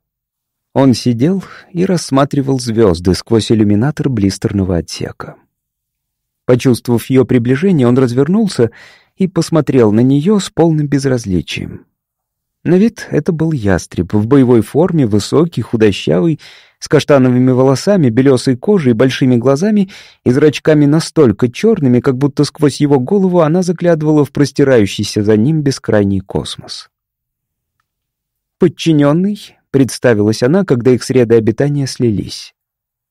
Он сидел и рассматривал звезды сквозь иллюминатор блистерного отсека. Почувствовав ее приближение, он развернулся и посмотрел на нее с полным безразличием. На вид это был ястреб в боевой форме, высокий, худощавый, с каштановыми волосами, белесой кожей большими глазами и зрачками настолько черными, как будто сквозь его голову она заглядывала в простирающийся за ним бескрайний космос. «Подчиненный», — представилась она, когда их среды обитания слились.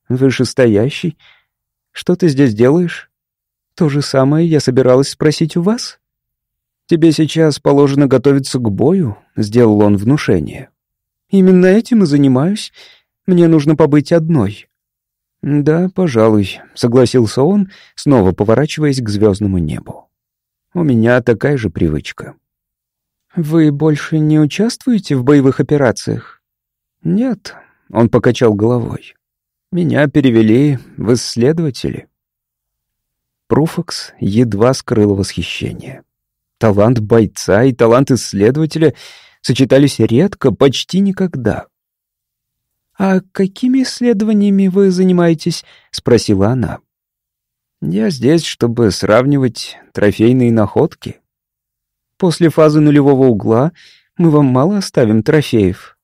«Вышестоящий? Что ты здесь делаешь?» То же самое я собиралась спросить у вас. Тебе сейчас положено готовиться к бою, сделал он внушение. Именно этим и занимаюсь. Мне нужно побыть одной. Да, пожалуй, согласился он, снова поворачиваясь к звездному небу. У меня такая же привычка. Вы больше не участвуете в боевых операциях? Нет, он покачал головой. Меня перевели в исследователи. Пруфокс едва скрыл восхищение. Талант бойца и талант исследователя сочетались редко, почти никогда. «А какими исследованиями вы занимаетесь?» — спросила она. Я здесь, чтобы сравнивать трофейные находки. После фазы нулевого угла мы вам мало оставим трофеев.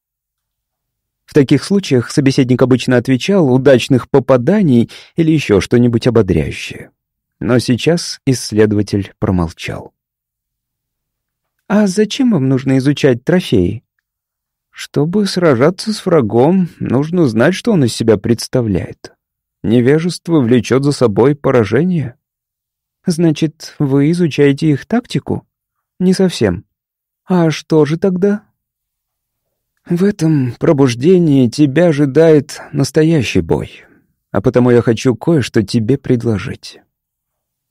В таких случаях собеседник обычно отвечал удачных попаданий или еще что-нибудь ободряющее. Но сейчас исследователь промолчал. «А зачем вам нужно изучать трофеи?» «Чтобы сражаться с врагом, нужно знать, что он из себя представляет. Невежество влечет за собой поражение». «Значит, вы изучаете их тактику?» «Не совсем. А что же тогда?» «В этом пробуждении тебя ожидает настоящий бой, а потому я хочу кое-что тебе предложить.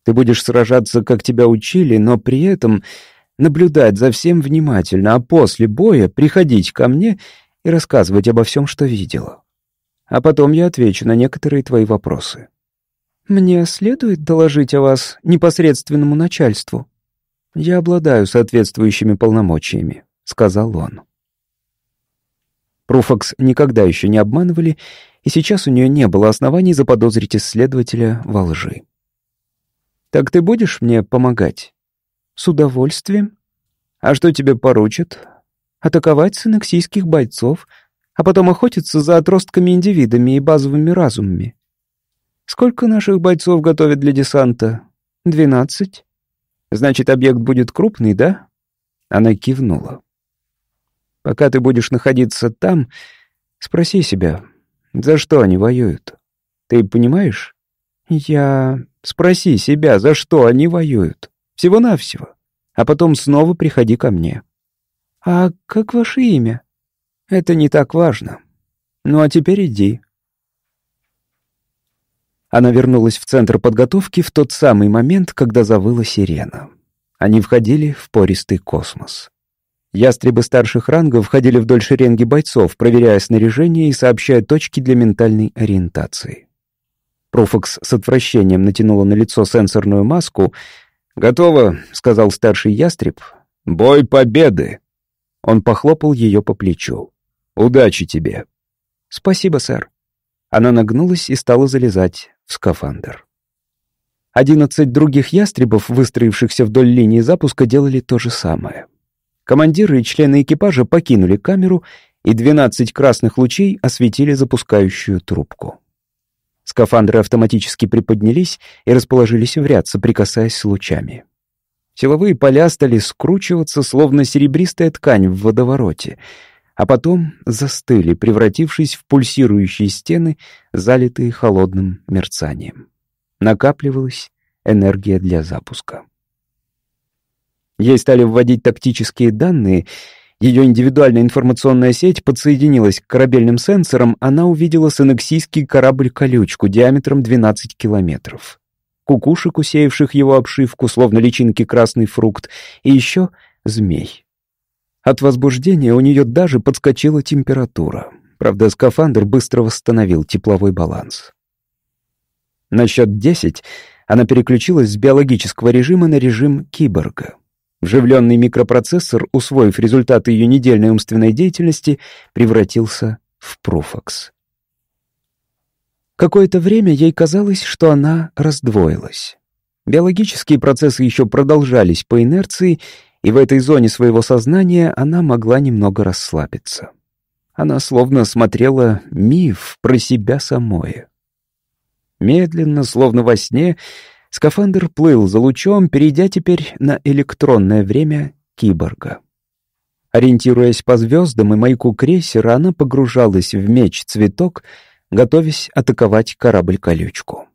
Ты будешь сражаться, как тебя учили, но при этом наблюдать за всем внимательно, а после боя приходить ко мне и рассказывать обо всем, что видела. А потом я отвечу на некоторые твои вопросы». «Мне следует доложить о вас непосредственному начальству?» «Я обладаю соответствующими полномочиями», — сказал он. Пруфакс никогда еще не обманывали, и сейчас у нее не было оснований заподозрить исследователя во лжи. «Так ты будешь мне помогать?» «С удовольствием. А что тебе поручат?» «Атаковать синексийских бойцов, а потом охотиться за отростками-индивидами и базовыми разумами. Сколько наших бойцов готовят для десанта? Двенадцать?» Значит, объект будет крупный, да? Она кивнула. Пока ты будешь находиться там, спроси себя, за что они воюют. Ты понимаешь? Я... Спроси себя, за что они воюют. Всего-навсего. А потом снова приходи ко мне. А как ваше имя? Это не так важно. Ну а теперь иди. Она вернулась в центр подготовки в тот самый момент, когда завыла сирена. Они входили в пористый космос. Ястребы старших рангов входили вдоль шеренги бойцов, проверяя снаряжение и сообщая точки для ментальной ориентации. Профокс с отвращением натянула на лицо сенсорную маску. «Готово», — сказал старший ястреб. «Бой победы!» Он похлопал ее по плечу. «Удачи тебе!» «Спасибо, сэр». Она нагнулась и стала залезать в скафандр. Одиннадцать других ястребов, выстроившихся вдоль линии запуска, делали то же самое. Командиры и члены экипажа покинули камеру, и двенадцать красных лучей осветили запускающую трубку. Скафандры автоматически приподнялись и расположились в ряд, соприкасаясь с лучами. Силовые поля стали скручиваться, словно серебристая ткань в водовороте, а потом застыли, превратившись в пульсирующие стены, залитые холодным мерцанием. Накапливалась энергия для запуска. Ей стали вводить тактические данные, ее индивидуальная информационная сеть подсоединилась к корабельным сенсорам, она увидела сенексийский корабль-колючку диаметром 12 километров. Кукушек, усеявших его обшивку, словно личинки красный фрукт, и еще змей. От возбуждения у нее даже подскочила температура. Правда, скафандр быстро восстановил тепловой баланс. На счет десять она переключилась с биологического режима на режим киборга. Вживленный микропроцессор, усвоив результаты ее недельной умственной деятельности, превратился в профокс. Какое-то время ей казалось, что она раздвоилась. Биологические процессы еще продолжались по инерции, и в этой зоне своего сознания она могла немного расслабиться. Она словно смотрела миф про себя самое. Медленно, словно во сне, скафандр плыл за лучом, перейдя теперь на электронное время киборга. Ориентируясь по звездам и маяку крейсера, она погружалась в меч-цветок, готовясь атаковать корабль-колючку.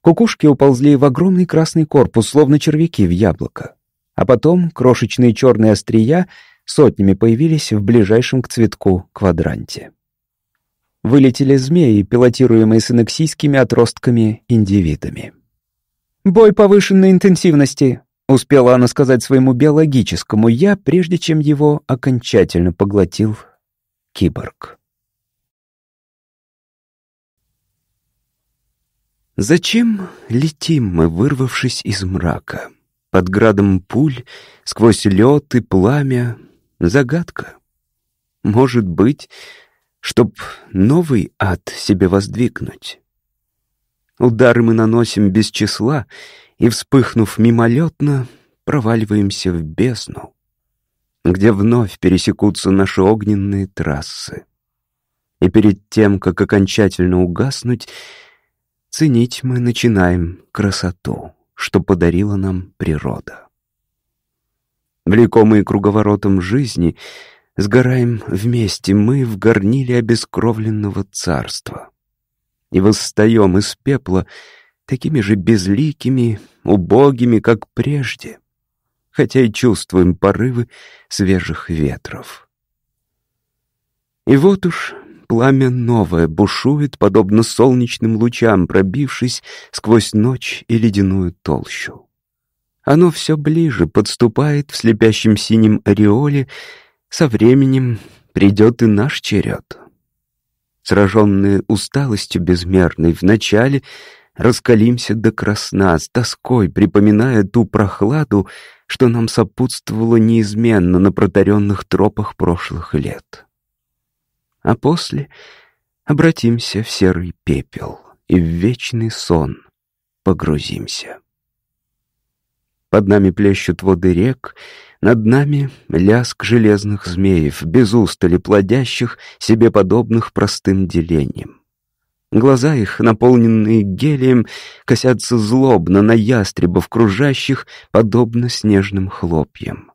Кукушки уползли в огромный красный корпус, словно червяки в яблоко. А потом крошечные черные острия сотнями появились в ближайшем к цветку квадранте. Вылетели змеи, пилотируемые синексийскими отростками-индивидами. «Бой повышенной интенсивности», — успела она сказать своему биологическому «я», прежде чем его окончательно поглотил киборг. Зачем летим мы, вырвавшись из мрака? Под градом пуль, сквозь лед и пламя. Загадка. Может быть, чтоб новый ад себе воздвигнуть. Удары мы наносим без числа и, вспыхнув мимолетно, проваливаемся в бездну, где вновь пересекутся наши огненные трассы. И перед тем, как окончательно угаснуть, ценить мы начинаем красоту, что подарила нам природа. Влекомые круговоротом жизни, сгораем вместе мы в горниле обескровленного царства и восстаем из пепла такими же безликими, убогими, как прежде, хотя и чувствуем порывы свежих ветров. И вот уж пламя новое бушует, подобно солнечным лучам, пробившись сквозь ночь и ледяную толщу. Оно все ближе подступает в слепящем синем ореоле, со временем придет и наш черед. Сраженные усталостью безмерной, вначале раскалимся до красна, с тоской припоминая ту прохладу, что нам сопутствовало неизменно на протаренных тропах прошлых лет. А после обратимся в серый пепел и в вечный сон погрузимся. Под нами плещут воды рек, над нами ляск железных змеев, без устали плодящих, себе подобных простым делением. Глаза их, наполненные гелием, косятся злобно на ястребов кружащих, подобно снежным хлопьям.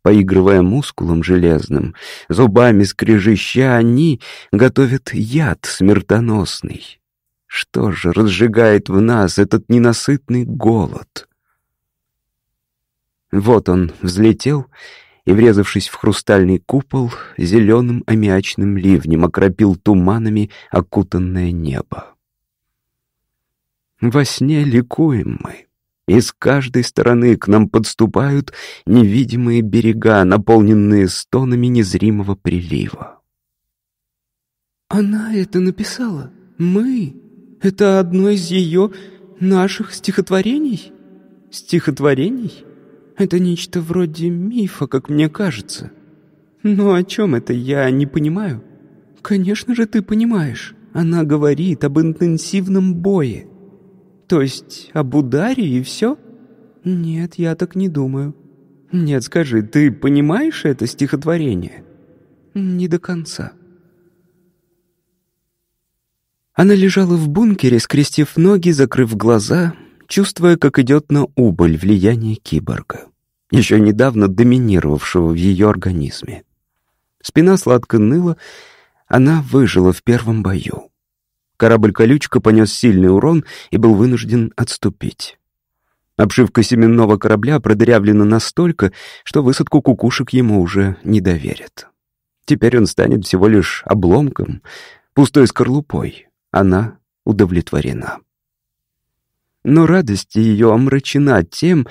Поигрывая мускулом железным, зубами скрежеща, они готовят яд смертоносный. Что же разжигает в нас этот ненасытный голод? Вот он взлетел и, врезавшись в хрустальный купол, зеленым аммиачным ливнем окропил туманами окутанное небо. Во сне ликуем мы. И с каждой стороны к нам подступают невидимые берега, наполненные стонами незримого прилива. «Она это написала? Мы? Это одно из ее наших стихотворений? Стихотворений?» Это нечто вроде мифа, как мне кажется. Но о чем это, я не понимаю. Конечно же, ты понимаешь. Она говорит об интенсивном бое. То есть об ударе и все? Нет, я так не думаю. Нет, скажи, ты понимаешь это стихотворение? Не до конца. Она лежала в бункере, скрестив ноги, закрыв глаза, чувствуя, как идет на убыль влияние киборга, еще недавно доминировавшего в ее организме. Спина сладко ныла, она выжила в первом бою. Корабль-колючка понес сильный урон и был вынужден отступить. Обшивка семенного корабля продырявлена настолько, что высадку кукушек ему уже не доверят. Теперь он станет всего лишь обломком, пустой скорлупой. Она удовлетворена но радость ее омрачена тем,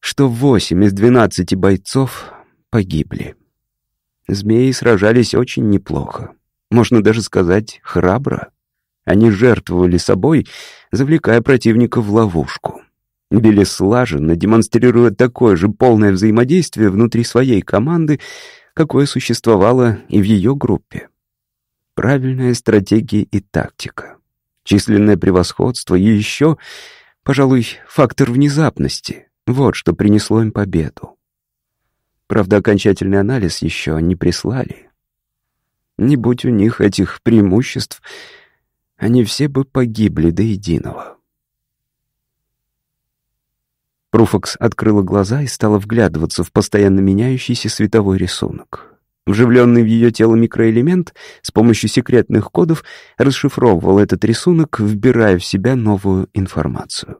что восемь из двенадцати бойцов погибли. Змеи сражались очень неплохо, можно даже сказать, храбро. Они жертвовали собой, завлекая противника в ловушку. Били слаженно, демонстрируя такое же полное взаимодействие внутри своей команды, какое существовало и в ее группе. Правильная стратегия и тактика, численное превосходство и еще Пожалуй, фактор внезапности. Вот что принесло им победу. Правда, окончательный анализ еще не прислали. Не будь у них этих преимуществ, они все бы погибли до единого. Пруфокс открыла глаза и стала вглядываться в постоянно меняющийся световой рисунок. Вживленный в ее тело микроэлемент с помощью секретных кодов расшифровывал этот рисунок, вбирая в себя новую информацию.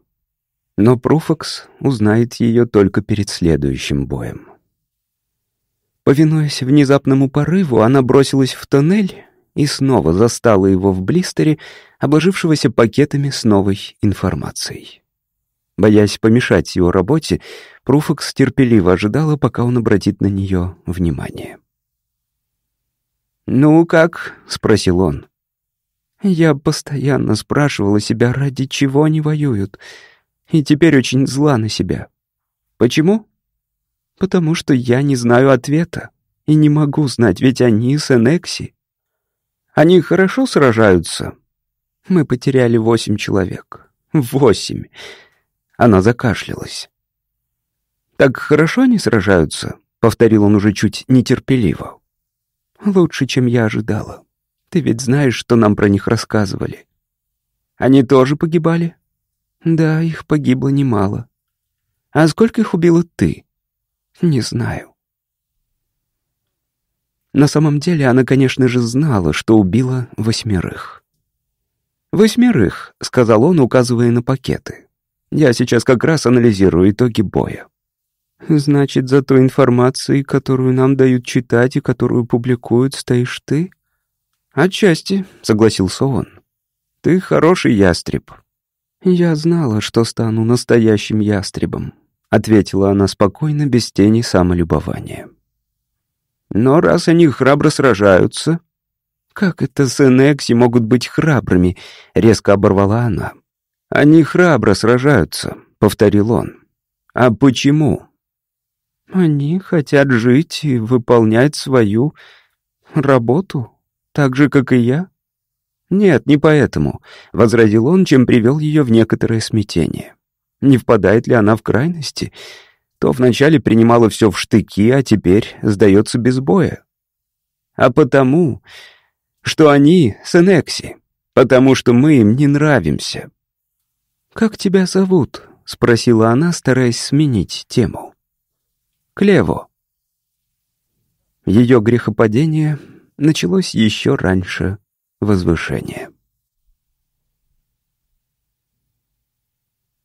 Но Пруфокс узнает ее только перед следующим боем. Повинуясь внезапному порыву, она бросилась в тоннель и снова застала его в блистере, обложившегося пакетами с новой информацией. Боясь помешать его работе, Пруфокс терпеливо ожидала, пока он обратит на нее внимание. «Ну как?» — спросил он. «Я постоянно спрашивала себя, ради чего они воюют, и теперь очень зла на себя. Почему? Потому что я не знаю ответа и не могу знать, ведь они с Энекси. Они хорошо сражаются? Мы потеряли восемь человек. Восемь. Она закашлялась. «Так хорошо они сражаются?» — повторил он уже чуть нетерпеливо. «Лучше, чем я ожидала. Ты ведь знаешь, что нам про них рассказывали. Они тоже погибали?» «Да, их погибло немало. А сколько их убила ты?» «Не знаю». На самом деле она, конечно же, знала, что убила восьмерых. «Восьмерых», — сказал он, указывая на пакеты. «Я сейчас как раз анализирую итоги боя». «Значит, за той информацией, которую нам дают читать и которую публикуют, стоишь ты?» «Отчасти», — согласился он. «Ты хороший ястреб». «Я знала, что стану настоящим ястребом», — ответила она спокойно, без тени самолюбования. «Но раз они храбро сражаются...» «Как это Сенекси могут быть храбрыми?» — резко оборвала она. «Они храбро сражаются», — повторил он. «А почему?» Они хотят жить и выполнять свою работу, так же, как и я. Нет, не поэтому, — возразил он, чем привел ее в некоторое смятение. Не впадает ли она в крайности? То вначале принимала все в штыки, а теперь сдается без боя. А потому, что они — Сенекси, потому что мы им не нравимся. «Как тебя зовут?» — спросила она, стараясь сменить тему. Клево. Ее грехопадение началось еще раньше возвышения.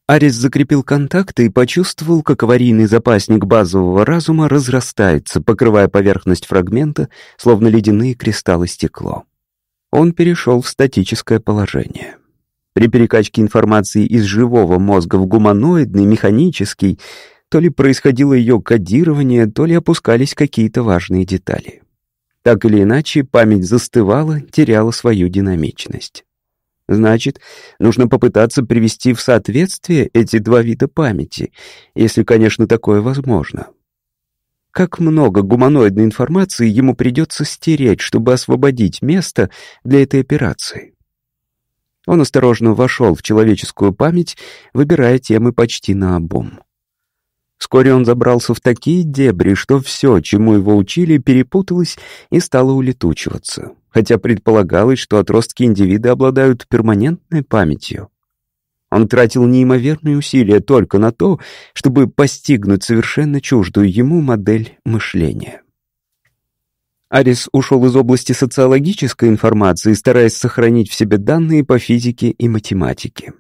Арис закрепил контакты и почувствовал, как аварийный запасник базового разума разрастается, покрывая поверхность фрагмента, словно ледяные кристаллы стекло. Он перешел в статическое положение. При перекачке информации из живого мозга в гуманоидный, механический, то ли происходило ее кодирование, то ли опускались какие-то важные детали. Так или иначе, память застывала, теряла свою динамичность. Значит, нужно попытаться привести в соответствие эти два вида памяти, если, конечно, такое возможно. Как много гуманоидной информации ему придется стереть, чтобы освободить место для этой операции. Он осторожно вошел в человеческую память, выбирая темы почти на обум. Вскоре он забрался в такие дебри, что все, чему его учили, перепуталось и стало улетучиваться, хотя предполагалось, что отростки индивида обладают перманентной памятью. Он тратил неимоверные усилия только на то, чтобы постигнуть совершенно чуждую ему модель мышления. Арис ушел из области социологической информации, стараясь сохранить в себе данные по физике и математике.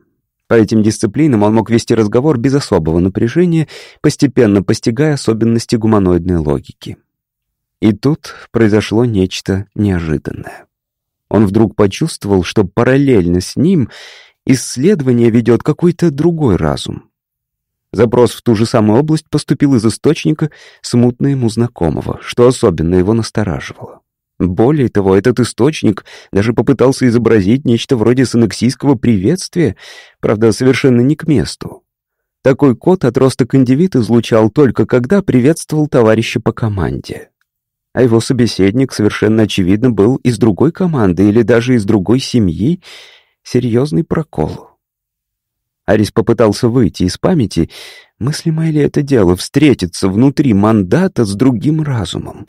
По этим дисциплинам он мог вести разговор без особого напряжения, постепенно постигая особенности гуманоидной логики. И тут произошло нечто неожиданное. Он вдруг почувствовал, что параллельно с ним исследование ведет какой-то другой разум. Запрос в ту же самую область поступил из источника, смутно ему знакомого, что особенно его настораживало. Более того, этот источник даже попытался изобразить нечто вроде санексийского приветствия, правда, совершенно не к месту. Такой код отросток индивид излучал только когда приветствовал товарища по команде. А его собеседник совершенно очевидно был из другой команды или даже из другой семьи. Серьезный прокол. Арис попытался выйти из памяти, мыслимое ли это дело встретиться внутри мандата с другим разумом.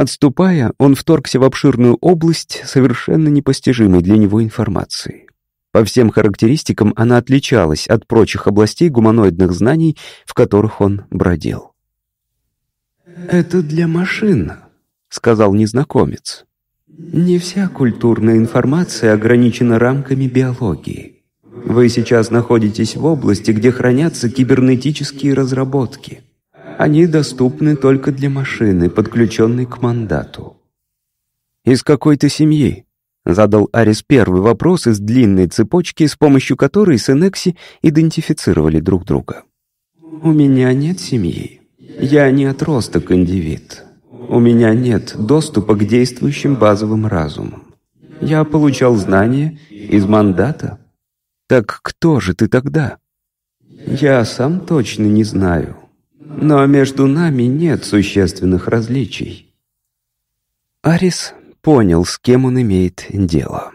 Отступая, он вторгся в обширную область совершенно непостижимой для него информации. По всем характеристикам она отличалась от прочих областей гуманоидных знаний, в которых он бродил. «Это для машин», — сказал незнакомец. «Не вся культурная информация ограничена рамками биологии. Вы сейчас находитесь в области, где хранятся кибернетические разработки». Они доступны только для машины, подключенной к мандату. «Из какой то семьи?» — задал Арис первый вопрос из длинной цепочки, с помощью которой Сенекси идентифицировали друг друга. «У меня нет семьи. Я не отросток индивид. У меня нет доступа к действующим базовым разумам. Я получал знания из мандата. Так кто же ты тогда?» «Я сам точно не знаю. Но между нами нет существенных различий. Арис понял, с кем он имеет дело.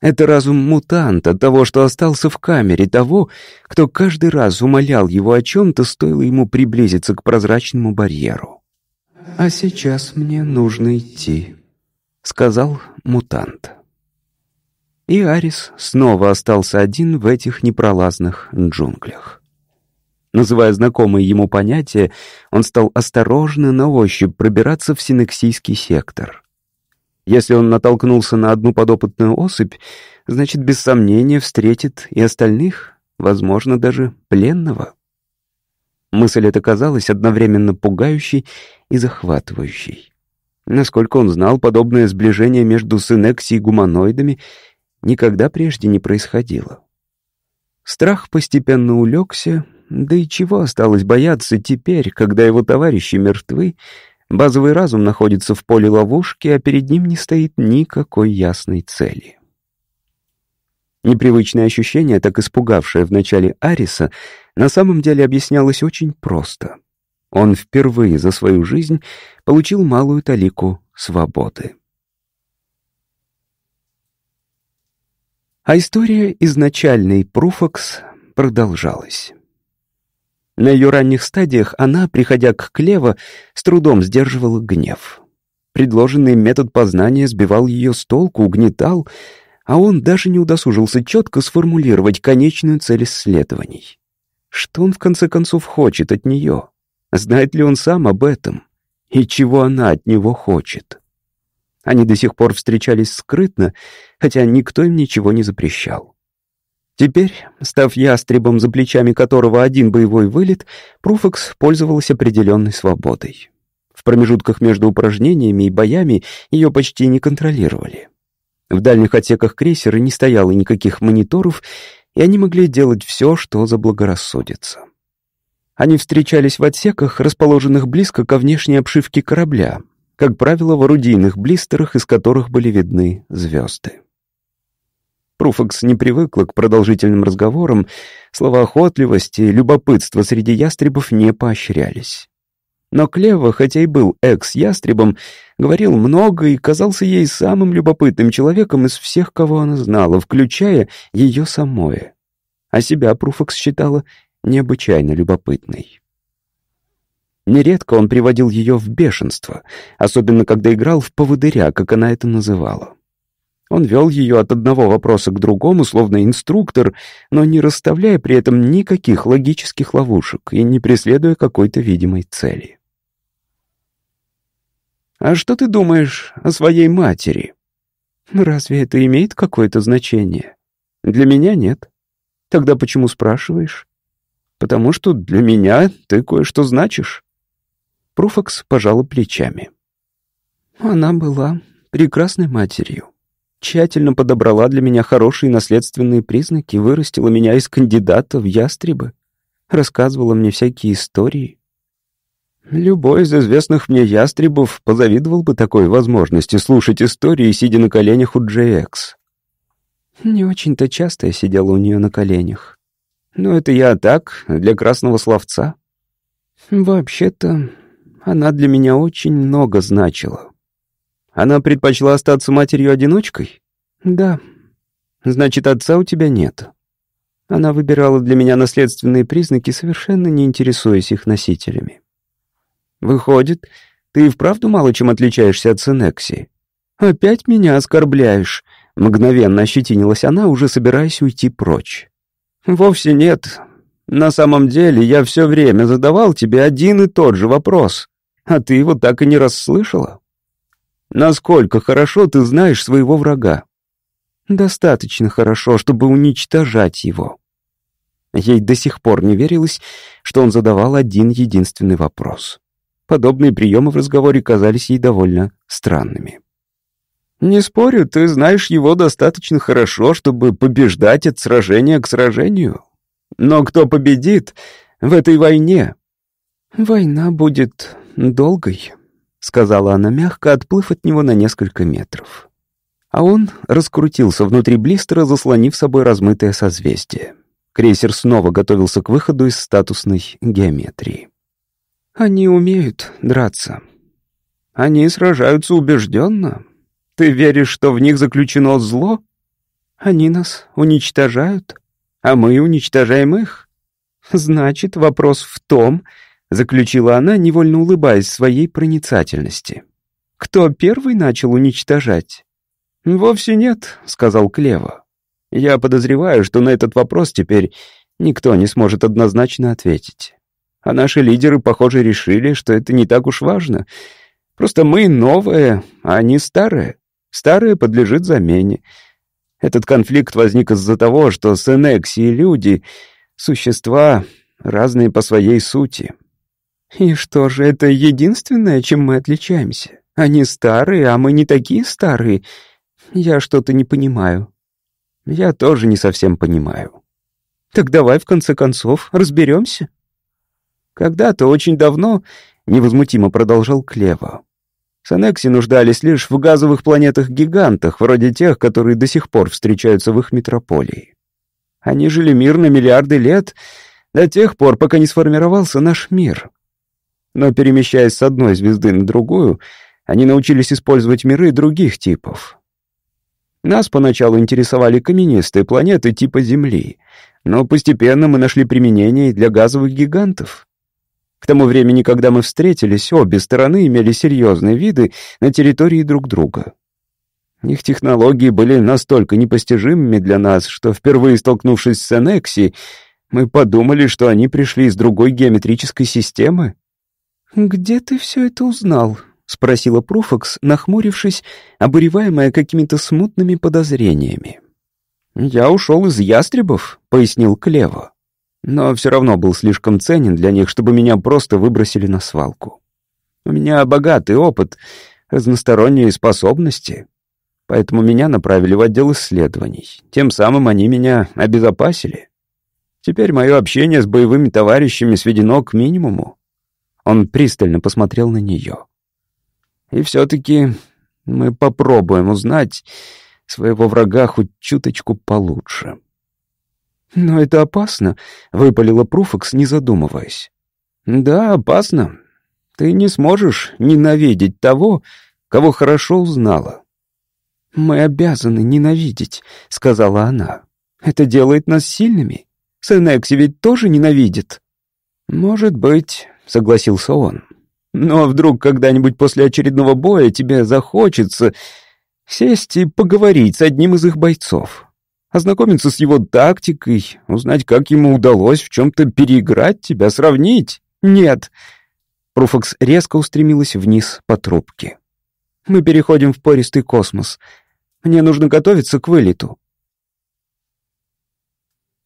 Это разум мутанта, того, что остался в камере, того, кто каждый раз умолял его о чем-то, стоило ему приблизиться к прозрачному барьеру. «А сейчас мне нужно идти», — сказал мутант. И Арис снова остался один в этих непролазных джунглях. Называя знакомые ему понятия, он стал осторожно на ощупь пробираться в синексийский сектор. Если он натолкнулся на одну подопытную особь, значит, без сомнения встретит и остальных, возможно, даже пленного. Мысль эта казалась одновременно пугающей и захватывающей. Насколько он знал, подобное сближение между Синекси и гуманоидами никогда прежде не происходило. Страх постепенно улегся, да и чего осталось бояться теперь, когда его товарищи мертвы, базовый разум находится в поле ловушки, а перед ним не стоит никакой ясной цели. Непривычное ощущение, так испугавшее в начале Ариса, на самом деле объяснялось очень просто. Он впервые за свою жизнь получил малую талику свободы. А история изначальной Пруфокс продолжалась. На ее ранних стадиях она, приходя к Клево, с трудом сдерживала гнев. Предложенный метод познания сбивал ее с толку, угнетал, а он даже не удосужился четко сформулировать конечную цель исследований. Что он, в конце концов, хочет от нее? Знает ли он сам об этом? И чего она от него хочет? Они до сих пор встречались скрытно, хотя никто им ничего не запрещал. Теперь, став ястребом, за плечами которого один боевой вылет, Пруфекс пользовался определенной свободой. В промежутках между упражнениями и боями ее почти не контролировали. В дальних отсеках крейсера не стояло никаких мониторов, и они могли делать все, что заблагорассудится. Они встречались в отсеках, расположенных близко ко внешней обшивке корабля, как правило, в орудийных блистерах, из которых были видны звезды. Пруфакс не привыкла к продолжительным разговорам, слова охотливости и любопытства среди ястребов не поощрялись. Но Клева, хотя и был экс-ястребом, говорил много и казался ей самым любопытным человеком из всех, кого она знала, включая ее самое. А себя Пруфакс считала необычайно любопытной. Нередко он приводил ее в бешенство, особенно когда играл в поводыря, как она это называла. Он вел ее от одного вопроса к другому, словно инструктор, но не расставляя при этом никаких логических ловушек и не преследуя какой-то видимой цели. «А что ты думаешь о своей матери?» «Разве это имеет какое-то значение?» «Для меня нет». «Тогда почему спрашиваешь?» «Потому что для меня ты кое-что значишь». Пруфакс пожала плечами. Она была прекрасной матерью. Тщательно подобрала для меня хорошие наследственные признаки, вырастила меня из кандидата в ястребы, рассказывала мне всякие истории. Любой из известных мне ястребов позавидовал бы такой возможности слушать истории, сидя на коленях у JX. Не очень-то часто я сидела у нее на коленях. Но это я так, для красного словца. Вообще-то, она для меня очень много значила. Она предпочла остаться матерью-одиночкой? Да. Значит, отца у тебя нет. Она выбирала для меня наследственные признаки, совершенно не интересуясь их носителями. Выходит, ты и вправду мало чем отличаешься от Сенекси. Опять меня оскорбляешь. Мгновенно ощетинилась она, уже собираясь уйти прочь. Вовсе нет. На самом деле я все время задавал тебе один и тот же вопрос а ты его так и не расслышала? Насколько хорошо ты знаешь своего врага? Достаточно хорошо, чтобы уничтожать его. Ей до сих пор не верилось, что он задавал один единственный вопрос. Подобные приемы в разговоре казались ей довольно странными. «Не спорю, ты знаешь его достаточно хорошо, чтобы побеждать от сражения к сражению. Но кто победит в этой войне?» «Война будет долгой», — сказала она мягко, отплыв от него на несколько метров. А он раскрутился внутри блистера, заслонив собой размытое созвездие. Крейсер снова готовился к выходу из статусной геометрии. «Они умеют драться. Они сражаются убежденно. Ты веришь, что в них заключено зло?» Они нас уничтожают, а мы уничтожаем их. Значит, вопрос в том, заключила она, невольно улыбаясь своей проницательности. Кто первый начал уничтожать? Вовсе нет, сказал Клева. Я подозреваю, что на этот вопрос теперь никто не сможет однозначно ответить. А наши лидеры, похоже, решили, что это не так уж важно. Просто мы новые, а они старые. Старое подлежит замене. Этот конфликт возник из-за того, что Сенекси и люди — существа, разные по своей сути. И что же, это единственное, чем мы отличаемся? Они старые, а мы не такие старые. Я что-то не понимаю. Я тоже не совсем понимаю. Так давай, в конце концов, разберемся. Когда-то, очень давно, невозмутимо продолжал Клево, Санекси нуждались лишь в газовых планетах-гигантах, вроде тех, которые до сих пор встречаются в их метрополии. Они жили мирно миллиарды лет, до тех пор, пока не сформировался наш мир. Но перемещаясь с одной звезды на другую, они научились использовать миры других типов. Нас поначалу интересовали каменистые планеты типа Земли, но постепенно мы нашли применение для газовых гигантов. К тому времени, когда мы встретились, обе стороны имели серьезные виды на территории друг друга. Их технологии были настолько непостижимыми для нас, что, впервые столкнувшись с Энекси, мы подумали, что они пришли из другой геометрической системы. «Где ты все это узнал?» — спросила Пруфокс, нахмурившись, обуреваемая какими-то смутными подозрениями. «Я ушел из ястребов», — пояснил Клево но все равно был слишком ценен для них, чтобы меня просто выбросили на свалку. У меня богатый опыт, разносторонние способности, поэтому меня направили в отдел исследований. Тем самым они меня обезопасили. Теперь мое общение с боевыми товарищами сведено к минимуму. Он пристально посмотрел на нее. И все-таки мы попробуем узнать своего врага хоть чуточку получше. «Но это опасно», — выпалила Пруфокс, не задумываясь. «Да, опасно. Ты не сможешь ненавидеть того, кого хорошо узнала». «Мы обязаны ненавидеть», — сказала она. «Это делает нас сильными. Сенекси ведь тоже ненавидит». «Может быть», — согласился он. «Но вдруг когда-нибудь после очередного боя тебе захочется сесть и поговорить с одним из их бойцов ознакомиться с его тактикой, узнать, как ему удалось в чем-то переиграть тебя, сравнить. Нет. Пруфокс резко устремилась вниз по трубке. Мы переходим в пористый космос. Мне нужно готовиться к вылету.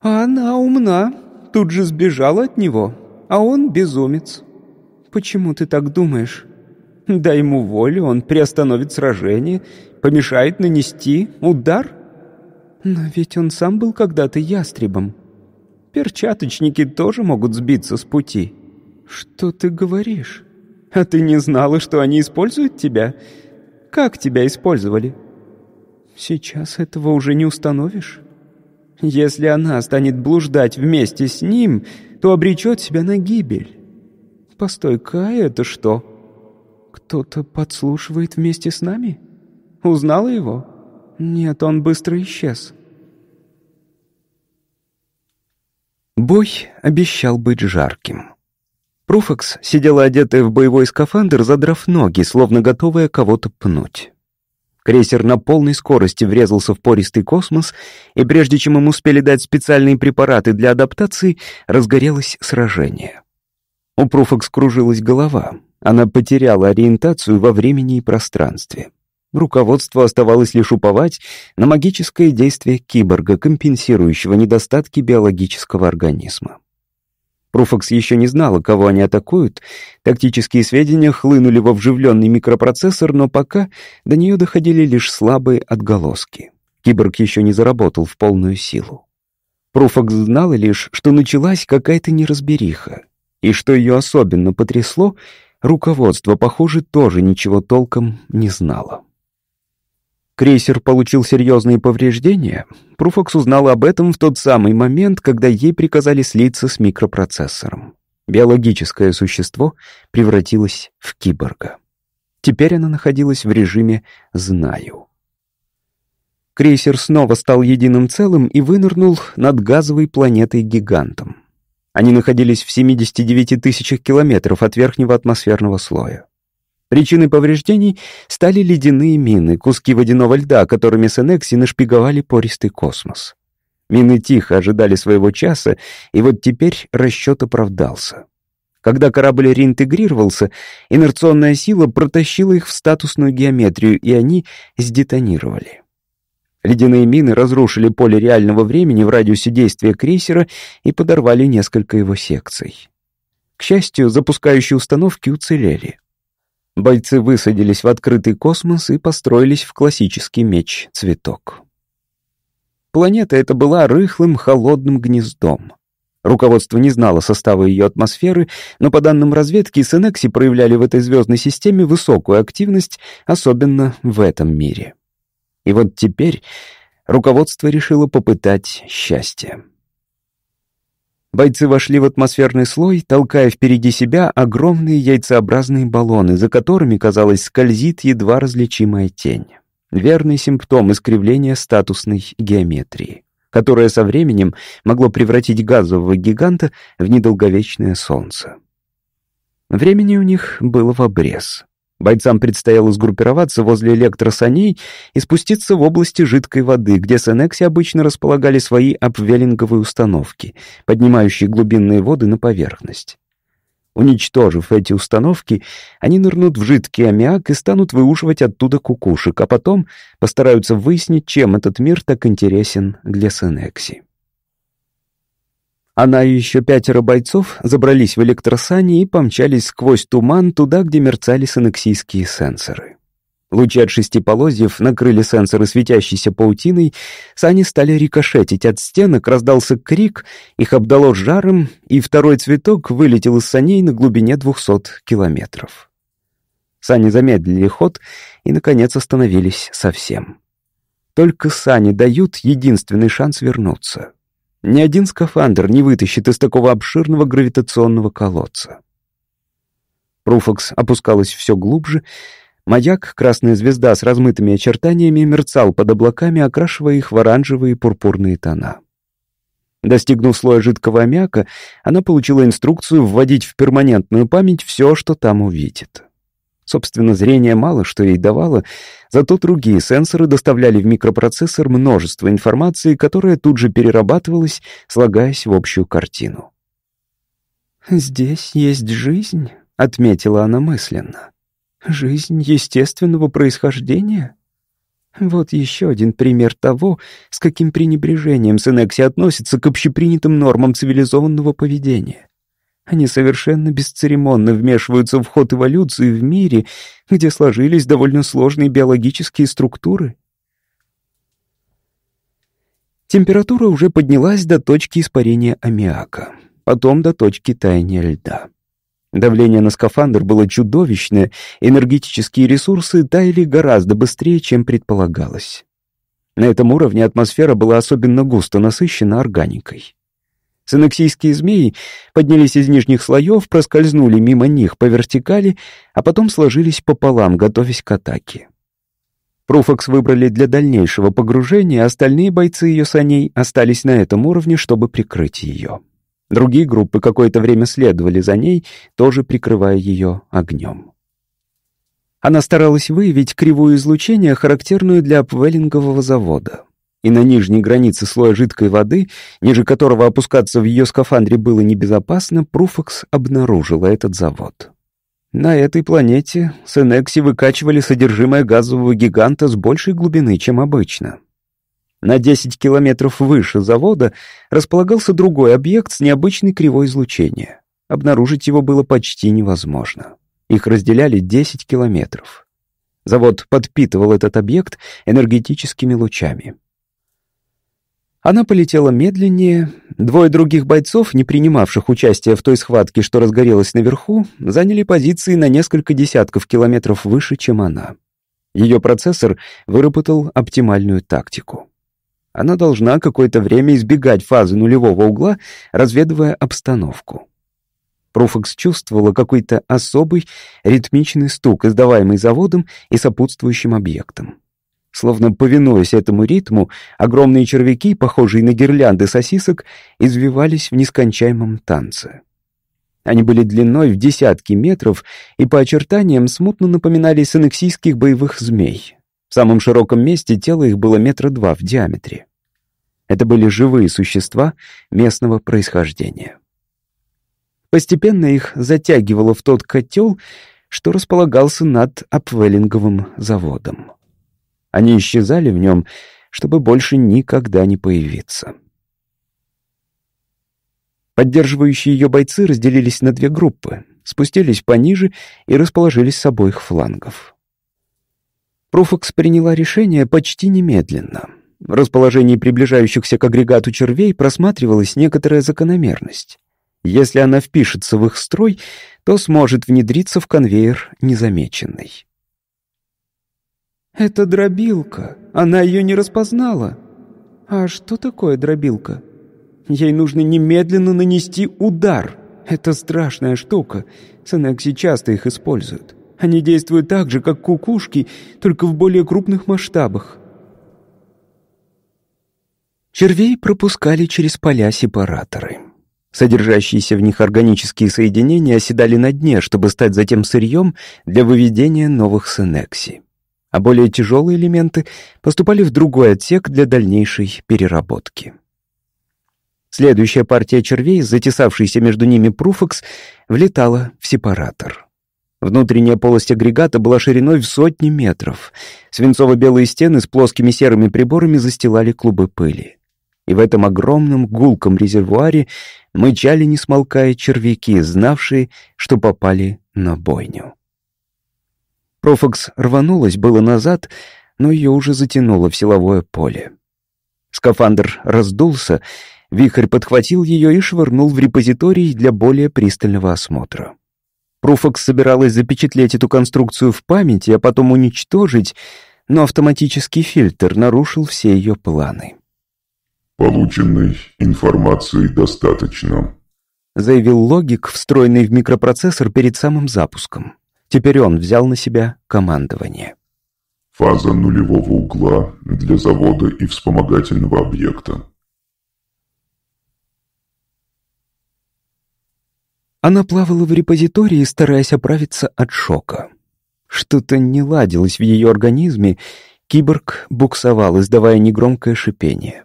Она умна, тут же сбежала от него, а он безумец. Почему ты так думаешь? Дай ему волю, он приостановит сражение, помешает нанести удар — но ведь он сам был когда-то ястребом. Перчаточники тоже могут сбиться с пути. Что ты говоришь? А ты не знала, что они используют тебя? Как тебя использовали? Сейчас этого уже не установишь. Если она станет блуждать вместе с ним, то обречет себя на гибель. Постой-ка, это что? Кто-то подслушивает вместе с нами? Узнала его? Нет, он быстро исчез. Бой обещал быть жарким. Пруфакс сидела одетая в боевой скафандр, задрав ноги, словно готовая кого-то пнуть. Крейсер на полной скорости врезался в пористый космос, и прежде чем им успели дать специальные препараты для адаптации, разгорелось сражение. У Пруфакс кружилась голова. Она потеряла ориентацию во времени и пространстве. Руководству оставалось лишь уповать на магическое действие киборга, компенсирующего недостатки биологического организма. Пруфокс еще не знала, кого они атакуют. Тактические сведения хлынули во вживленный микропроцессор, но пока до нее доходили лишь слабые отголоски. Киборг еще не заработал в полную силу. Пруфокс знала лишь, что началась какая-то неразбериха. И что ее особенно потрясло, руководство, похоже, тоже ничего толком не знало. Крейсер получил серьезные повреждения. Пруфокс узнал об этом в тот самый момент, когда ей приказали слиться с микропроцессором. Биологическое существо превратилось в киборга. Теперь она находилась в режиме «знаю». Крейсер снова стал единым целым и вынырнул над газовой планетой-гигантом. Они находились в 79 тысячах километров от верхнего атмосферного слоя. Причиной повреждений стали ледяные мины, куски водяного льда, которыми Сенекси нашпиговали пористый космос. Мины тихо ожидали своего часа, и вот теперь расчет оправдался. Когда корабль реинтегрировался, инерционная сила протащила их в статусную геометрию, и они сдетонировали. Ледяные мины разрушили поле реального времени в радиусе действия крейсера и подорвали несколько его секций. К счастью, запускающие установки уцелели. Бойцы высадились в открытый космос и построились в классический меч-цветок. Планета эта была рыхлым, холодным гнездом. Руководство не знало состава ее атмосферы, но по данным разведки, Сенекси проявляли в этой звездной системе высокую активность, особенно в этом мире. И вот теперь руководство решило попытать счастье. Бойцы вошли в атмосферный слой, толкая впереди себя огромные яйцеобразные баллоны, за которыми, казалось, скользит едва различимая тень. Верный симптом искривления статусной геометрии, которое со временем могло превратить газового гиганта в недолговечное солнце. Времени у них было в обрез. Бойцам предстояло сгруппироваться возле электросаней и спуститься в области жидкой воды, где Сенекси обычно располагали свои обвелинговые установки, поднимающие глубинные воды на поверхность. Уничтожив эти установки, они нырнут в жидкий аммиак и станут выушивать оттуда кукушек, а потом постараются выяснить, чем этот мир так интересен для Сенекси. Она и еще пятеро бойцов забрались в электросани и помчались сквозь туман туда, где мерцали санексийские сенсоры. Лучи от шести полозьев накрыли сенсоры светящейся паутиной, сани стали рикошетить от стенок, раздался крик, их обдало жаром, и второй цветок вылетел из саней на глубине двухсот километров. Сани замедлили ход и, наконец, остановились совсем. Только сани дают единственный шанс вернуться. Ни один скафандр не вытащит из такого обширного гравитационного колодца. Пруфокс опускалась все глубже. Маяк, красная звезда с размытыми очертаниями, мерцал под облаками, окрашивая их в оранжевые и пурпурные тона. Достигнув слоя жидкого аммиака, она получила инструкцию вводить в перманентную память все, что там увидит. Собственно, зрение мало что ей давало, зато другие сенсоры доставляли в микропроцессор множество информации, которая тут же перерабатывалась, слагаясь в общую картину. «Здесь есть жизнь», — отметила она мысленно. «Жизнь естественного происхождения?» Вот еще один пример того, с каким пренебрежением Сенекси относится к общепринятым нормам цивилизованного поведения. Они совершенно бесцеремонно вмешиваются в ход эволюции в мире, где сложились довольно сложные биологические структуры. Температура уже поднялась до точки испарения аммиака, потом до точки таяния льда. Давление на скафандр было чудовищное, энергетические ресурсы таяли гораздо быстрее, чем предполагалось. На этом уровне атмосфера была особенно густо насыщена органикой. Синексийские змеи поднялись из нижних слоев, проскользнули мимо них по вертикали, а потом сложились пополам, готовясь к атаке. Пруфокс выбрали для дальнейшего погружения, остальные бойцы ее саней остались на этом уровне, чтобы прикрыть ее. Другие группы какое-то время следовали за ней, тоже прикрывая ее огнем. Она старалась выявить кривую излучения, характерную для апвеллингового завода и на нижней границе слоя жидкой воды, ниже которого опускаться в ее скафандре было небезопасно, Пруфокс обнаружила этот завод. На этой планете Сенекси выкачивали содержимое газового гиганта с большей глубины, чем обычно. На 10 километров выше завода располагался другой объект с необычной кривой излучения. Обнаружить его было почти невозможно. Их разделяли 10 километров. Завод подпитывал этот объект энергетическими лучами. Она полетела медленнее. Двое других бойцов, не принимавших участия в той схватке, что разгорелась наверху, заняли позиции на несколько десятков километров выше, чем она. Ее процессор выработал оптимальную тактику. Она должна какое-то время избегать фазы нулевого угла, разведывая обстановку. Пруфокс чувствовала какой-то особый ритмичный стук, издаваемый заводом и сопутствующим объектом. Словно повинуясь этому ритму, огромные червяки, похожие на гирлянды сосисок, извивались в нескончаемом танце. Они были длиной в десятки метров и по очертаниям смутно напоминали синексийских боевых змей. В самом широком месте тело их было метра два в диаметре. Это были живые существа местного происхождения. Постепенно их затягивало в тот котел, что располагался над Апвеллинговым заводом. Они исчезали в нем, чтобы больше никогда не появиться. Поддерживающие ее бойцы разделились на две группы, спустились пониже и расположились с обоих флангов. Пруфокс приняла решение почти немедленно. В расположении приближающихся к агрегату червей просматривалась некоторая закономерность. Если она впишется в их строй, то сможет внедриться в конвейер незамеченной. «Это дробилка. Она ее не распознала». «А что такое дробилка?» «Ей нужно немедленно нанести удар. Это страшная штука. Сенекси часто их используют. Они действуют так же, как кукушки, только в более крупных масштабах». Червей пропускали через поля-сепараторы. Содержащиеся в них органические соединения оседали на дне, чтобы стать затем сырьем для выведения новых сенекси а более тяжелые элементы поступали в другой отсек для дальнейшей переработки. Следующая партия червей, затесавшаяся между ними пруфокс, влетала в сепаратор. Внутренняя полость агрегата была шириной в сотни метров. Свинцово-белые стены с плоскими серыми приборами застилали клубы пыли. И в этом огромном гулком резервуаре мычали, не смолкая, червяки, знавшие, что попали на бойню. Профокс рванулась было назад, но ее уже затянуло в силовое поле. Скафандр раздулся, вихрь подхватил ее и швырнул в репозиторий для более пристального осмотра. Пруфокс собиралась запечатлеть эту конструкцию в памяти, а потом уничтожить, но автоматический фильтр нарушил все ее планы. «Полученной информации достаточно», — заявил логик, встроенный в микропроцессор перед самым запуском. Теперь он взял на себя командование. Фаза нулевого угла для завода и вспомогательного объекта. Она плавала в репозитории, стараясь оправиться от шока. Что-то не ладилось в ее организме, киборг буксовал, издавая негромкое шипение.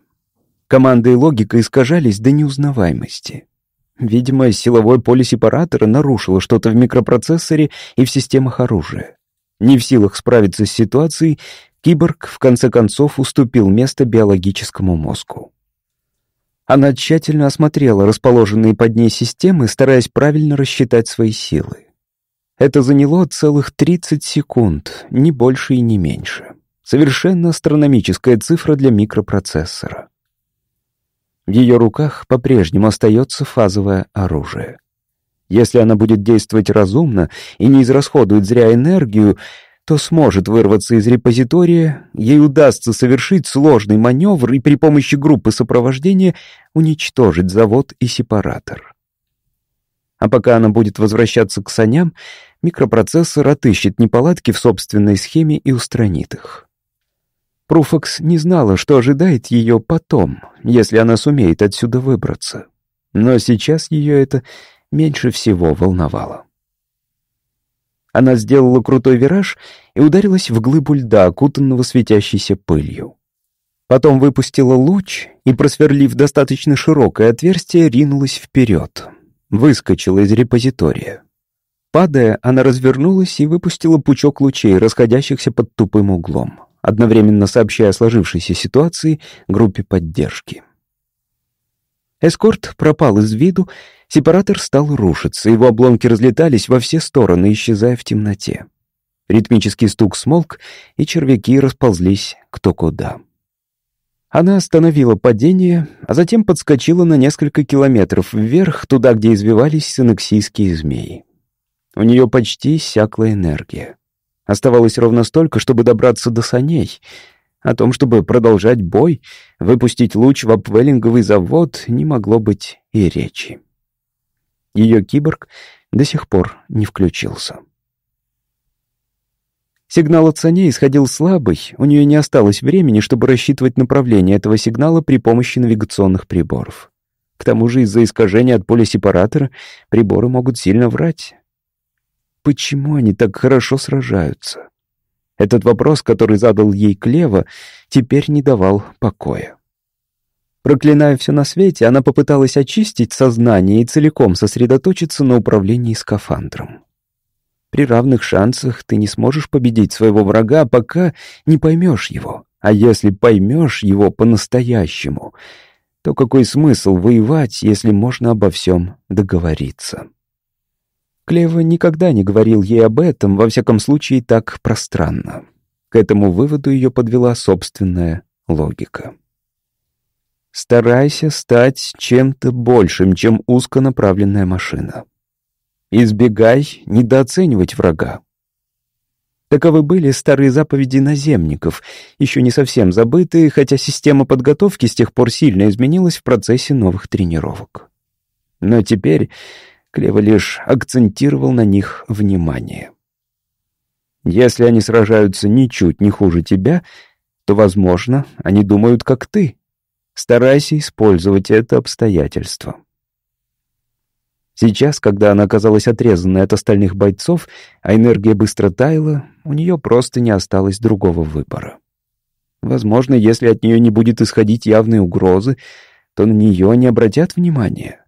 Команда и логика искажались до неузнаваемости. Видимо, силовое поле сепаратора нарушило что-то в микропроцессоре и в системах оружия. Не в силах справиться с ситуацией, киборг в конце концов уступил место биологическому мозгу. Она тщательно осмотрела расположенные под ней системы, стараясь правильно рассчитать свои силы. Это заняло целых 30 секунд, не больше и не меньше. Совершенно астрономическая цифра для микропроцессора. В ее руках по-прежнему остается фазовое оружие. Если она будет действовать разумно и не израсходует зря энергию, то сможет вырваться из репозитория, ей удастся совершить сложный маневр и при помощи группы сопровождения уничтожить завод и сепаратор. А пока она будет возвращаться к саням, микропроцессор отыщет неполадки в собственной схеме и устранит их. Пруфокс не знала, что ожидает ее потом, если она сумеет отсюда выбраться. Но сейчас ее это меньше всего волновало. Она сделала крутой вираж и ударилась в глыбу льда, окутанного светящейся пылью. Потом выпустила луч и, просверлив достаточно широкое отверстие, ринулась вперед. Выскочила из репозитория. Падая, она развернулась и выпустила пучок лучей, расходящихся под тупым углом одновременно сообщая о сложившейся ситуации группе поддержки. Эскорт пропал из виду, сепаратор стал рушиться, его обломки разлетались во все стороны, исчезая в темноте. Ритмический стук смолк, и червяки расползлись кто куда. Она остановила падение, а затем подскочила на несколько километров вверх, туда, где извивались синексийские змеи. У нее почти иссякла энергия. Оставалось ровно столько, чтобы добраться до саней. О том, чтобы продолжать бой, выпустить луч в апвеллинговый завод, не могло быть и речи. Ее киборг до сих пор не включился. Сигнал от саней исходил слабый, у нее не осталось времени, чтобы рассчитывать направление этого сигнала при помощи навигационных приборов. К тому же из-за искажения от поля сепаратора приборы могут сильно врать. Почему они так хорошо сражаются? Этот вопрос, который задал ей Клева, теперь не давал покоя. Проклиная все на свете, она попыталась очистить сознание и целиком сосредоточиться на управлении скафандром. При равных шансах ты не сможешь победить своего врага, пока не поймешь его. А если поймешь его по-настоящему, то какой смысл воевать, если можно обо всем договориться? Клева никогда не говорил ей об этом, во всяком случае так пространно. К этому выводу ее подвела собственная логика. Старайся стать чем-то большим, чем узконаправленная машина. Избегай недооценивать врага. Таковы были старые заповеди наземников, еще не совсем забытые, хотя система подготовки с тех пор сильно изменилась в процессе новых тренировок. Но теперь Клева лишь акцентировал на них внимание. Если они сражаются ничуть не хуже тебя, то, возможно, они думают, как ты. Старайся использовать это обстоятельство. Сейчас, когда она оказалась отрезанной от остальных бойцов, а энергия быстро таяла, у нее просто не осталось другого выбора. Возможно, если от нее не будет исходить явные угрозы, то на нее не обратят внимания.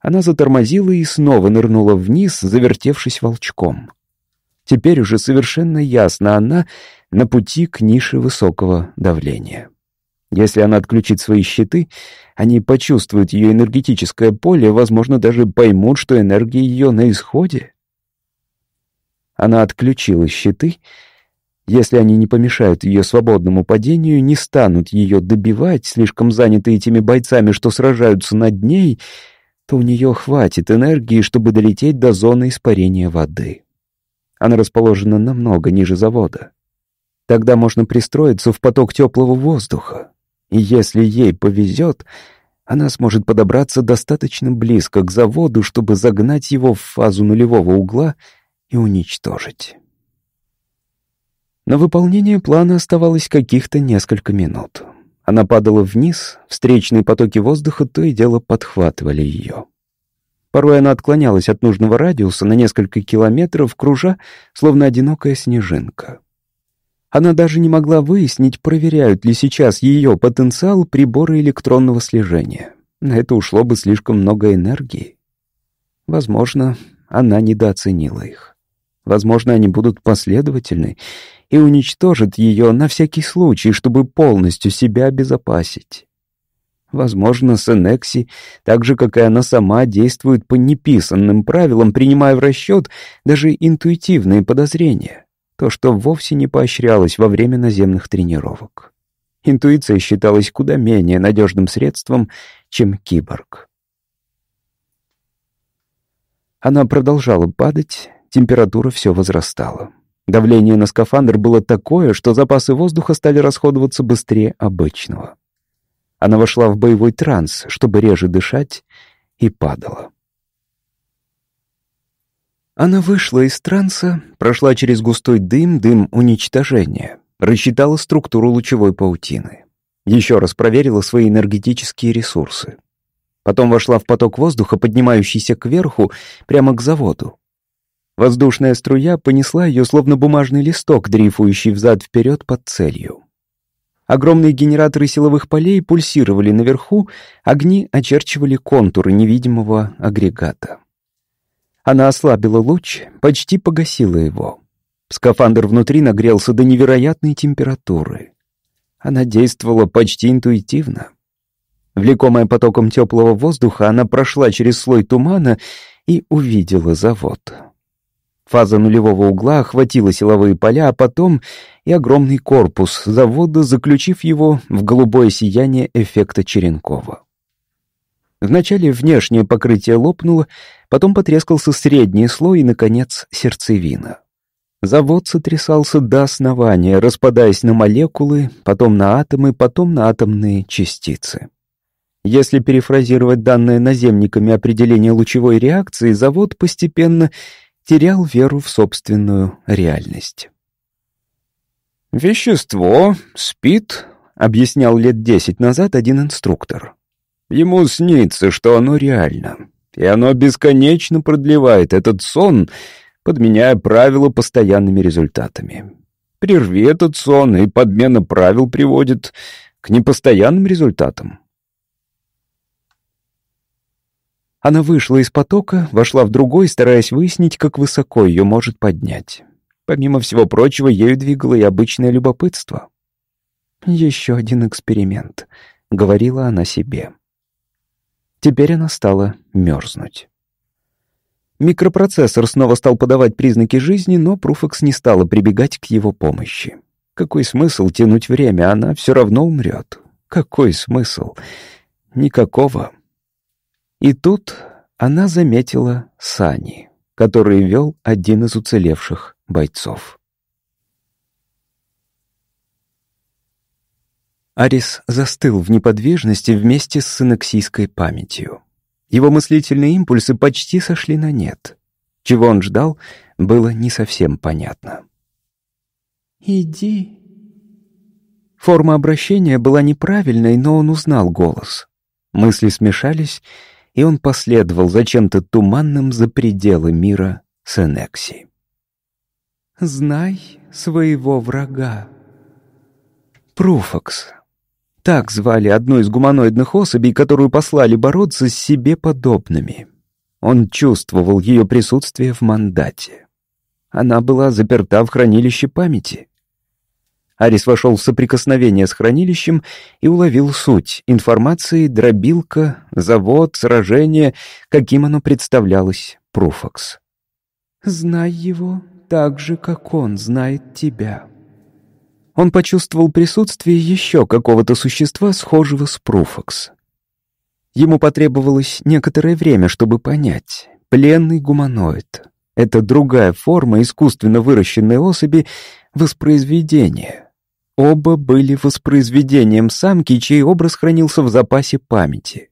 Она затормозила и снова нырнула вниз, завертевшись волчком. Теперь уже совершенно ясно, она на пути к нише высокого давления. Если она отключит свои щиты, они почувствуют ее энергетическое поле, возможно, даже поймут, что энергия ее на исходе. Она отключила щиты. Если они не помешают ее свободному падению, не станут ее добивать, слишком заняты этими бойцами, что сражаются над ней, то у нее хватит энергии, чтобы долететь до зоны испарения воды. Она расположена намного ниже завода. Тогда можно пристроиться в поток теплого воздуха. И если ей повезет, она сможет подобраться достаточно близко к заводу, чтобы загнать его в фазу нулевого угла и уничтожить. На выполнение плана оставалось каких-то несколько минут. Она падала вниз, встречные потоки воздуха то и дело подхватывали ее. Порой она отклонялась от нужного радиуса на несколько километров, кружа, словно одинокая снежинка. Она даже не могла выяснить, проверяют ли сейчас ее потенциал приборы электронного слежения. На это ушло бы слишком много энергии. Возможно, она недооценила их. Возможно, они будут последовательны и уничтожат ее на всякий случай, чтобы полностью себя обезопасить. Возможно, Сенекси, так же, как и она сама, действует по неписанным правилам, принимая в расчет даже интуитивные подозрения то, что вовсе не поощрялось во время наземных тренировок. Интуиция считалась куда менее надежным средством, чем киборг. Она продолжала падать, температура все возрастала. Давление на скафандр было такое, что запасы воздуха стали расходоваться быстрее обычного. Она вошла в боевой транс, чтобы реже дышать, и падала. Она вышла из транса, прошла через густой дым, дым уничтожения, рассчитала структуру лучевой паутины. Еще раз проверила свои энергетические ресурсы. Потом вошла в поток воздуха, поднимающийся кверху, прямо к заводу. Воздушная струя понесла ее, словно бумажный листок, дрейфующий взад-вперед под целью. Огромные генераторы силовых полей пульсировали наверху, огни очерчивали контуры невидимого агрегата. Она ослабила луч, почти погасила его. Скафандр внутри нагрелся до невероятной температуры. Она действовала почти интуитивно. Влекомая потоком теплого воздуха, она прошла через слой тумана и увидела завод. Фаза нулевого угла охватила силовые поля, а потом и огромный корпус завода, заключив его в голубое сияние эффекта Черенкова. Вначале внешнее покрытие лопнуло, потом потрескался средний слой и, наконец, сердцевина. Завод сотрясался до основания, распадаясь на молекулы, потом на атомы, потом на атомные частицы. Если перефразировать данное наземниками определение лучевой реакции, завод постепенно терял веру в собственную реальность. «Вещество спит», — объяснял лет десять назад один инструктор. «Ему снится, что оно реально, и оно бесконечно продлевает этот сон, подменяя правила постоянными результатами. Прерви этот сон, и подмена правил приводит к непостоянным результатам. Она вышла из потока, вошла в другой, стараясь выяснить, как высоко ее может поднять. Помимо всего прочего, ею двигало и обычное любопытство. «Еще один эксперимент», — говорила она себе. Теперь она стала мерзнуть. Микропроцессор снова стал подавать признаки жизни, но Пруфекс не стала прибегать к его помощи. Какой смысл тянуть время? Она все равно умрет. Какой смысл? Никакого. И тут она заметила Сани, который вел один из уцелевших бойцов. Арис застыл в неподвижности вместе с синоксийской памятью. Его мыслительные импульсы почти сошли на нет. Чего он ждал, было не совсем понятно. «Иди». Форма обращения была неправильной, но он узнал голос. Мысли смешались, и он последовал за чем-то туманным за пределы мира Сенекси. «Знай своего врага». Пруфокс, так звали одну из гуманоидных особей, которую послали бороться с себе подобными. Он чувствовал ее присутствие в мандате. Она была заперта в хранилище памяти. Арис вошел в соприкосновение с хранилищем и уловил суть информации, дробилка, завод, сражение, каким оно представлялось Пруфокс. «Знай его так же, как он знает тебя», он почувствовал присутствие еще какого-то существа, схожего с Пруфокс. Ему потребовалось некоторое время, чтобы понять. Пленный гуманоид — это другая форма искусственно выращенной особи воспроизведения. Оба были воспроизведением самки, чей образ хранился в запасе памяти.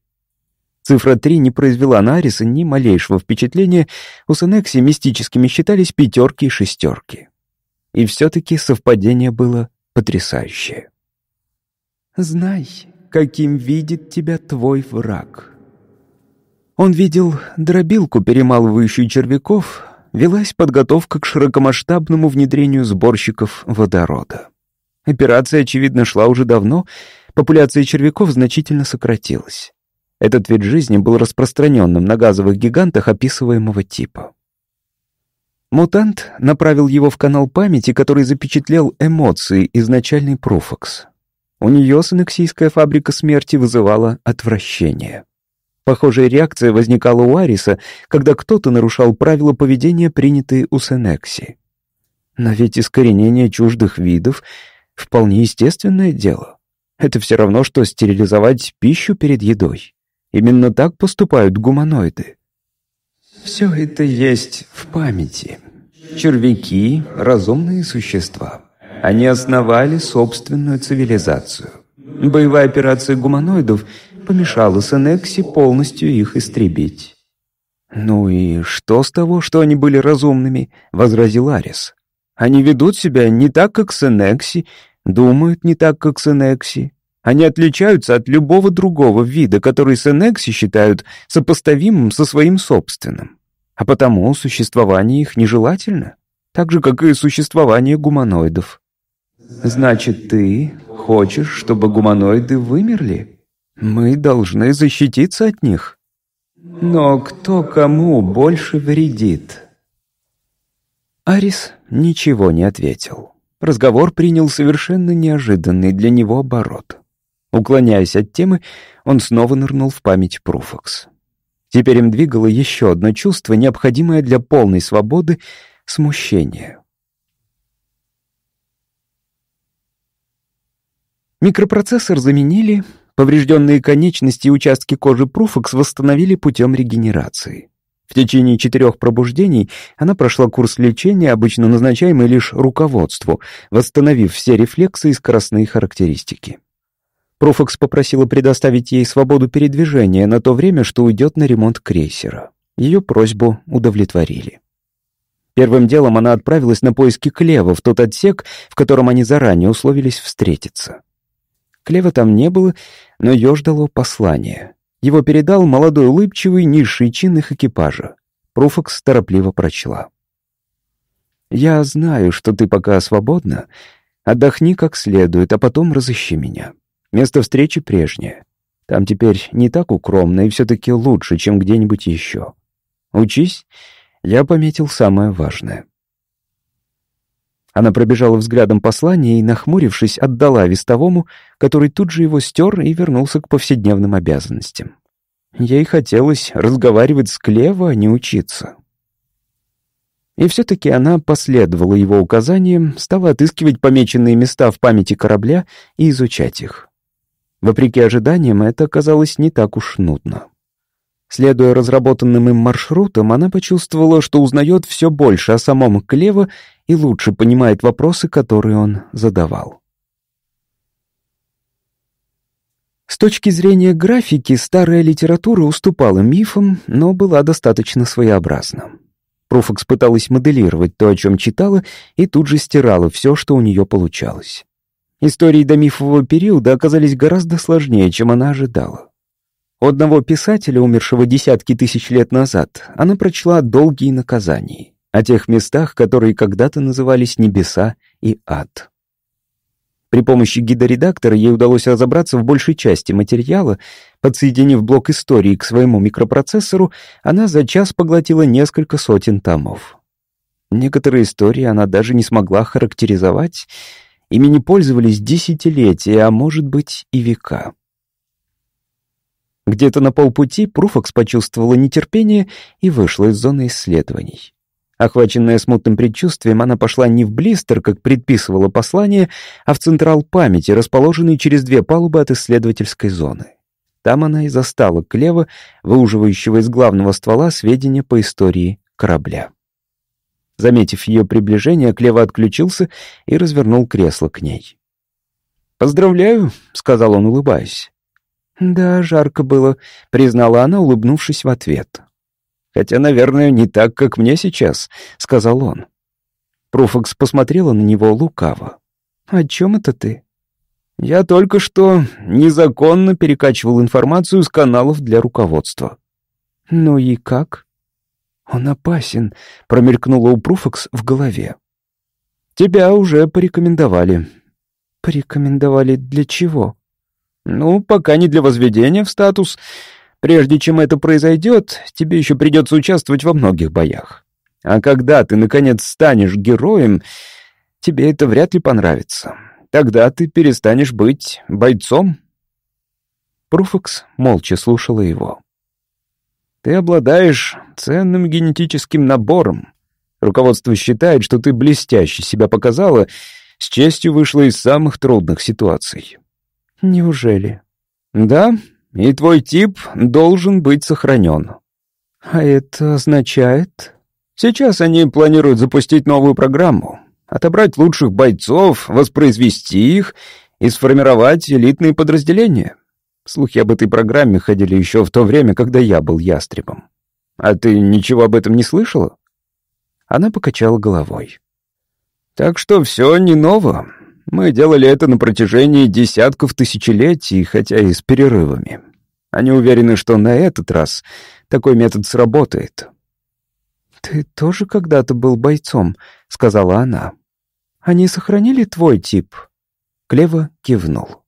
Цифра 3 не произвела на Ариса ни малейшего впечатления, у Сенекси мистическими считались пятерки и шестерки. И все-таки совпадение было потрясающее. «Знай, каким видит тебя твой враг». Он видел дробилку, перемалывающую червяков, велась подготовка к широкомасштабному внедрению сборщиков водорода. Операция, очевидно, шла уже давно, популяция червяков значительно сократилась. Этот вид жизни был распространенным на газовых гигантах описываемого типа. Мутант направил его в канал памяти, который запечатлел эмоции изначальный профокс. У нее синексийская фабрика смерти вызывала отвращение. Похожая реакция возникала у Ариса, когда кто-то нарушал правила поведения, принятые у Сенекси. Но ведь искоренение чуждых видов — вполне естественное дело. Это все равно, что стерилизовать пищу перед едой. Именно так поступают гуманоиды. Все это есть в памяти. Червяки — разумные существа. Они основали собственную цивилизацию. Боевая операция гуманоидов помешала Сенекси полностью их истребить. «Ну и что с того, что они были разумными?» — возразил Арис. «Они ведут себя не так, как Сенекси, думают не так, как Сенекси. Они отличаются от любого другого вида, который Сенекси считают сопоставимым со своим собственным а потому существование их нежелательно, так же, как и существование гуманоидов. Значит, ты хочешь, чтобы гуманоиды вымерли? Мы должны защититься от них. Но кто кому больше вредит? Арис ничего не ответил. Разговор принял совершенно неожиданный для него оборот. Уклоняясь от темы, он снова нырнул в память Пруфокс. Теперь им двигало еще одно чувство, необходимое для полной свободы — смущение. Микропроцессор заменили, поврежденные конечности и участки кожи Пруфокс восстановили путем регенерации. В течение четырех пробуждений она прошла курс лечения, обычно назначаемый лишь руководству, восстановив все рефлексы и скоростные характеристики. Профокс попросила предоставить ей свободу передвижения на то время, что уйдет на ремонт крейсера. Ее просьбу удовлетворили. Первым делом она отправилась на поиски Клева в тот отсек, в котором они заранее условились встретиться. Клева там не было, но ее ждало послание. Его передал молодой улыбчивый низший чин их экипажа. Пруфокс торопливо прочла. «Я знаю, что ты пока свободна. Отдохни как следует, а потом разыщи меня. Место встречи прежнее. Там теперь не так укромно и все-таки лучше, чем где-нибудь еще. Учись я пометил самое важное. Она пробежала взглядом послание и, нахмурившись, отдала вестовому, который тут же его стер и вернулся к повседневным обязанностям. Ей хотелось разговаривать с Клево, а не учиться. И все-таки она последовала его указаниям, стала отыскивать помеченные места в памяти корабля и изучать их. Вопреки ожиданиям, это оказалось не так уж нудно. Следуя разработанным им маршрутам, она почувствовала, что узнает все больше о самом Клево и лучше понимает вопросы, которые он задавал. С точки зрения графики, старая литература уступала мифам, но была достаточно своеобразна. Пруфокс пыталась моделировать то, о чем читала, и тут же стирала все, что у нее получалось. Истории до мифового периода оказались гораздо сложнее, чем она ожидала. У одного писателя, умершего десятки тысяч лет назад, она прочла «Долгие наказания», о тех местах, которые когда-то назывались «Небеса» и «Ад». При помощи гида-редактора ей удалось разобраться в большей части материала. Подсоединив блок истории к своему микропроцессору, она за час поглотила несколько сотен томов. Некоторые истории она даже не смогла характеризовать. Ими не пользовались десятилетия, а может быть и века. Где-то на полпути Пруфокс почувствовала нетерпение и вышла из зоны исследований. Охваченная смутным предчувствием, она пошла не в блистер, как предписывало послание, а в централ памяти, расположенный через две палубы от исследовательской зоны. Там она и застала Клева, выуживающего из главного ствола сведения по истории корабля. Заметив ее приближение, Клева отключился и развернул кресло к ней. «Поздравляю», — сказал он, улыбаясь. «Да, жарко было», — признала она, улыбнувшись в ответ. «Хотя, наверное, не так, как мне сейчас», — сказал он. Пруфокс посмотрела на него лукаво. «О чем это ты?» «Я только что незаконно перекачивал информацию с каналов для руководства». «Ну и как?» «Он опасен», — промелькнула у Пруфокс в голове. «Тебя уже порекомендовали». «Порекомендовали для чего?» Ну, пока не для возведения в статус. Прежде чем это произойдет, тебе еще придется участвовать во многих боях. А когда ты, наконец, станешь героем, тебе это вряд ли понравится. Тогда ты перестанешь быть бойцом. Пруфокс молча слушала его. Ты обладаешь ценным генетическим набором. Руководство считает, что ты блестяще себя показала, с честью вышла из самых трудных ситуаций. «Неужели?» «Да, и твой тип должен быть сохранен». «А это означает...» «Сейчас они планируют запустить новую программу, отобрать лучших бойцов, воспроизвести их и сформировать элитные подразделения. Слухи об этой программе ходили еще в то время, когда я был ястребом. А ты ничего об этом не слышала?» Она покачала головой. «Так что все не ново. Мы делали это на протяжении десятков тысячелетий, хотя и с перерывами. Они уверены, что на этот раз такой метод сработает. «Ты тоже когда-то был бойцом», — сказала она. «Они сохранили твой тип?» Клева кивнул.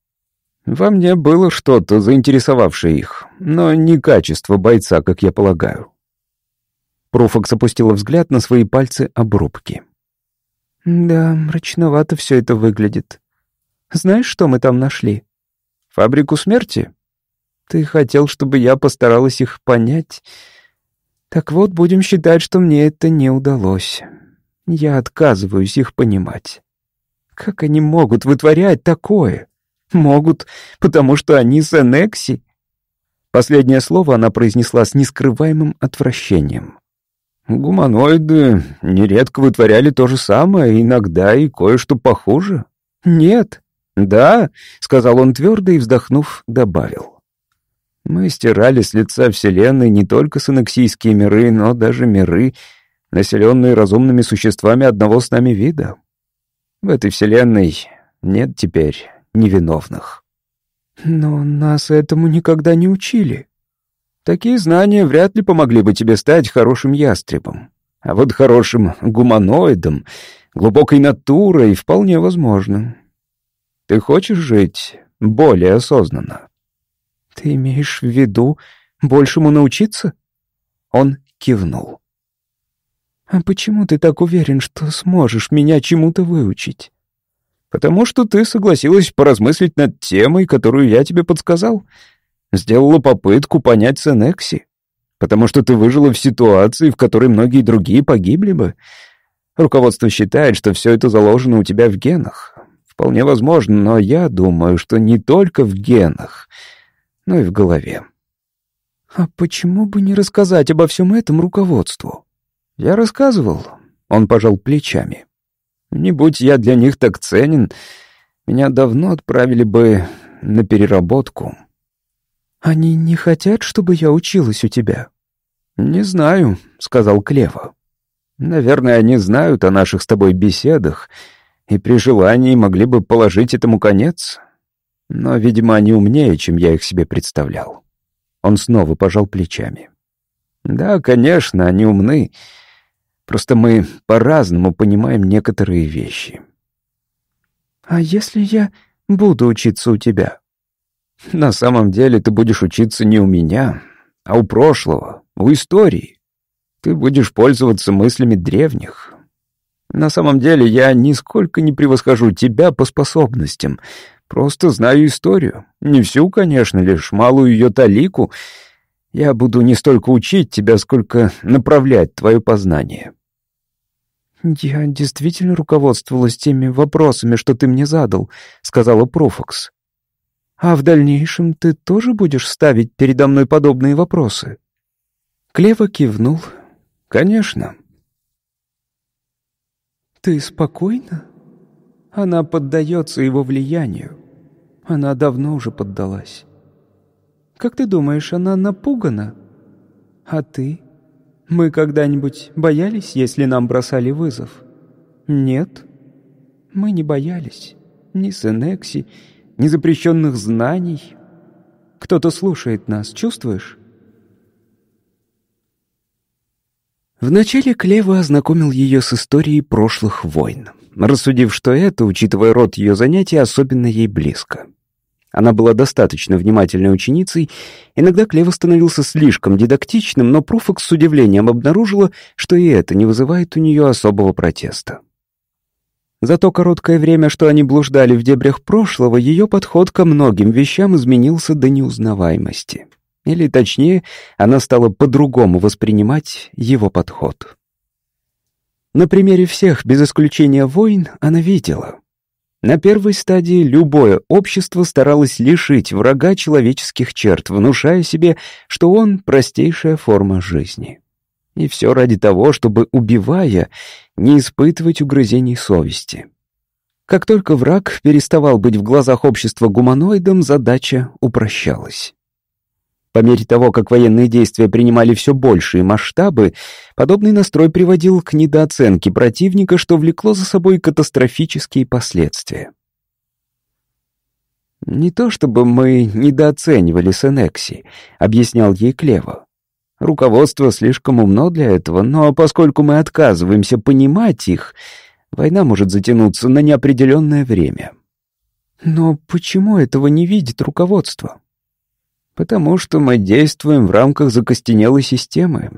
«Во мне было что-то, заинтересовавшее их, но не качество бойца, как я полагаю». Пруфокс опустила взгляд на свои пальцы обрубки. «Да, мрачновато все это выглядит. Знаешь, что мы там нашли?» «Фабрику смерти?» «Ты хотел, чтобы я постаралась их понять?» «Так вот, будем считать, что мне это не удалось. Я отказываюсь их понимать. Как они могут вытворять такое? Могут, потому что они с Энекси?» Последнее слово она произнесла с нескрываемым отвращением. Гуманоиды нередко вытворяли то же самое, иногда и кое-что похуже. Нет. Да, сказал он твердо и, вздохнув, добавил. Мы стирали с лица Вселенной не только санексийские миры, но даже миры населенные разумными существами одного с нами вида. В этой вселенной нет теперь невиновных. Но нас этому никогда не учили. Такие знания вряд ли помогли бы тебе стать хорошим ястребом. А вот хорошим гуманоидом, глубокой натурой вполне возможно. Ты хочешь жить более осознанно? Ты имеешь в виду большему научиться? Он кивнул. А почему ты так уверен, что сможешь меня чему-то выучить? Потому что ты согласилась поразмыслить над темой, которую я тебе подсказал. Сделала попытку понять Сенекси потому что ты выжила в ситуации, в которой многие другие погибли бы. Руководство считает, что все это заложено у тебя в генах. Вполне возможно, но я думаю, что не только в генах, но и в голове. А почему бы не рассказать обо всем этом руководству? Я рассказывал. Он пожал плечами. Не будь я для них так ценен, меня давно отправили бы на переработку. «Они не хотят, чтобы я училась у тебя?» «Не знаю», — сказал Клева. «Наверное, они знают о наших с тобой беседах и при желании могли бы положить этому конец. Но, видимо, они умнее, чем я их себе представлял». Он снова пожал плечами. «Да, конечно, они умны. Просто мы по-разному понимаем некоторые вещи». «А если я буду учиться у тебя?» На самом деле ты будешь учиться не у меня, а у прошлого, у истории. Ты будешь пользоваться мыслями древних. На самом деле я нисколько не превосхожу тебя по способностям. Просто знаю историю. Не всю, конечно, лишь малую ее талику. Я буду не столько учить тебя, сколько направлять твое познание. «Я действительно руководствовалась теми вопросами, что ты мне задал», — сказала Профокс. А в дальнейшем ты тоже будешь ставить передо мной подобные вопросы?» Клева кивнул. «Конечно». «Ты спокойна?» Она поддается его влиянию. Она давно уже поддалась. Как ты думаешь, она напугана? А ты? Мы когда-нибудь боялись, если нам бросали вызов? Нет, мы не боялись. Ни Сенекси, ни запрещенных знаний. Кто-то слушает нас, чувствуешь? Вначале Клева ознакомил ее с историей прошлых войн, рассудив, что это, учитывая род ее занятий, особенно ей близко. Она была достаточно внимательной ученицей, иногда Клева становился слишком дидактичным, но Пруфокс с удивлением обнаружила, что и это не вызывает у нее особого протеста. За то короткое время, что они блуждали в дебрях прошлого, ее подход ко многим вещам изменился до неузнаваемости. Или, точнее, она стала по-другому воспринимать его подход. На примере всех, без исключения войн, она видела. На первой стадии любое общество старалось лишить врага человеческих черт, внушая себе, что он — простейшая форма жизни. И все ради того, чтобы, убивая, не испытывать угрызений совести. Как только враг переставал быть в глазах общества гуманоидом, задача упрощалась. По мере того, как военные действия принимали все большие масштабы, подобный настрой приводил к недооценке противника, что влекло за собой катастрофические последствия. «Не то чтобы мы недооценивали Сенекси», — объяснял ей Клево. Руководство слишком умно для этого, но поскольку мы отказываемся понимать их, война может затянуться на неопределенное время. Но почему этого не видит руководство? Потому что мы действуем в рамках закостенелой системы.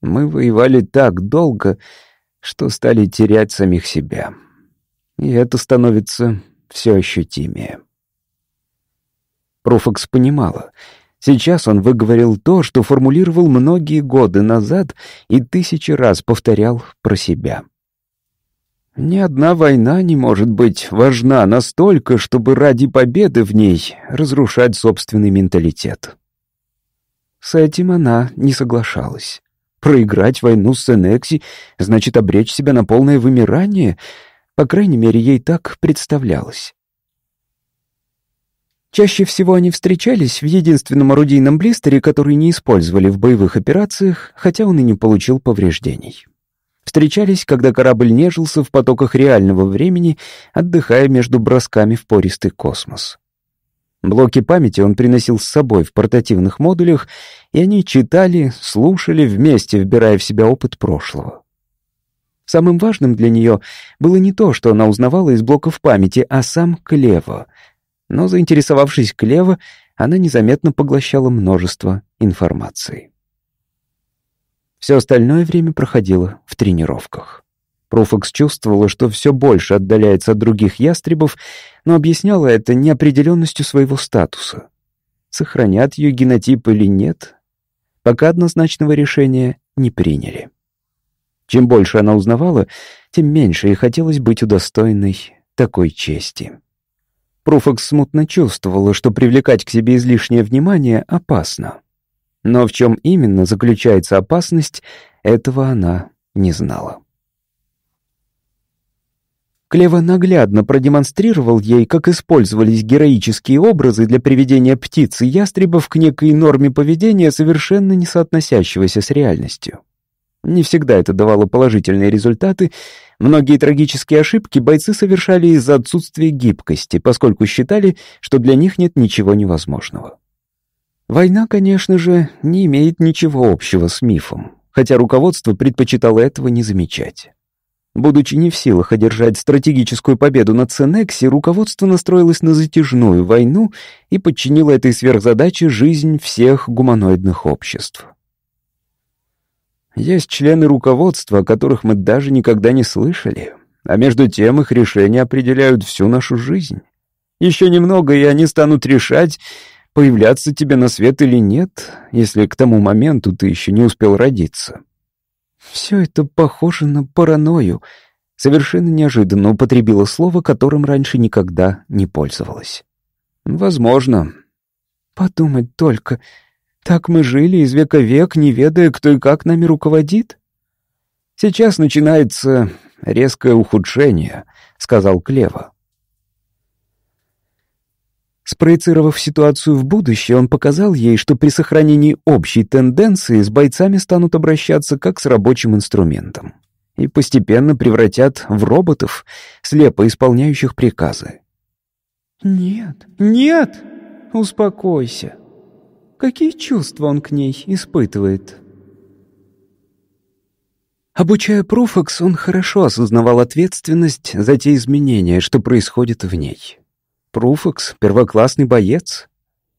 Мы воевали так долго, что стали терять самих себя. И это становится все ощутимее. Профокс понимала — Сейчас он выговорил то, что формулировал многие годы назад и тысячи раз повторял про себя. Ни одна война не может быть важна настолько, чтобы ради победы в ней разрушать собственный менталитет. С этим она не соглашалась. Проиграть войну с Энекси значит обречь себя на полное вымирание, по крайней мере, ей так представлялось. Чаще всего они встречались в единственном орудийном блистере, который не использовали в боевых операциях, хотя он и не получил повреждений. Встречались, когда корабль нежился в потоках реального времени, отдыхая между бросками в пористый космос. Блоки памяти он приносил с собой в портативных модулях, и они читали, слушали вместе, вбирая в себя опыт прошлого. Самым важным для нее было не то, что она узнавала из блоков памяти, а сам Клево. Но, заинтересовавшись Клево, она незаметно поглощала множество информации. Все остальное время проходило в тренировках. Пруфакс чувствовала, что все больше отдаляется от других ястребов, но объясняла это неопределенностью своего статуса. Сохранят ее генотип или нет, пока однозначного решения не приняли. Чем больше она узнавала, тем меньше ей хотелось быть удостоенной такой чести. Пруфакс смутно чувствовала, что привлекать к себе излишнее внимание опасно. Но в чем именно заключается опасность, этого она не знала. Клева наглядно продемонстрировал ей, как использовались героические образы для приведения птиц и ястребов к некой норме поведения, совершенно не соотносящегося с реальностью. Не всегда это давало положительные результаты. Многие трагические ошибки бойцы совершали из-за отсутствия гибкости, поскольку считали, что для них нет ничего невозможного. Война, конечно же, не имеет ничего общего с мифом, хотя руководство предпочитало этого не замечать. Будучи не в силах одержать стратегическую победу над Сенекси, руководство настроилось на затяжную войну и подчинило этой сверхзадаче жизнь всех гуманоидных обществ. Есть члены руководства, о которых мы даже никогда не слышали, а между тем их решения определяют всю нашу жизнь. Еще немного, и они станут решать, появляться тебе на свет или нет, если к тому моменту ты еще не успел родиться. Все это похоже на паранойю. Совершенно неожиданно употребила слово, которым раньше никогда не пользовалась. Возможно. Подумать только. Так мы жили из века век, не ведая, кто и как нами руководит. Сейчас начинается резкое ухудшение, сказал Клева. Спроецировав ситуацию в будущее, он показал ей, что при сохранении общей тенденции с бойцами станут обращаться как с рабочим инструментом и постепенно превратят в роботов, слепо исполняющих приказы. «Нет, нет! Успокойся. Какие чувства он к ней испытывает?» Обучая Пруфакс, он хорошо осознавал ответственность за те изменения, что происходят в ней. Пруфакс — первоклассный боец.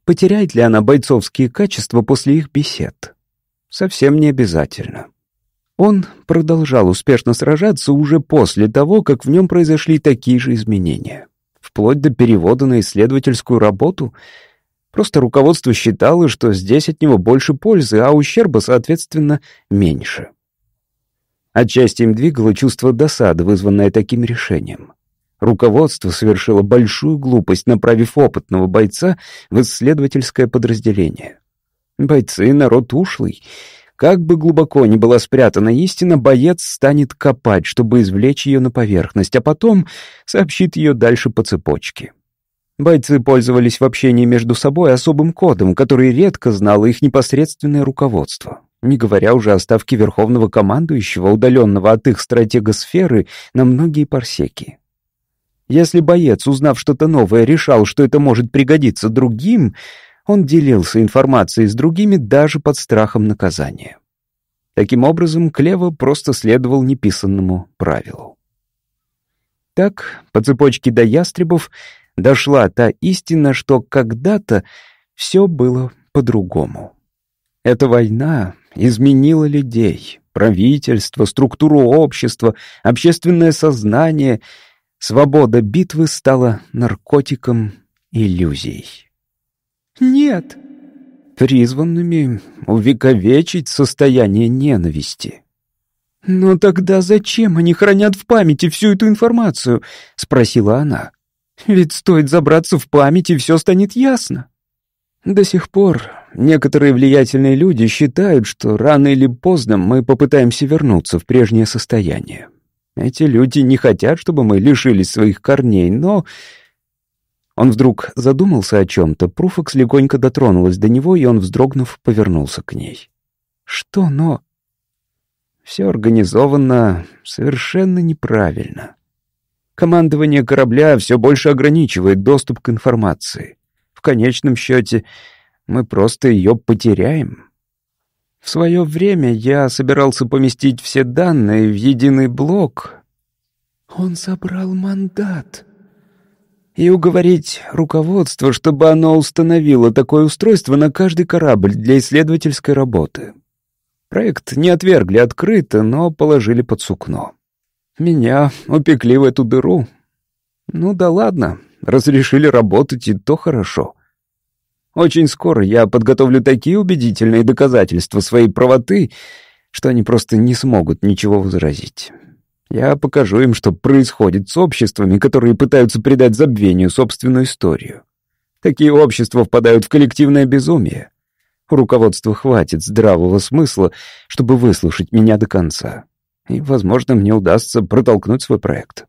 Потеряет ли она бойцовские качества после их бесед? Совсем не обязательно. Он продолжал успешно сражаться уже после того, как в нем произошли такие же изменения. Вплоть до перевода на исследовательскую работу. Просто руководство считало, что здесь от него больше пользы, а ущерба, соответственно, меньше. Отчасти им двигало чувство досады, вызванное таким решением. Руководство совершило большую глупость, направив опытного бойца в исследовательское подразделение. Бойцы — народ ушлый. Как бы глубоко ни была спрятана истина, боец станет копать, чтобы извлечь ее на поверхность, а потом сообщит ее дальше по цепочке. Бойцы пользовались в общении между собой особым кодом, который редко знало их непосредственное руководство, не говоря уже о ставке верховного командующего, удаленного от их стратегосферы на многие парсеки. Если боец, узнав что-то новое, решал, что это может пригодиться другим, он делился информацией с другими даже под страхом наказания. Таким образом, Клево просто следовал неписанному правилу. Так, по цепочке до ястребов дошла та истина, что когда-то все было по-другому. Эта война изменила людей, правительство, структуру общества, общественное сознание — Свобода битвы стала наркотиком иллюзий. «Нет!» Призванными увековечить состояние ненависти. «Но тогда зачем они хранят в памяти всю эту информацию?» — спросила она. «Ведь стоит забраться в память, и все станет ясно». До сих пор некоторые влиятельные люди считают, что рано или поздно мы попытаемся вернуться в прежнее состояние. Эти люди не хотят, чтобы мы лишились своих корней, но...» Он вдруг задумался о чем-то, Пруфакс легонько дотронулась до него, и он, вздрогнув, повернулся к ней. «Что «но»?» Все организовано совершенно неправильно. Командование корабля все больше ограничивает доступ к информации. В конечном счете, мы просто ее потеряем. В свое время я собирался поместить все данные в единый блок. Он забрал мандат. И уговорить руководство, чтобы оно установило такое устройство на каждый корабль для исследовательской работы. Проект не отвергли открыто, но положили под сукно. Меня упекли в эту дыру. Ну да ладно, разрешили работать, и то хорошо. Очень скоро я подготовлю такие убедительные доказательства своей правоты, что они просто не смогут ничего возразить. Я покажу им, что происходит с обществами, которые пытаются придать забвению собственную историю. Такие общества впадают в коллективное безумие. Руководства хватит здравого смысла, чтобы выслушать меня до конца. И, возможно, мне удастся протолкнуть свой проект.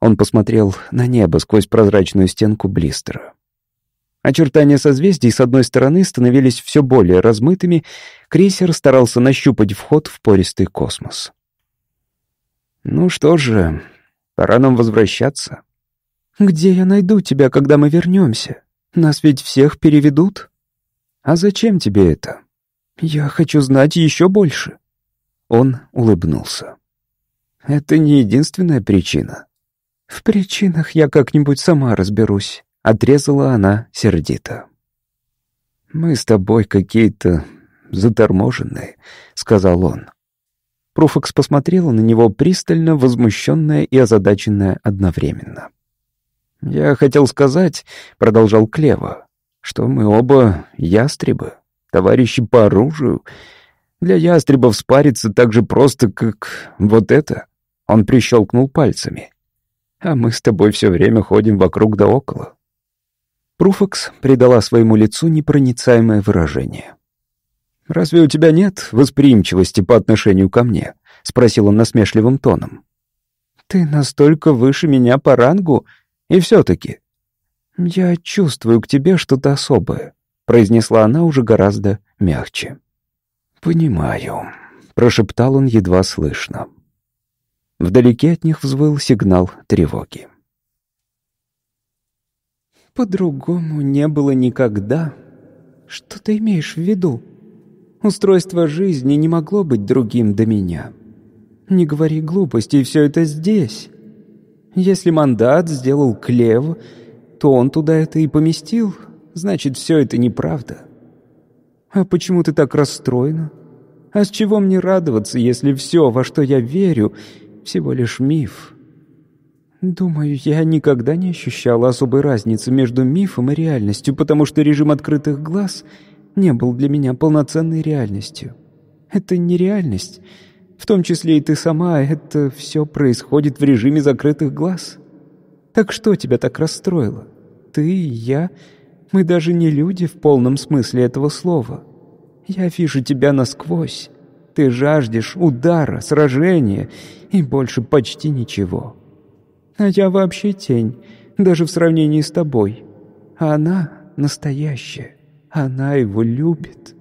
Он посмотрел на небо сквозь прозрачную стенку блистера. Очертания созвездий с одной стороны становились все более размытыми, крейсер старался нащупать вход в пористый космос. «Ну что же, пора нам возвращаться». «Где я найду тебя, когда мы вернемся? Нас ведь всех переведут?» «А зачем тебе это?» «Я хочу знать еще больше». Он улыбнулся. «Это не единственная причина». «В причинах я как-нибудь сама разберусь». Отрезала она сердито. «Мы с тобой какие-то заторможенные», — сказал он. Пруфакс посмотрела на него пристально, возмущенная и озадаченная одновременно. «Я хотел сказать», — продолжал Клева, — «что мы оба ястребы, товарищи по оружию. Для ястребов спариться так же просто, как вот это». Он прищелкнул пальцами. «А мы с тобой все время ходим вокруг да около. Пруфакс придала своему лицу непроницаемое выражение. «Разве у тебя нет восприимчивости по отношению ко мне?» — спросил он насмешливым тоном. «Ты настолько выше меня по рангу, и все-таки...» «Я чувствую к тебе что-то особое», — произнесла она уже гораздо мягче. «Понимаю», — прошептал он едва слышно. Вдалеке от них взвыл сигнал тревоги. По-другому не было никогда. Что ты имеешь в виду? Устройство жизни не могло быть другим до меня. Не говори глупостей, все это здесь. Если мандат сделал Клев, то он туда это и поместил. Значит, все это неправда. А почему ты так расстроена? А с чего мне радоваться, если все, во что я верю, всего лишь миф?» Думаю, я никогда не ощущала особой разницы между мифом и реальностью, потому что режим открытых глаз не был для меня полноценной реальностью. Это не реальность. В том числе и ты сама, это все происходит в режиме закрытых глаз. Так что тебя так расстроило? Ты и я, мы даже не люди в полном смысле этого слова. Я вижу тебя насквозь. Ты жаждешь удара, сражения и больше почти ничего. А я вообще тень, даже в сравнении с тобой. А она настоящая. Она его любит.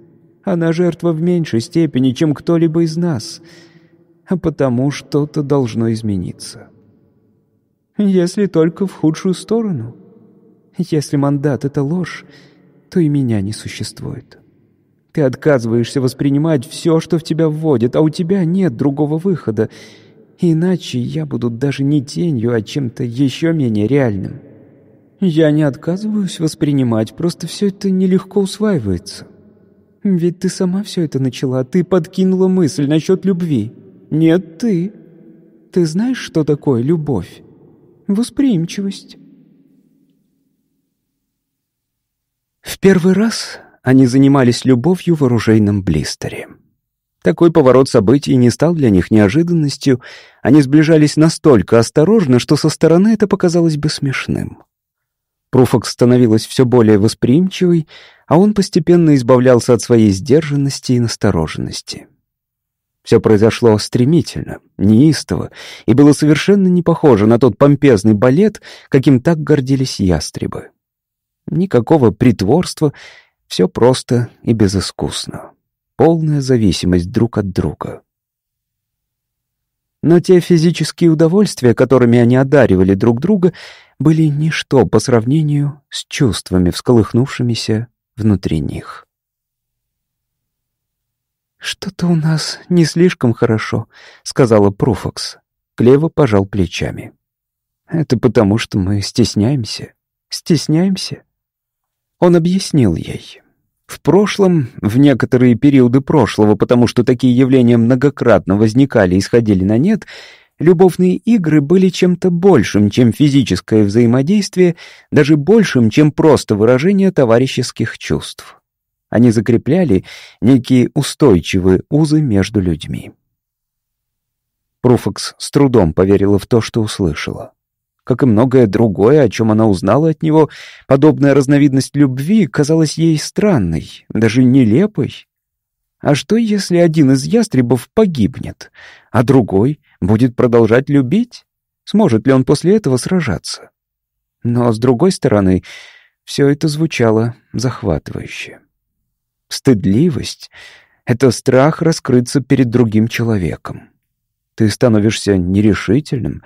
Она жертва в меньшей степени, чем кто-либо из нас. А потому что-то должно измениться. Если только в худшую сторону. Если мандат — это ложь, то и меня не существует. Ты отказываешься воспринимать все, что в тебя вводят, а у тебя нет другого выхода — Иначе я буду даже не тенью, а чем-то еще менее реальным. Я не отказываюсь воспринимать, просто все это нелегко усваивается. Ведь ты сама все это начала, ты подкинула мысль насчет любви. Нет, ты. Ты знаешь, что такое любовь? Восприимчивость. В первый раз они занимались любовью в оружейном блистере. Такой поворот событий не стал для них неожиданностью, они сближались настолько осторожно, что со стороны это показалось бы смешным. Пруфок становилась все более восприимчивой, а он постепенно избавлялся от своей сдержанности и настороженности. Все произошло стремительно, неистово, и было совершенно не похоже на тот помпезный балет, каким так гордились ястребы. Никакого притворства, все просто и безыскусно полная зависимость друг от друга. Но те физические удовольствия, которыми они одаривали друг друга, были ничто по сравнению с чувствами, всколыхнувшимися внутри них. «Что-то у нас не слишком хорошо», — сказала Пруфокс. Клева пожал плечами. «Это потому, что мы стесняемся. Стесняемся?» Он объяснил ей. В прошлом, в некоторые периоды прошлого, потому что такие явления многократно возникали и сходили на нет, любовные игры были чем-то большим, чем физическое взаимодействие, даже большим, чем просто выражение товарищеских чувств. Они закрепляли некие устойчивые узы между людьми. Пруфокс с трудом поверила в то, что услышала. Как и многое другое, о чем она узнала от него, подобная разновидность любви казалась ей странной, даже нелепой. А что, если один из ястребов погибнет, а другой будет продолжать любить? Сможет ли он после этого сражаться? Но, с другой стороны, все это звучало захватывающе. Стыдливость — это страх раскрыться перед другим человеком. Ты становишься нерешительным,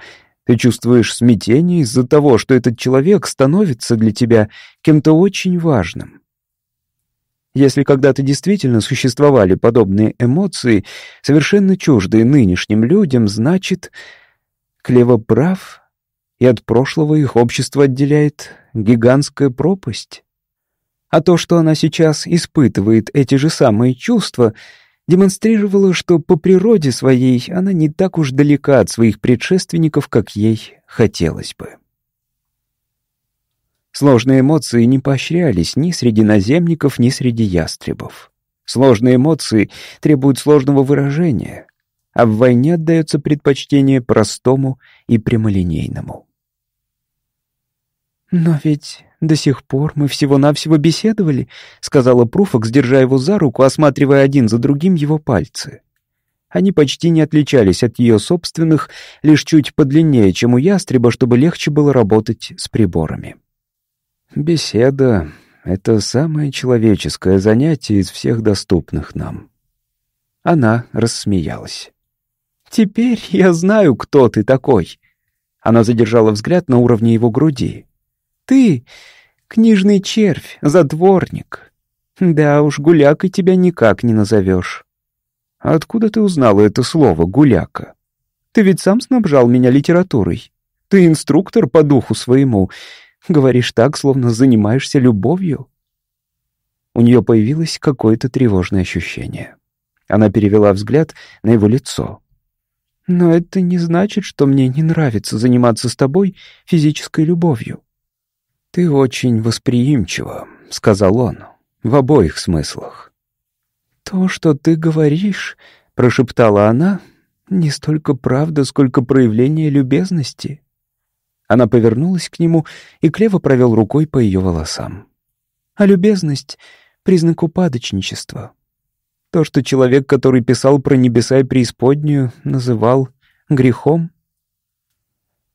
ты чувствуешь смятение из-за того, что этот человек становится для тебя кем-то очень важным. Если когда-то действительно существовали подобные эмоции, совершенно чуждые нынешним людям, значит, Клева прав, и от прошлого их общество отделяет гигантская пропасть. А то, что она сейчас испытывает эти же самые чувства — демонстрировала, что по природе своей она не так уж далека от своих предшественников, как ей хотелось бы. Сложные эмоции не поощрялись ни среди наземников, ни среди ястребов. Сложные эмоции требуют сложного выражения, а в войне отдается предпочтение простому и прямолинейному. «Но ведь до сих пор мы всего-навсего беседовали», — сказала Пруфок, держа его за руку, осматривая один за другим его пальцы. Они почти не отличались от ее собственных, лишь чуть подлиннее, чем у ястреба, чтобы легче было работать с приборами. «Беседа — это самое человеческое занятие из всех доступных нам». Она рассмеялась. «Теперь я знаю, кто ты такой». Она задержала взгляд на уровне его груди. Ты — книжный червь, затворник. Да уж, гулякой тебя никак не назовешь. откуда ты узнала это слово «гуляка»? Ты ведь сам снабжал меня литературой. Ты инструктор по духу своему. Говоришь так, словно занимаешься любовью. У нее появилось какое-то тревожное ощущение. Она перевела взгляд на его лицо. «Но это не значит, что мне не нравится заниматься с тобой физической любовью. «Ты очень восприимчива», — сказал он, — «в обоих смыслах». «То, что ты говоришь», — прошептала она, — «не столько правда, сколько проявление любезности». Она повернулась к нему, и Клева провел рукой по ее волосам. «А любезность — признак упадочничества. То, что человек, который писал про небеса и преисподнюю, называл грехом,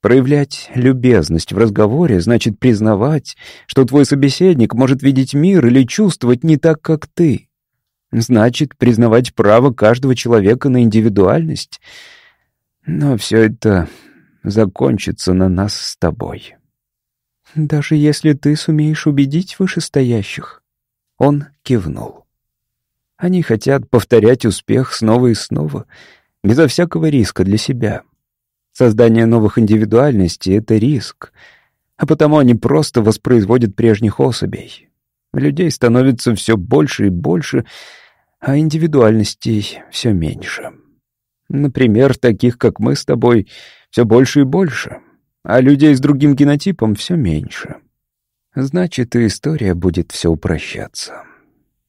Проявлять любезность в разговоре значит признавать, что твой собеседник может видеть мир или чувствовать не так, как ты. Значит, признавать право каждого человека на индивидуальность. Но все это закончится на нас с тобой. Даже если ты сумеешь убедить вышестоящих. Он кивнул. Они хотят повторять успех снова и снова, безо всякого риска для себя. Создание новых индивидуальностей — это риск, а потому они просто воспроизводят прежних особей. Людей становится все больше и больше, а индивидуальностей все меньше. Например, таких, как мы с тобой, все больше и больше, а людей с другим генотипом все меньше. Значит, и история будет все упрощаться.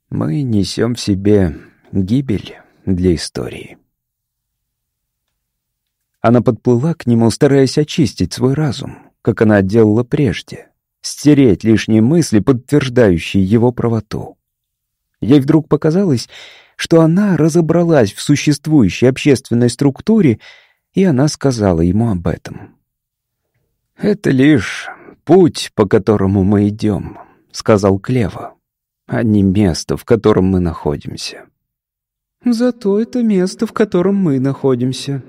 Мы несем в себе гибель для истории. Она подплыла к нему, стараясь очистить свой разум, как она делала прежде, стереть лишние мысли, подтверждающие его правоту. Ей вдруг показалось, что она разобралась в существующей общественной структуре, и она сказала ему об этом. «Это лишь путь, по которому мы идем», — сказал Клева, — «а не место, в котором мы находимся». Зато это место, в котором мы находимся.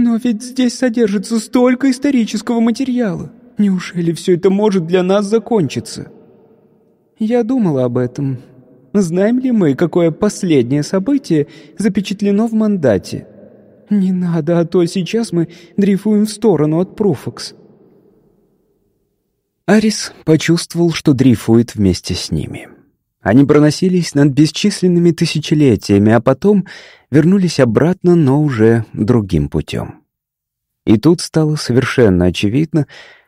Но ведь здесь содержится столько исторического материала. Неужели все это может для нас закончиться? Я думала об этом. Знаем ли мы, какое последнее событие запечатлено в мандате? Не надо, а то сейчас мы дрейфуем в сторону от Пруфокс. Арис почувствовал, что дрейфует вместе с ними. Они проносились над бесчисленными тысячелетиями, а потом вернулись обратно, но уже другим путем. И тут стало совершенно очевидно,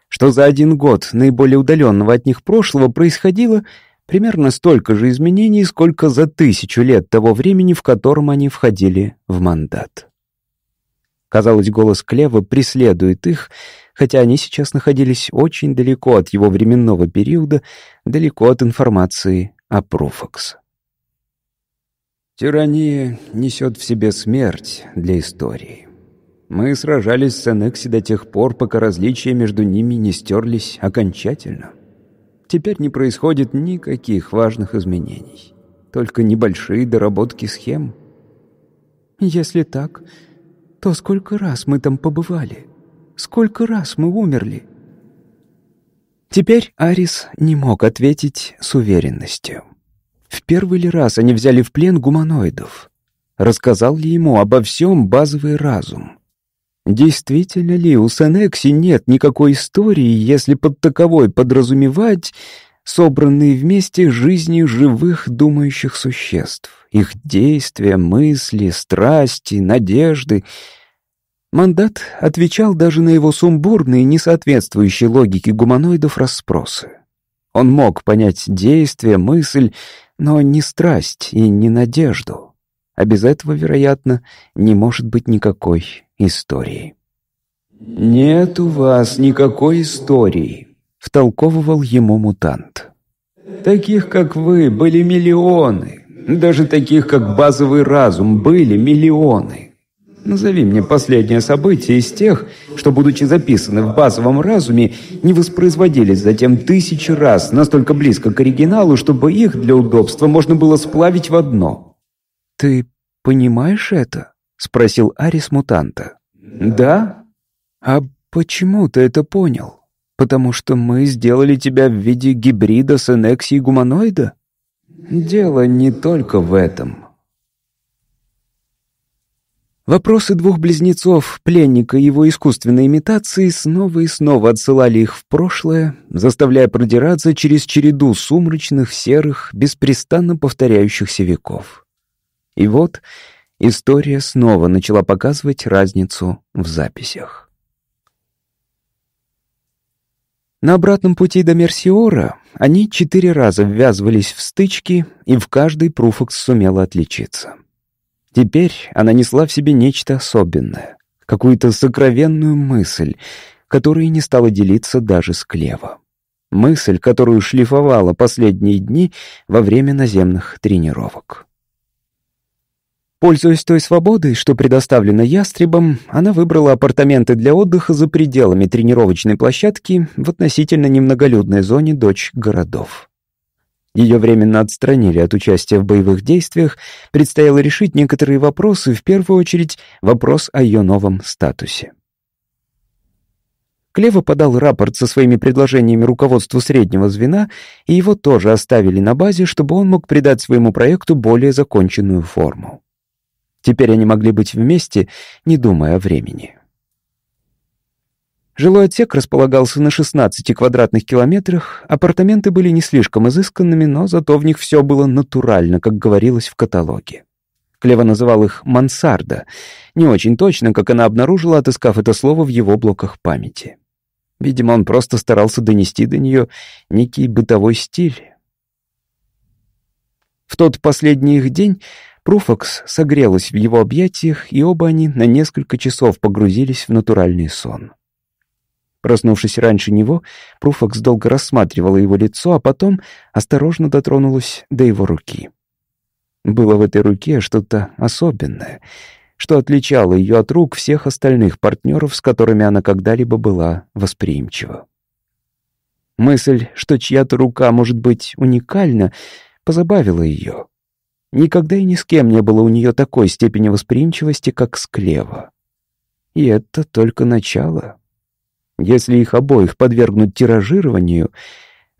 что за один год наиболее удаленного от них прошлого происходило примерно столько же изменений, сколько за тысячу лет того времени, в котором они входили в мандат. Казалось, голос Клева преследует их, хотя они сейчас находились очень далеко от его временного периода, далеко от информации о Пруфокс. Тирания несет в себе смерть для истории. Мы сражались с Энекси до тех пор, пока различия между ними не стерлись окончательно. Теперь не происходит никаких важных изменений, только небольшие доработки схем. Если так, то сколько раз мы там побывали? Сколько раз мы умерли?» Теперь Арис не мог ответить с уверенностью. В первый ли раз они взяли в плен гуманоидов? Рассказал ли ему обо всем базовый разум? Действительно ли у Сенекси нет никакой истории, если под таковой подразумевать собранные вместе жизни живых думающих существ, их действия, мысли, страсти, надежды — Мандат отвечал даже на его сумбурные, несоответствующие логике гуманоидов расспросы. Он мог понять действие, мысль, но не страсть и не надежду. А без этого, вероятно, не может быть никакой истории. «Нет у вас никакой истории», — втолковывал ему мутант. «Таких, как вы, были миллионы. Даже таких, как базовый разум, были миллионы. Назови мне последнее событие из тех, что, будучи записаны в базовом разуме, не воспроизводились затем тысячи раз настолько близко к оригиналу, чтобы их для удобства можно было сплавить в одно. «Ты понимаешь это?» — спросил Арис мутанта. «Да? А почему ты это понял? Потому что мы сделали тебя в виде гибрида с энексией гуманоида?» «Дело не только в этом». Вопросы двух близнецов, пленника и его искусственной имитации, снова и снова отсылали их в прошлое, заставляя продираться через череду сумрачных, серых, беспрестанно повторяющихся веков. И вот история снова начала показывать разницу в записях. На обратном пути до Мерсиора они четыре раза ввязывались в стычки, и в каждой Пруфокс сумела отличиться. Теперь она несла в себе нечто особенное, какую-то сокровенную мысль, которой не стала делиться даже с Клево. Мысль, которую шлифовала последние дни во время наземных тренировок. Пользуясь той свободой, что предоставлена ястребом, она выбрала апартаменты для отдыха за пределами тренировочной площадки в относительно немноголюдной зоне дочь городов. Ее временно отстранили от участия в боевых действиях, предстояло решить некоторые вопросы, в первую очередь вопрос о ее новом статусе. Клева подал рапорт со своими предложениями руководству среднего звена, и его тоже оставили на базе, чтобы он мог придать своему проекту более законченную форму. Теперь они могли быть вместе, не думая о времени. Жилой отсек располагался на 16 квадратных километрах, апартаменты были не слишком изысканными, но зато в них все было натурально, как говорилось в каталоге. Клева называл их «мансарда», не очень точно, как она обнаружила, отыскав это слово в его блоках памяти. Видимо, он просто старался донести до нее некий бытовой стиль. В тот последний их день Пруфокс согрелась в его объятиях, и оба они на несколько часов погрузились в натуральный сон. Проснувшись раньше него, Пруфакс долго рассматривала его лицо, а потом осторожно дотронулась до его руки. Было в этой руке что-то особенное, что отличало ее от рук всех остальных партнеров, с которыми она когда-либо была восприимчива. Мысль, что чья-то рука может быть уникальна, позабавила ее. Никогда и ни с кем не было у нее такой степени восприимчивости, как с Клево. И это только начало. Если их обоих подвергнуть тиражированию,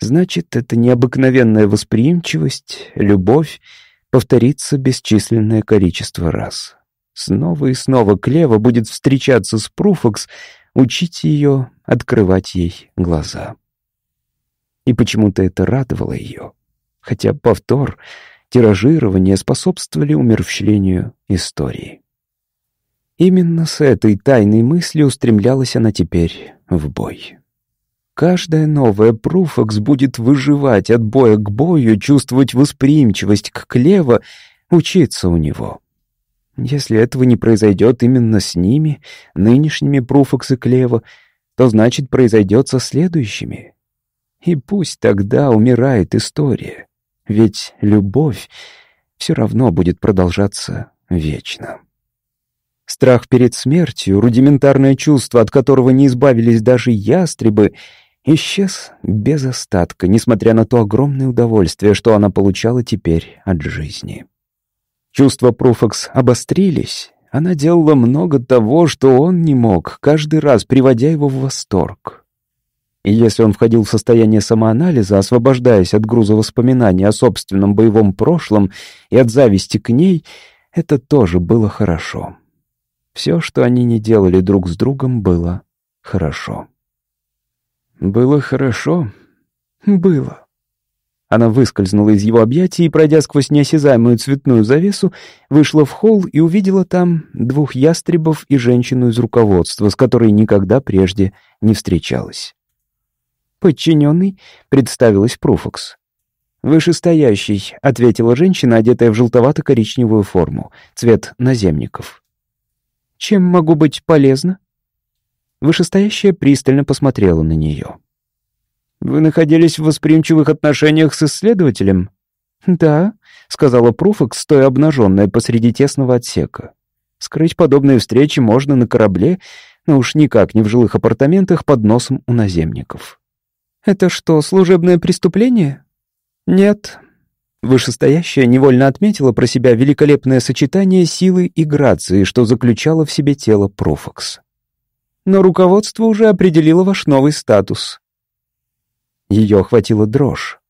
значит, эта необыкновенная восприимчивость, любовь повторится бесчисленное количество раз. Снова и снова Клева будет встречаться с Пруфокс, учить ее, открывать ей глаза. И почему-то это радовало ее. Хотя повтор, тиражирование способствовали умерщвлению истории. Именно с этой тайной мыслью устремлялась она теперь в бой. Каждая новая Пруфокс будет выживать от боя к бою, чувствовать восприимчивость к Клево, учиться у него. Если этого не произойдет именно с ними, нынешними Пруфокс и Клево, то значит произойдет со следующими. И пусть тогда умирает история, ведь любовь все равно будет продолжаться вечно. Страх перед смертью, рудиментарное чувство, от которого не избавились даже ястребы, исчез без остатка, несмотря на то огромное удовольствие, что она получала теперь от жизни. Чувства Пруфакс обострились. Она делала много того, что он не мог, каждый раз приводя его в восторг. И если он входил в состояние самоанализа, освобождаясь от груза воспоминаний о собственном боевом прошлом и от зависти к ней, это тоже было хорошо. Все, что они не делали друг с другом, было хорошо. Было хорошо? Было. Она выскользнула из его объятий и, пройдя сквозь неосязаемую цветную завесу, вышла в холл и увидела там двух ястребов и женщину из руководства, с которой никогда прежде не встречалась. «Подчиненный», — представилась Пруфокс. «Вышестоящий», — ответила женщина, одетая в желтовато-коричневую форму, цвет наземников. «Чем могу быть полезна?» Вышестоящая пристально посмотрела на нее. «Вы находились в восприимчивых отношениях с исследователем?» «Да», — сказала Пруфок, стоя обнаженная посреди тесного отсека. «Скрыть подобные встречи можно на корабле, но уж никак не в жилых апартаментах под носом у наземников». «Это что, служебное преступление?» «Нет». Вышестоящая невольно отметила про себя великолепное сочетание силы и грации, что заключало в себе тело Профокс. «Но руководство уже определило ваш новый статус. Ее охватила дрожь.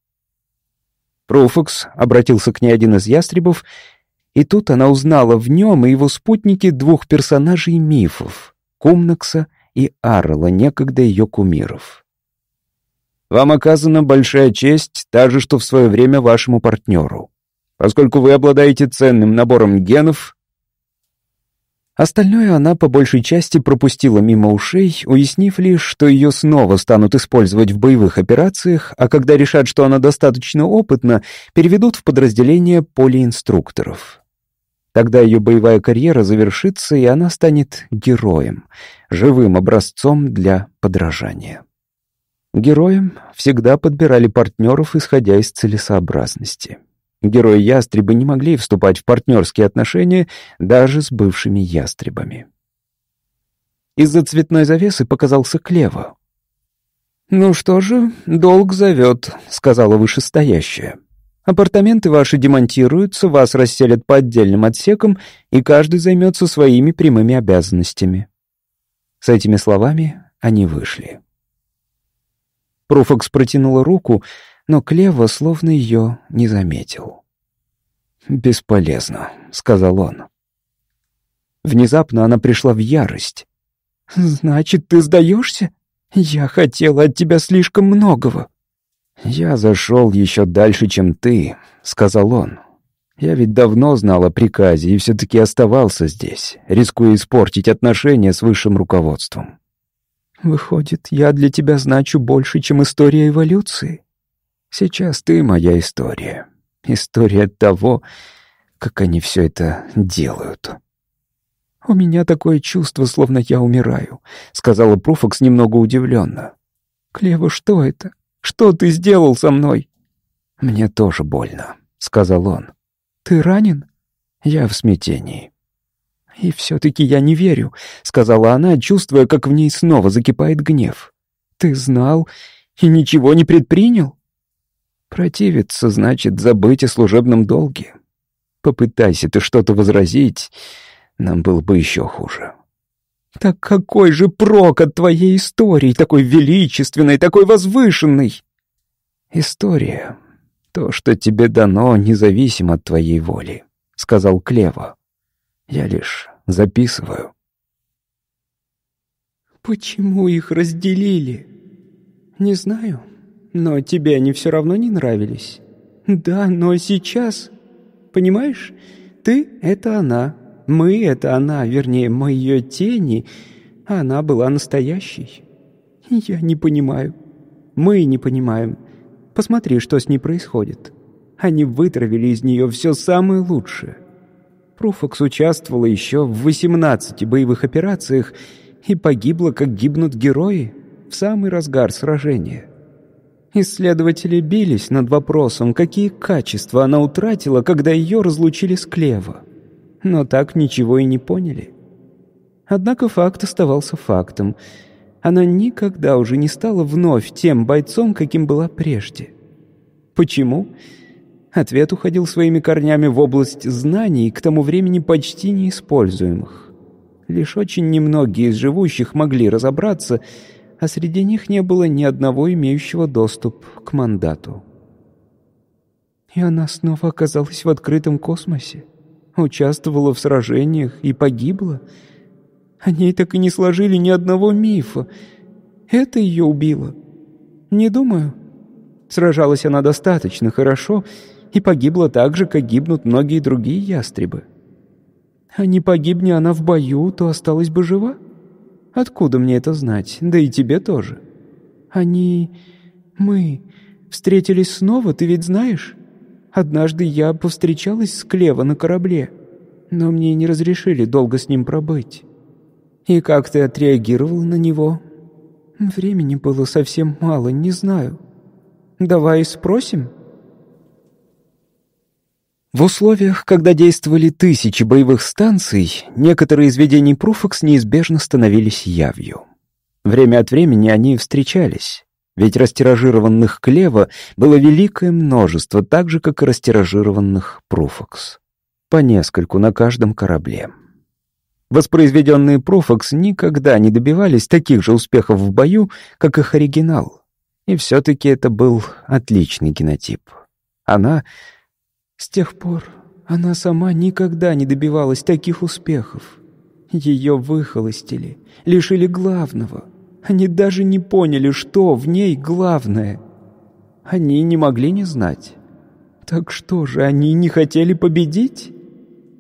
Пруфокс обратился к ней один из ястребов, и тут она узнала в нем и его спутнике двух персонажей мифов — Кумнакса и Арла, некогда ее кумиров. «Вам оказана большая честь, та же, что в свое время вашему партнеру. Поскольку вы обладаете ценным набором генов, Остальное она по большей части пропустила мимо ушей, уяснив лишь, что ее снова станут использовать в боевых операциях, а когда решат, что она достаточно опытна, переведут в подразделение полиинструкторов. Тогда ее боевая карьера завершится, и она станет героем, живым образцом для подражания. Героям всегда подбирали партнеров, исходя из целесообразности. Герои ястребы не могли вступать в партнерские отношения даже с бывшими ястребами. Из-за цветной завесы показался Клево. «Ну что же, долг зовет», — сказала вышестоящая. «Апартаменты ваши демонтируются, вас расселят по отдельным отсекам, и каждый займется своими прямыми обязанностями». С этими словами они вышли. Пруфокс протянула руку, но Клево словно ее не заметил. «Бесполезно», — сказал он. Внезапно она пришла в ярость. «Значит, ты сдаешься? Я хотела от тебя слишком многого». «Я зашел еще дальше, чем ты», — сказал он. «Я ведь давно знал о приказе и все-таки оставался здесь, рискуя испортить отношения с высшим руководством». «Выходит, я для тебя значу больше, чем история эволюции?» Сейчас ты моя история. История того, как они все это делают. «У меня такое чувство, словно я умираю», — сказала Пруфокс немного удивленно. «Клево, что это? Что ты сделал со мной?» «Мне тоже больно», — сказал он. «Ты ранен?» «Я в смятении». «И все-таки я не верю», — сказала она, чувствуя, как в ней снова закипает гнев. «Ты знал и ничего не предпринял?» Противиться значит забыть о служебном долге. Попытайся ты что-то возразить, нам было бы еще хуже. Так какой же прок от твоей истории, такой величественной, такой возвышенной? История — то, что тебе дано, независимо от твоей воли, — сказал Клево. Я лишь записываю. Почему их разделили? Не знаю, но тебе они все равно не нравились. Да, но сейчас... Понимаешь, ты — это она, мы — это она, вернее, мы ее тени, а она была настоящей. Я не понимаю. Мы не понимаем. Посмотри, что с ней происходит. Они вытравили из нее все самое лучшее. Пруфокс участвовала еще в 18 боевых операциях и погибла, как гибнут герои, в самый разгар сражения. Исследователи бились над вопросом, какие качества она утратила, когда ее разлучили с Клево. Но так ничего и не поняли. Однако факт оставался фактом. Она никогда уже не стала вновь тем бойцом, каким была прежде. Почему? Ответ уходил своими корнями в область знаний, к тому времени почти неиспользуемых. Лишь очень немногие из живущих могли разобраться — а среди них не было ни одного имеющего доступ к мандату. И она снова оказалась в открытом космосе, участвовала в сражениях и погибла. О ней так и не сложили ни одного мифа. Это ее убило. Не думаю. Сражалась она достаточно хорошо и погибла так же, как гибнут многие другие ястребы. А не погибни она в бою, то осталась бы жива. Откуда мне это знать? Да и тебе тоже. Они... мы... встретились снова, ты ведь знаешь? Однажды я повстречалась с Клево на корабле, но мне не разрешили долго с ним пробыть. И как ты отреагировал на него? Времени было совсем мало, не знаю. Давай спросим?» В условиях, когда действовали тысячи боевых станций, некоторые из видений Пруфокс неизбежно становились явью. Время от времени они встречались, ведь растиражированных Клева было великое множество, так же, как и растиражированных Пруфокс. По нескольку на каждом корабле. Воспроизведенные Пруфокс никогда не добивались таких же успехов в бою, как их оригинал. И все-таки это был отличный генотип. Она с тех пор она сама никогда не добивалась таких успехов. Ее выхолостили, лишили главного. Они даже не поняли, что в ней главное. Они не могли не знать. Так что же, они не хотели победить?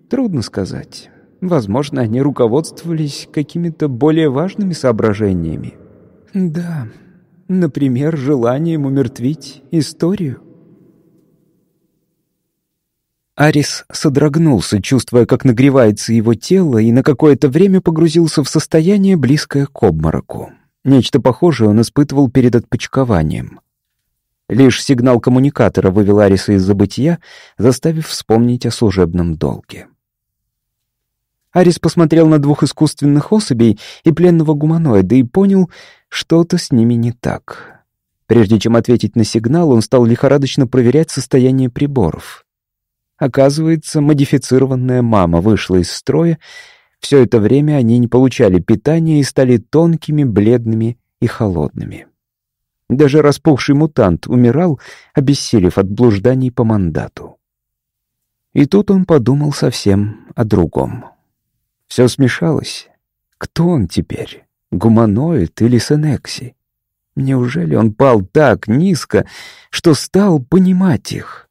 Трудно сказать. Возможно, они руководствовались какими-то более важными соображениями. Да, например, желанием умертвить историю. Арис содрогнулся, чувствуя, как нагревается его тело, и на какое-то время погрузился в состояние, близкое к обмороку. Нечто похожее он испытывал перед отпочкованием. Лишь сигнал коммуникатора вывел Ариса из забытия, заставив вспомнить о служебном долге. Арис посмотрел на двух искусственных особей и пленного гуманоида и понял, что-то с ними не так. Прежде чем ответить на сигнал, он стал лихорадочно проверять состояние приборов. Оказывается, модифицированная мама вышла из строя. Все это время они не получали питания и стали тонкими, бледными и холодными. Даже распухший мутант умирал, обессилев от блужданий по мандату. И тут он подумал совсем о другом. Все смешалось. Кто он теперь? Гуманоид или Сенекси? Неужели он пал так низко, что стал понимать их?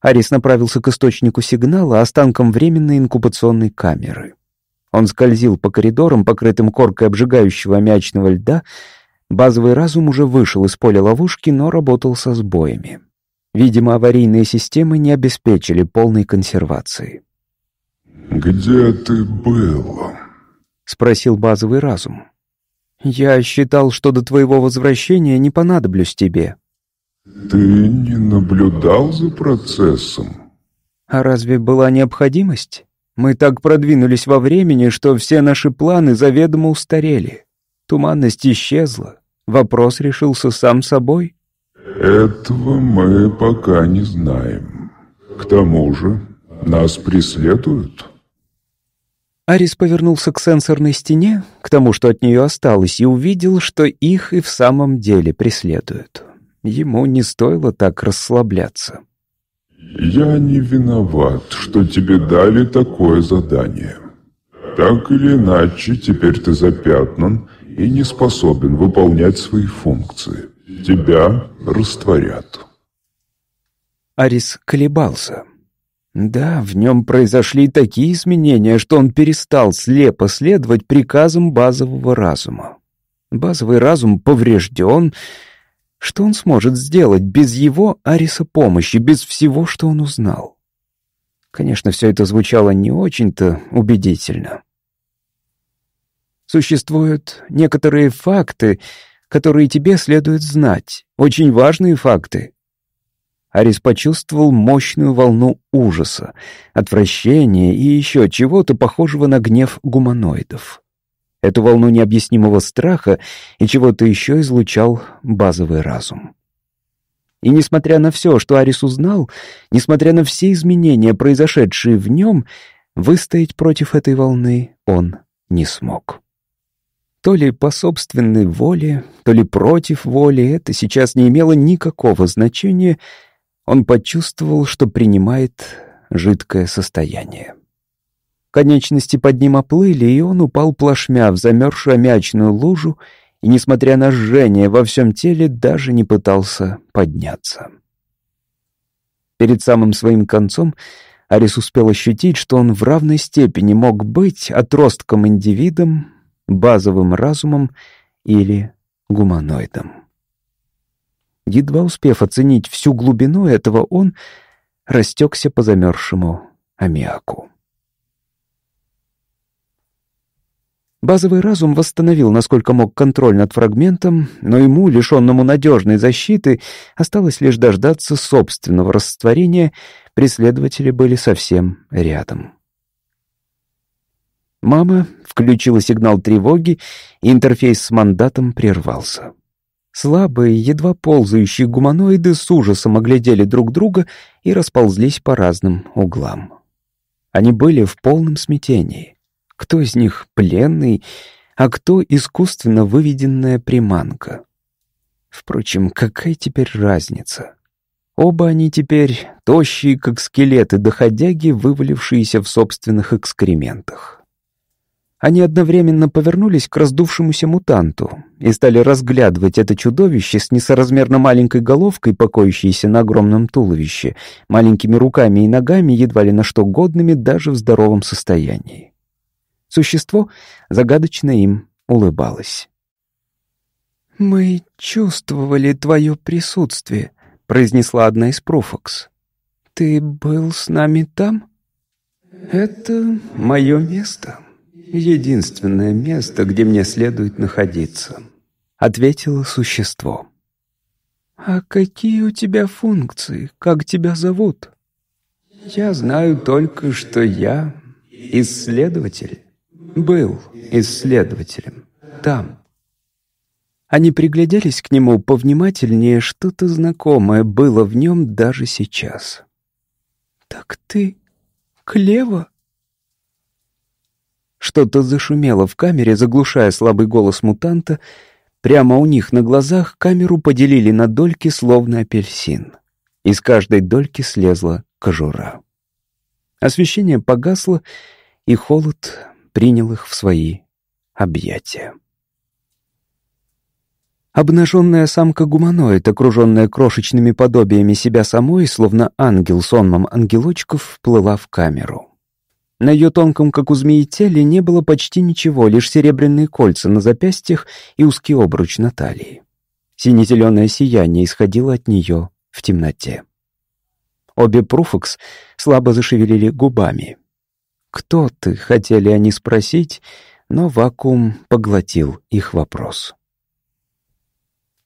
Арис направился к источнику сигнала, останкам временной инкубационной камеры. Он скользил по коридорам, покрытым коркой обжигающего аммиачного льда. Базовый разум уже вышел из поля ловушки, но работал со сбоями. Видимо, аварийные системы не обеспечили полной консервации. «Где ты был?» — спросил базовый разум. «Я считал, что до твоего возвращения не понадоблюсь тебе», ты не наблюдал за процессом? А разве была необходимость? Мы так продвинулись во времени, что все наши планы заведомо устарели. Туманность исчезла. Вопрос решился сам собой. Этого мы пока не знаем. К тому же нас преследуют. Арис повернулся к сенсорной стене, к тому, что от нее осталось, и увидел, что их и в самом деле преследуют. Ему не стоило так расслабляться. «Я не виноват, что тебе дали такое задание. Так или иначе, теперь ты запятнан и не способен выполнять свои функции. Тебя растворят». Арис колебался. Да, в нем произошли такие изменения, что он перестал слепо следовать приказам базового разума. Базовый разум поврежден. Что он сможет сделать без его, Ариса, помощи, без всего, что он узнал? Конечно, все это звучало не очень-то убедительно. Существуют некоторые факты, которые тебе следует знать, очень важные факты, Арис почувствовал мощную волну ужаса, отвращения и еще чего-то похожего на гнев гуманоидов. Эту волну необъяснимого страха и чего-то еще излучал базовый разум. И несмотря на все, что Арис узнал, несмотря на все изменения, произошедшие в нем, выстоять против этой волны он не смог. То ли по собственной воле, то ли против воли, это сейчас не имело никакого значения — он почувствовал, что принимает жидкое состояние. Конечности под ним оплыли, и он упал плашмя в замерзшую аммиачную лужу, и, несмотря на жжение во всем теле, даже не пытался подняться. Перед самым своим концом Арис успел ощутить, что он в равной степени мог быть отростком-индивидом, базовым разумом или гуманоидом. Едва успев оценить всю глубину этого, он растекся по замерзшему аммиаку. Базовый разум восстановил, насколько мог, контроль над фрагментом, но ему, лишенному надежной защиты, осталось лишь дождаться собственного растворения, преследователи были совсем рядом. Мама включила сигнал тревоги, интерфейс с мандатом прервался. Слабые, едва ползающие гуманоиды с ужасом оглядели друг друга и расползлись по разным углам. Они были в полном смятении. Кто из них пленный, а кто искусственно выведенная приманка? Впрочем, какая теперь разница? Оба они теперь тощие, как скелеты доходяги, вывалившиеся в собственных экскрементах. Они одновременно повернулись к раздувшемуся мутанту и стали разглядывать это чудовище с несоразмерно маленькой головкой, покоящейся на огромном туловище, маленькими руками и ногами, едва ли на что годными даже в здоровом состоянии. Существо загадочно им улыбалось. «Мы чувствовали твое присутствие», — произнесла одна из профокс. «Ты был с нами там?» «Это мое место», единственное место, где мне следует находиться», — ответило существо. «А какие у тебя функции? Как тебя зовут?» «Я знаю только, что я исследователь. Был исследователем. Там». Они пригляделись к нему повнимательнее, что-то знакомое было в нем даже сейчас. «Так ты Клева?» Что-то зашумело в камере, заглушая слабый голос мутанта. Прямо у них на глазах камеру поделили на дольки, словно апельсин. Из каждой дольки слезла кожура. Освещение погасло, и холод принял их в свои объятия. Обнаженная самка-гуманоид, окруженная крошечными подобиями себя самой, словно ангел сонмом ангелочков, плыла в камеру. На ее тонком, как у змеи, теле не было почти ничего, лишь серебряные кольца на запястьях и узкий обруч на талии. Сине-зеленое сияние исходило от нее в темноте. Обе Пруфокс слабо зашевелили губами. «Кто ты?» — хотели они спросить, но вакуум поглотил их вопрос.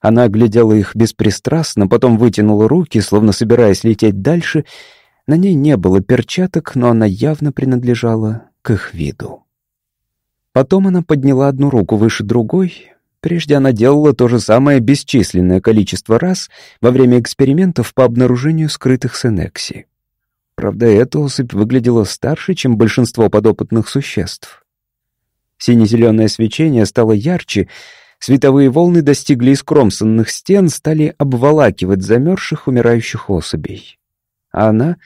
Она оглядела их беспристрастно, потом вытянула руки, словно собираясь лететь дальше — на ней не было перчаток, но она явно принадлежала к их виду. Потом она подняла одну руку выше другой. Прежде она делала то же самое бесчисленное количество раз во время экспериментов по обнаружению скрытых сенекси. Правда, эта особь выглядела старше, чем большинство подопытных существ. Сине-зеленое свечение стало ярче, световые волны достигли искромсанных стен, стали обволакивать замерзших, умирающих особей. А она,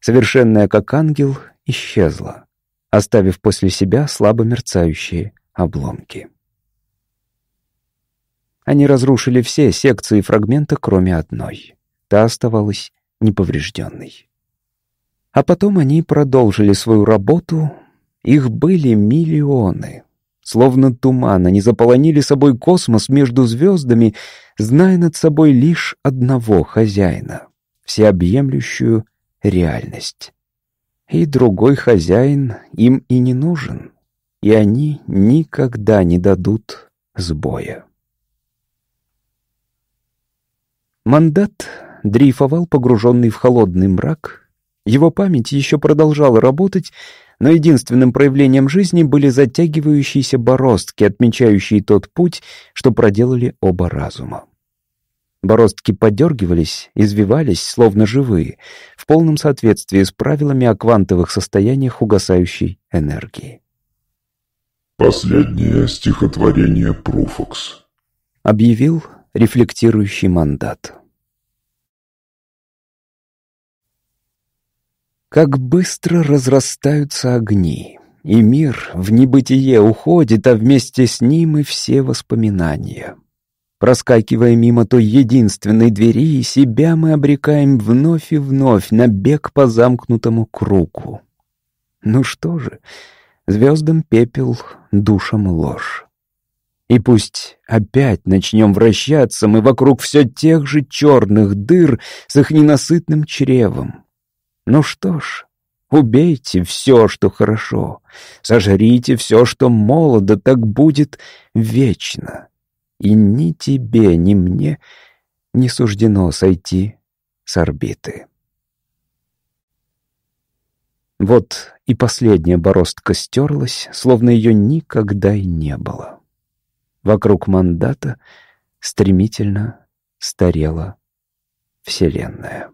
совершенная как ангел, исчезла, оставив после себя слабо мерцающие обломки. Они разрушили все секции фрагмента, кроме одной. Та оставалась неповрежденной. А потом они продолжили свою работу. Их были миллионы. Словно туман, они заполонили собой космос между звездами, зная над собой лишь одного хозяина — всеобъемлющую реальность. И другой хозяин им и не нужен, и они никогда не дадут сбоя. Мандат дрейфовал, погруженный в холодный мрак. Его память еще продолжала работать, но единственным проявлением жизни были затягивающиеся бороздки, отмечающие тот путь, что проделали оба разума. Бороздки подергивались, извивались, словно живые, в полном соответствии с правилами о квантовых состояниях угасающей энергии. «Последнее стихотворение Пруфокс», — объявил рефлектирующий мандат. Как быстро разрастаются огни, и мир в небытие уходит, а вместе с ним и все воспоминания. Проскакивая мимо той единственной двери, себя мы обрекаем вновь и вновь на бег по замкнутому кругу. Ну что же, звездам пепел, душам ложь. И пусть опять начнем вращаться мы вокруг все тех же черных дыр с их ненасытным чревом. Ну что ж, убейте все, что хорошо, сожрите все, что молодо, так будет вечно. И ни тебе, ни мне не суждено сойти с орбиты. Вот и последняя бороздка стерлась, словно ее никогда и не было. Вокруг мандата стремительно старела Вселенная.